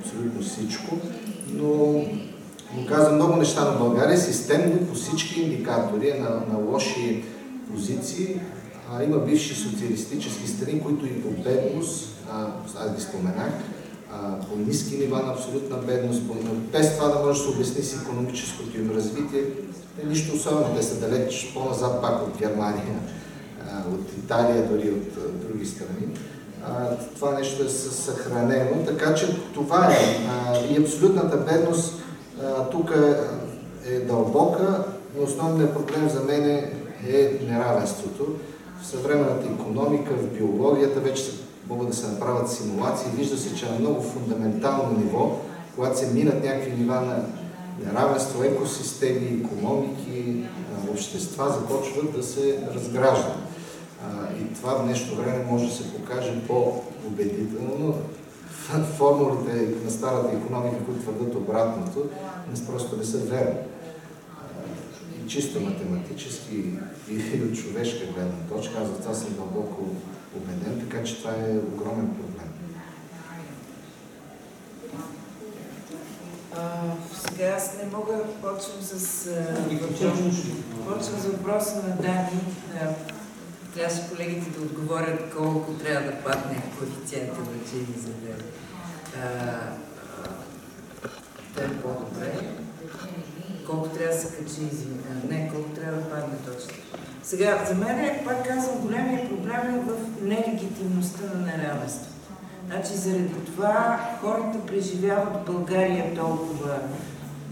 абсолютно всичко, но но каза много неща на България, системно по всички индикатори на, на лоши позиции. А, има бивши социалистически страни, които и по бедност, а, аз ги споменах, а, по ниски нива на абсолютна бедност, по, без това да може да се обясни с економическото им развитие. Те нищо особено, те са далеч по-назад пак от Германия, от Италия, дори от а, други страни. Това нещо е съхранено, така че това е. И абсолютната бедност тук е, е дълбока, но основният проблем за мен е неравенството. В съвременната економика, в биологията вече могат да се направят симулации. Вижда се, че на много фундаментално ниво, когато се минат някакви нива на неравенство, екосистеми, економики, общества започват да се разграждат. И това в днешно време може да се покаже по-убедително [LAUGHS] формулите на старата економика, които твърдат обратното, не просто не са верни. И чисто математически и от човешка гледна точка, аз за това съм дълбоко убеден, така че това е огромен проблем.
А, сега аз не мога да почвам с, почвам с въпроса на Дани. Трябваше колегите да отговорят колко трябва да падне коефициента на Джини, за да да е по-добре. Колко трябва да се качи, извиня. Не, колко трябва да падне точно. Сега, за мен, е, пак казвам, големия проблем е в нелегитимността на неравенство. Значи, заради това хората преживяват България толкова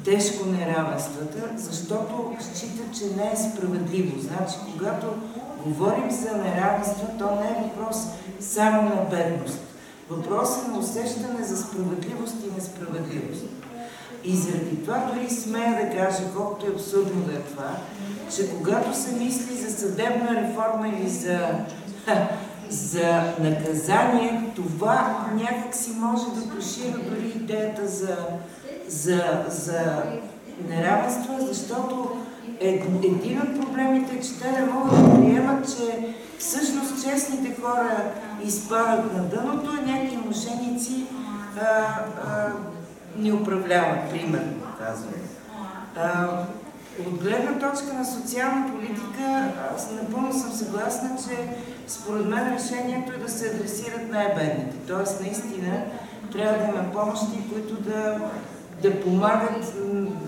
тежко неравенствата, защото считат, че не е справедливо. Значи, когато говорим за неравенство, то не е въпрос само на бедност. Въпросът на усещане за справедливост и несправедливост. И заради това дори смея да кажа, колкото е абсурдно да е това, че когато се мисли за съдебна реформа или за, за наказание, това някак си може да тушира дори идеята за, за, за неравенство, защото един от проблемите е, че те не могат да приемат, че всъщност честните хора изпадат на дъното, а някакви мошеници а, а, ни управляват, примерно, казвам. От гледна точка на социална политика, аз напълно съм съгласна, че според мен решението е да се адресират най-бедните. Тоест, наистина, трябва да има помощи, които да да помагат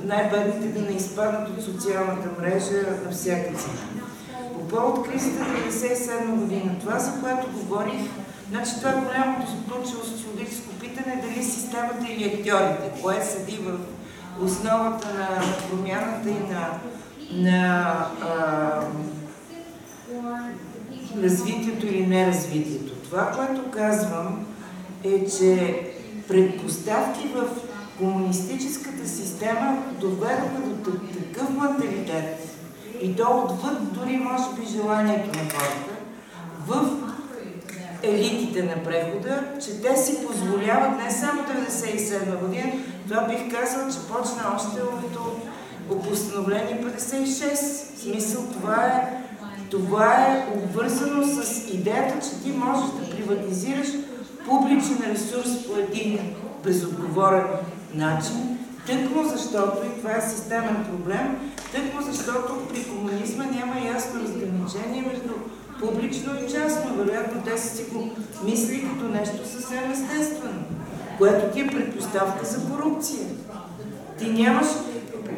най-бедните да не изпаднат от социалната мрежа на всяка цена. По повод кризата 1997 година, това за което говорих, значи това е голямото случило социологическо питане, дали системата или актьорите, кое седи в основата на промяната и на на а, развитието или неразвитието. Това, което казвам, е, че предпоставки в комунистическата система доведоха до такъв менталитет и то отвъд дори, може би, желанието на хората в елитите на прехода, че те си позволяват не само 1997 година, това бих казал, че почна още от постановление 56. В смисъл това е, това е обвързано с идеята, че ти можеш да приватизираш публичен ресурс по един безотговорен начин, тъкмо защото, и това е системен проблем, тъкмо защото при комунизма няма ясно разграничение между публично и частно. Вероятно те са си го мисли като нещо съвсем естествено, което ти е предпоставка за корупция. Ти нямаш...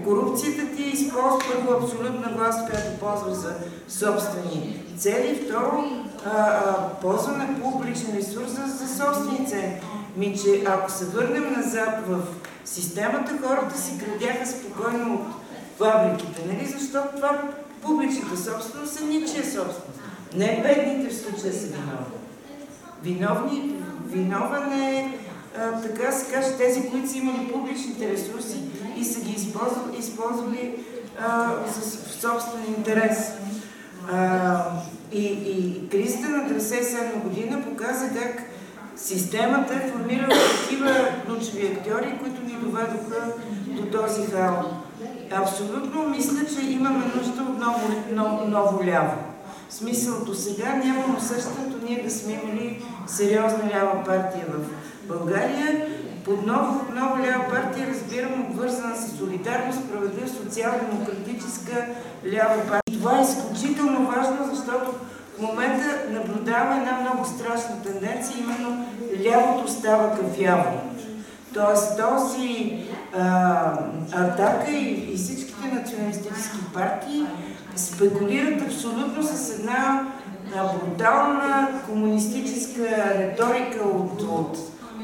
Корупцията ти е използва първо абсолютна власт, която ползва за собствени цели, второ а, а, ползва на публичен ресурс за, за собствени цели. Ми, че ако се върнем назад в системата, хората си градяха спокойно от фабриките, нали? Защото това публичната собственост е ничия собственост. Не бедните в случая са виновни. Виновни, виновен е, а, така се каже, тези, които са имали публичните ресурси и са ги използвали, използвали а, за, в собствен интерес. А, и, и кризата на 1997 година показа как системата е формирала такива ключови актьори, които ни доведоха до този хаос. Абсолютно мисля, че имаме нужда от ново, ново, ново ляво. В смисъл до сега нямам усещането ние да сме имали сериозна лява партия в България. Под ново, много лява партия разбирам обвързана с солидарност, справедлив, социал-демократическа лява партия. Това е изключително важно, защото в момента наблюдава една много страшна тенденция, именно лявото става кафяво. Тоест този а, атака и, и всичките националистически партии спекулират абсолютно с една а, брутална комунистическа риторика от, от,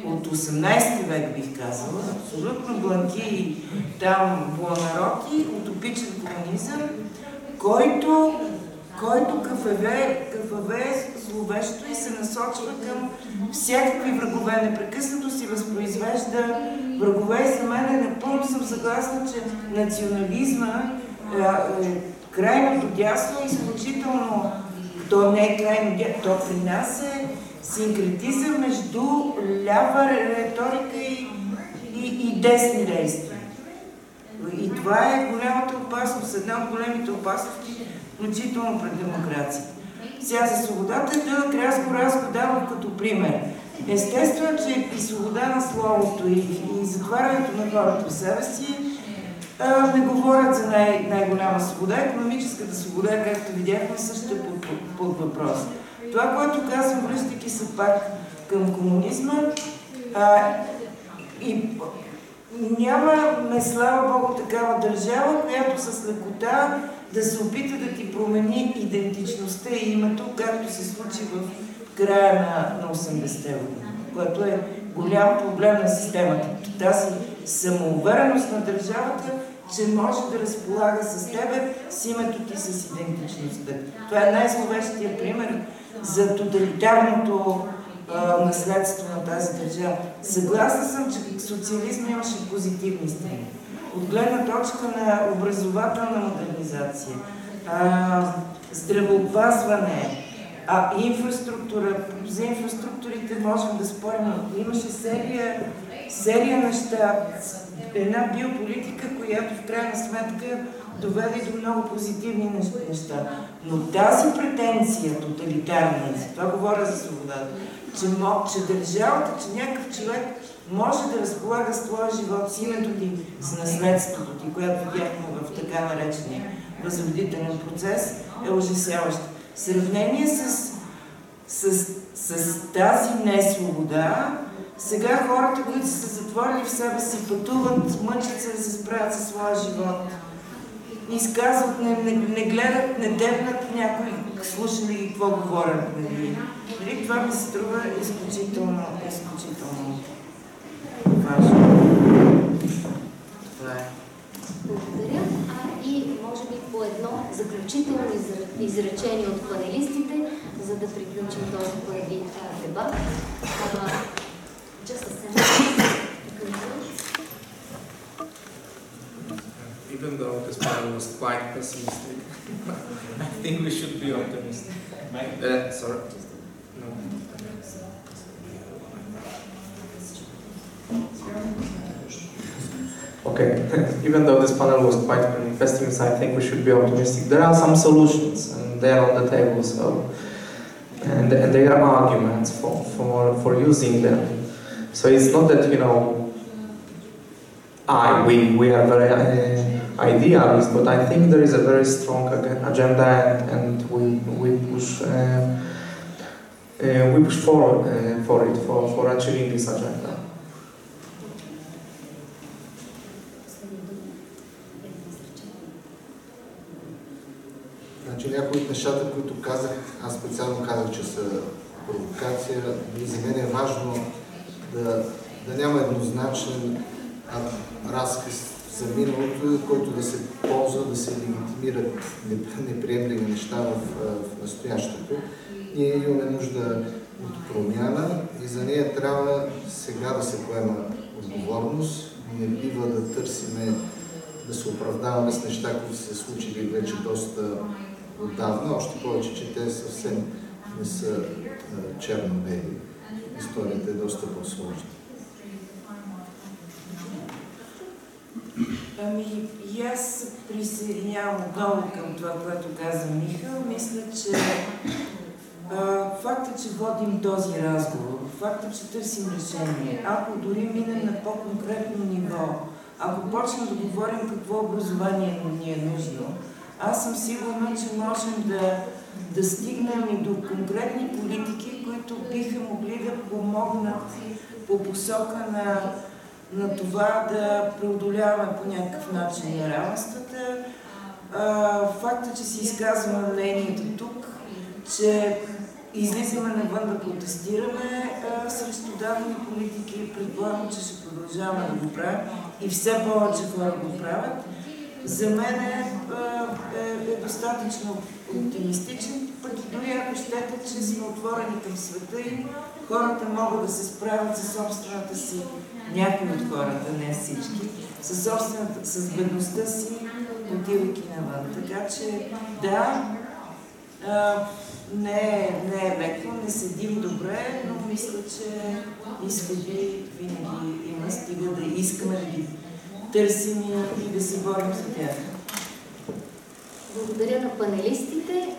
от 18 век, бих казала. Абсолютно бланки там буанароки, утопичен комунизъм, който който кафеве, кафеве зловещо и се насочва към всякакви врагове. Непрекъснато си възпроизвежда врагове и за мен е напълно съм съгласна, че национализма е, е крайното дясно е изключително, то не е крайно дясно, то при нас е синкретизъм между лява риторика и, и, и десни действия. И това е голямата опасност, една от големите опасности, включително пред демокрацията. Сега за свободата дълъг разговор, аз го давам като пример. Естествено, че и свобода на словото и, и затварянето на хората в себе си а, не говорят за най- най-голяма свобода. Економическата свобода, както видяхме, също е под, под, под въпрос. Това, което казвам, връщайки се пак към комунизма, а, и нямаме, слава Богу, такава държава, която с лекота да се опита да ти промени идентичността и името, както се случи в края на, на 80-те години, което е голям проблем на системата. Тази самоувереност на държавата, че може да разполага с тебе, с името ти, с идентичността. Това е най-зловещия пример за тоталитарното а, наследство на тази държава. Съгласна съм, че социализм имаше позитивни страни. От гледна точка на образователна модернизация, а, здравеопазване, а инфраструктура, за инфраструктурите можем да спорим, имаше серия, серия неща, една биополитика, която в крайна сметка доведе до много позитивни неща. Но тази претенция, тоталитарна, това говоря за свободата, че, че държавата, че някакъв човек може да разполага с твоя живот, с името ти, с наследството ти, което видяхме в така наречения възродителен процес, е ужасяващ. В сравнение с, с, с тази несвобода, сега хората, които са се затворили в себе си, пътуват, мъчат се да се справят със своя живот. Изказват, не, не, не гледат, не дебнат някой, слуша ли какво говорят. Нали? Това ми се струва изключително, изключително важно. Това е.
Благодаря. А, и може би по едно заключително изречение от панелистите, за да приключим този първи дебат. Just a sentence.
Even though this panel was quite pessimistic, [LAUGHS] I think we should be optimistic. Uh, sorry. No. Okay, [LAUGHS] even though this panel was quite pessimistic, I think we should be optimistic. There are some solutions, and they are on the table, so and, and there are arguments for, for, for using them. So it's not that, you know, I, we, we are very uh, idealist, but I think there is a very strong agenda and, and we, we push, uh, uh, we push for, uh, for it, for, for achieving this agenda.
Значи някои от нещата, които казах, аз специално казах, че са провокация, и за мен е важно да, да няма еднозначен разказ за миналото, който да се ползва, да се легитимират неприемливи неща в, в настоящето. Ние имаме нужда от промяна и за нея трябва сега да се поема отговорност. Не бива да търсиме да се оправдаваме с неща, които са се случили вече доста отдавна, още повече, че те съвсем не са черно-бели. Историята е доста по-сложна.
Ами, и аз присъединявам отново към това, което каза Михал. Мисля, че а, факта, че водим този разговор, факта, че търсим решение, ако дори минем на по-конкретно ниво, ако почнем да говорим какво образование ни е нужно, аз съм сигурна, че можем да, да стигнем и до конкретни политики, които биха могли да помогнат по посока на, на това да преодоляваме по някакъв начин неравенствата. Факта, че си изказваме мнението тук, че излизаме навън да протестираме а, срещу дадени политики, предполагам, че ще продължаваме да го правим и все повече хора го правят за мен е, е, е достатъчно оптимистичен, пък и дори ако щете, че сме отворени към света и хората могат да се справят със собствената си, някои от хората, не всички, със собствената, с бедността си, отивайки навън. Така че, да, а, не, е, не е леко, не седим добре, но мисля, че изходи винаги има, стига да искаме да ги търсим и да се борим за тях.
Благодаря на панелистите.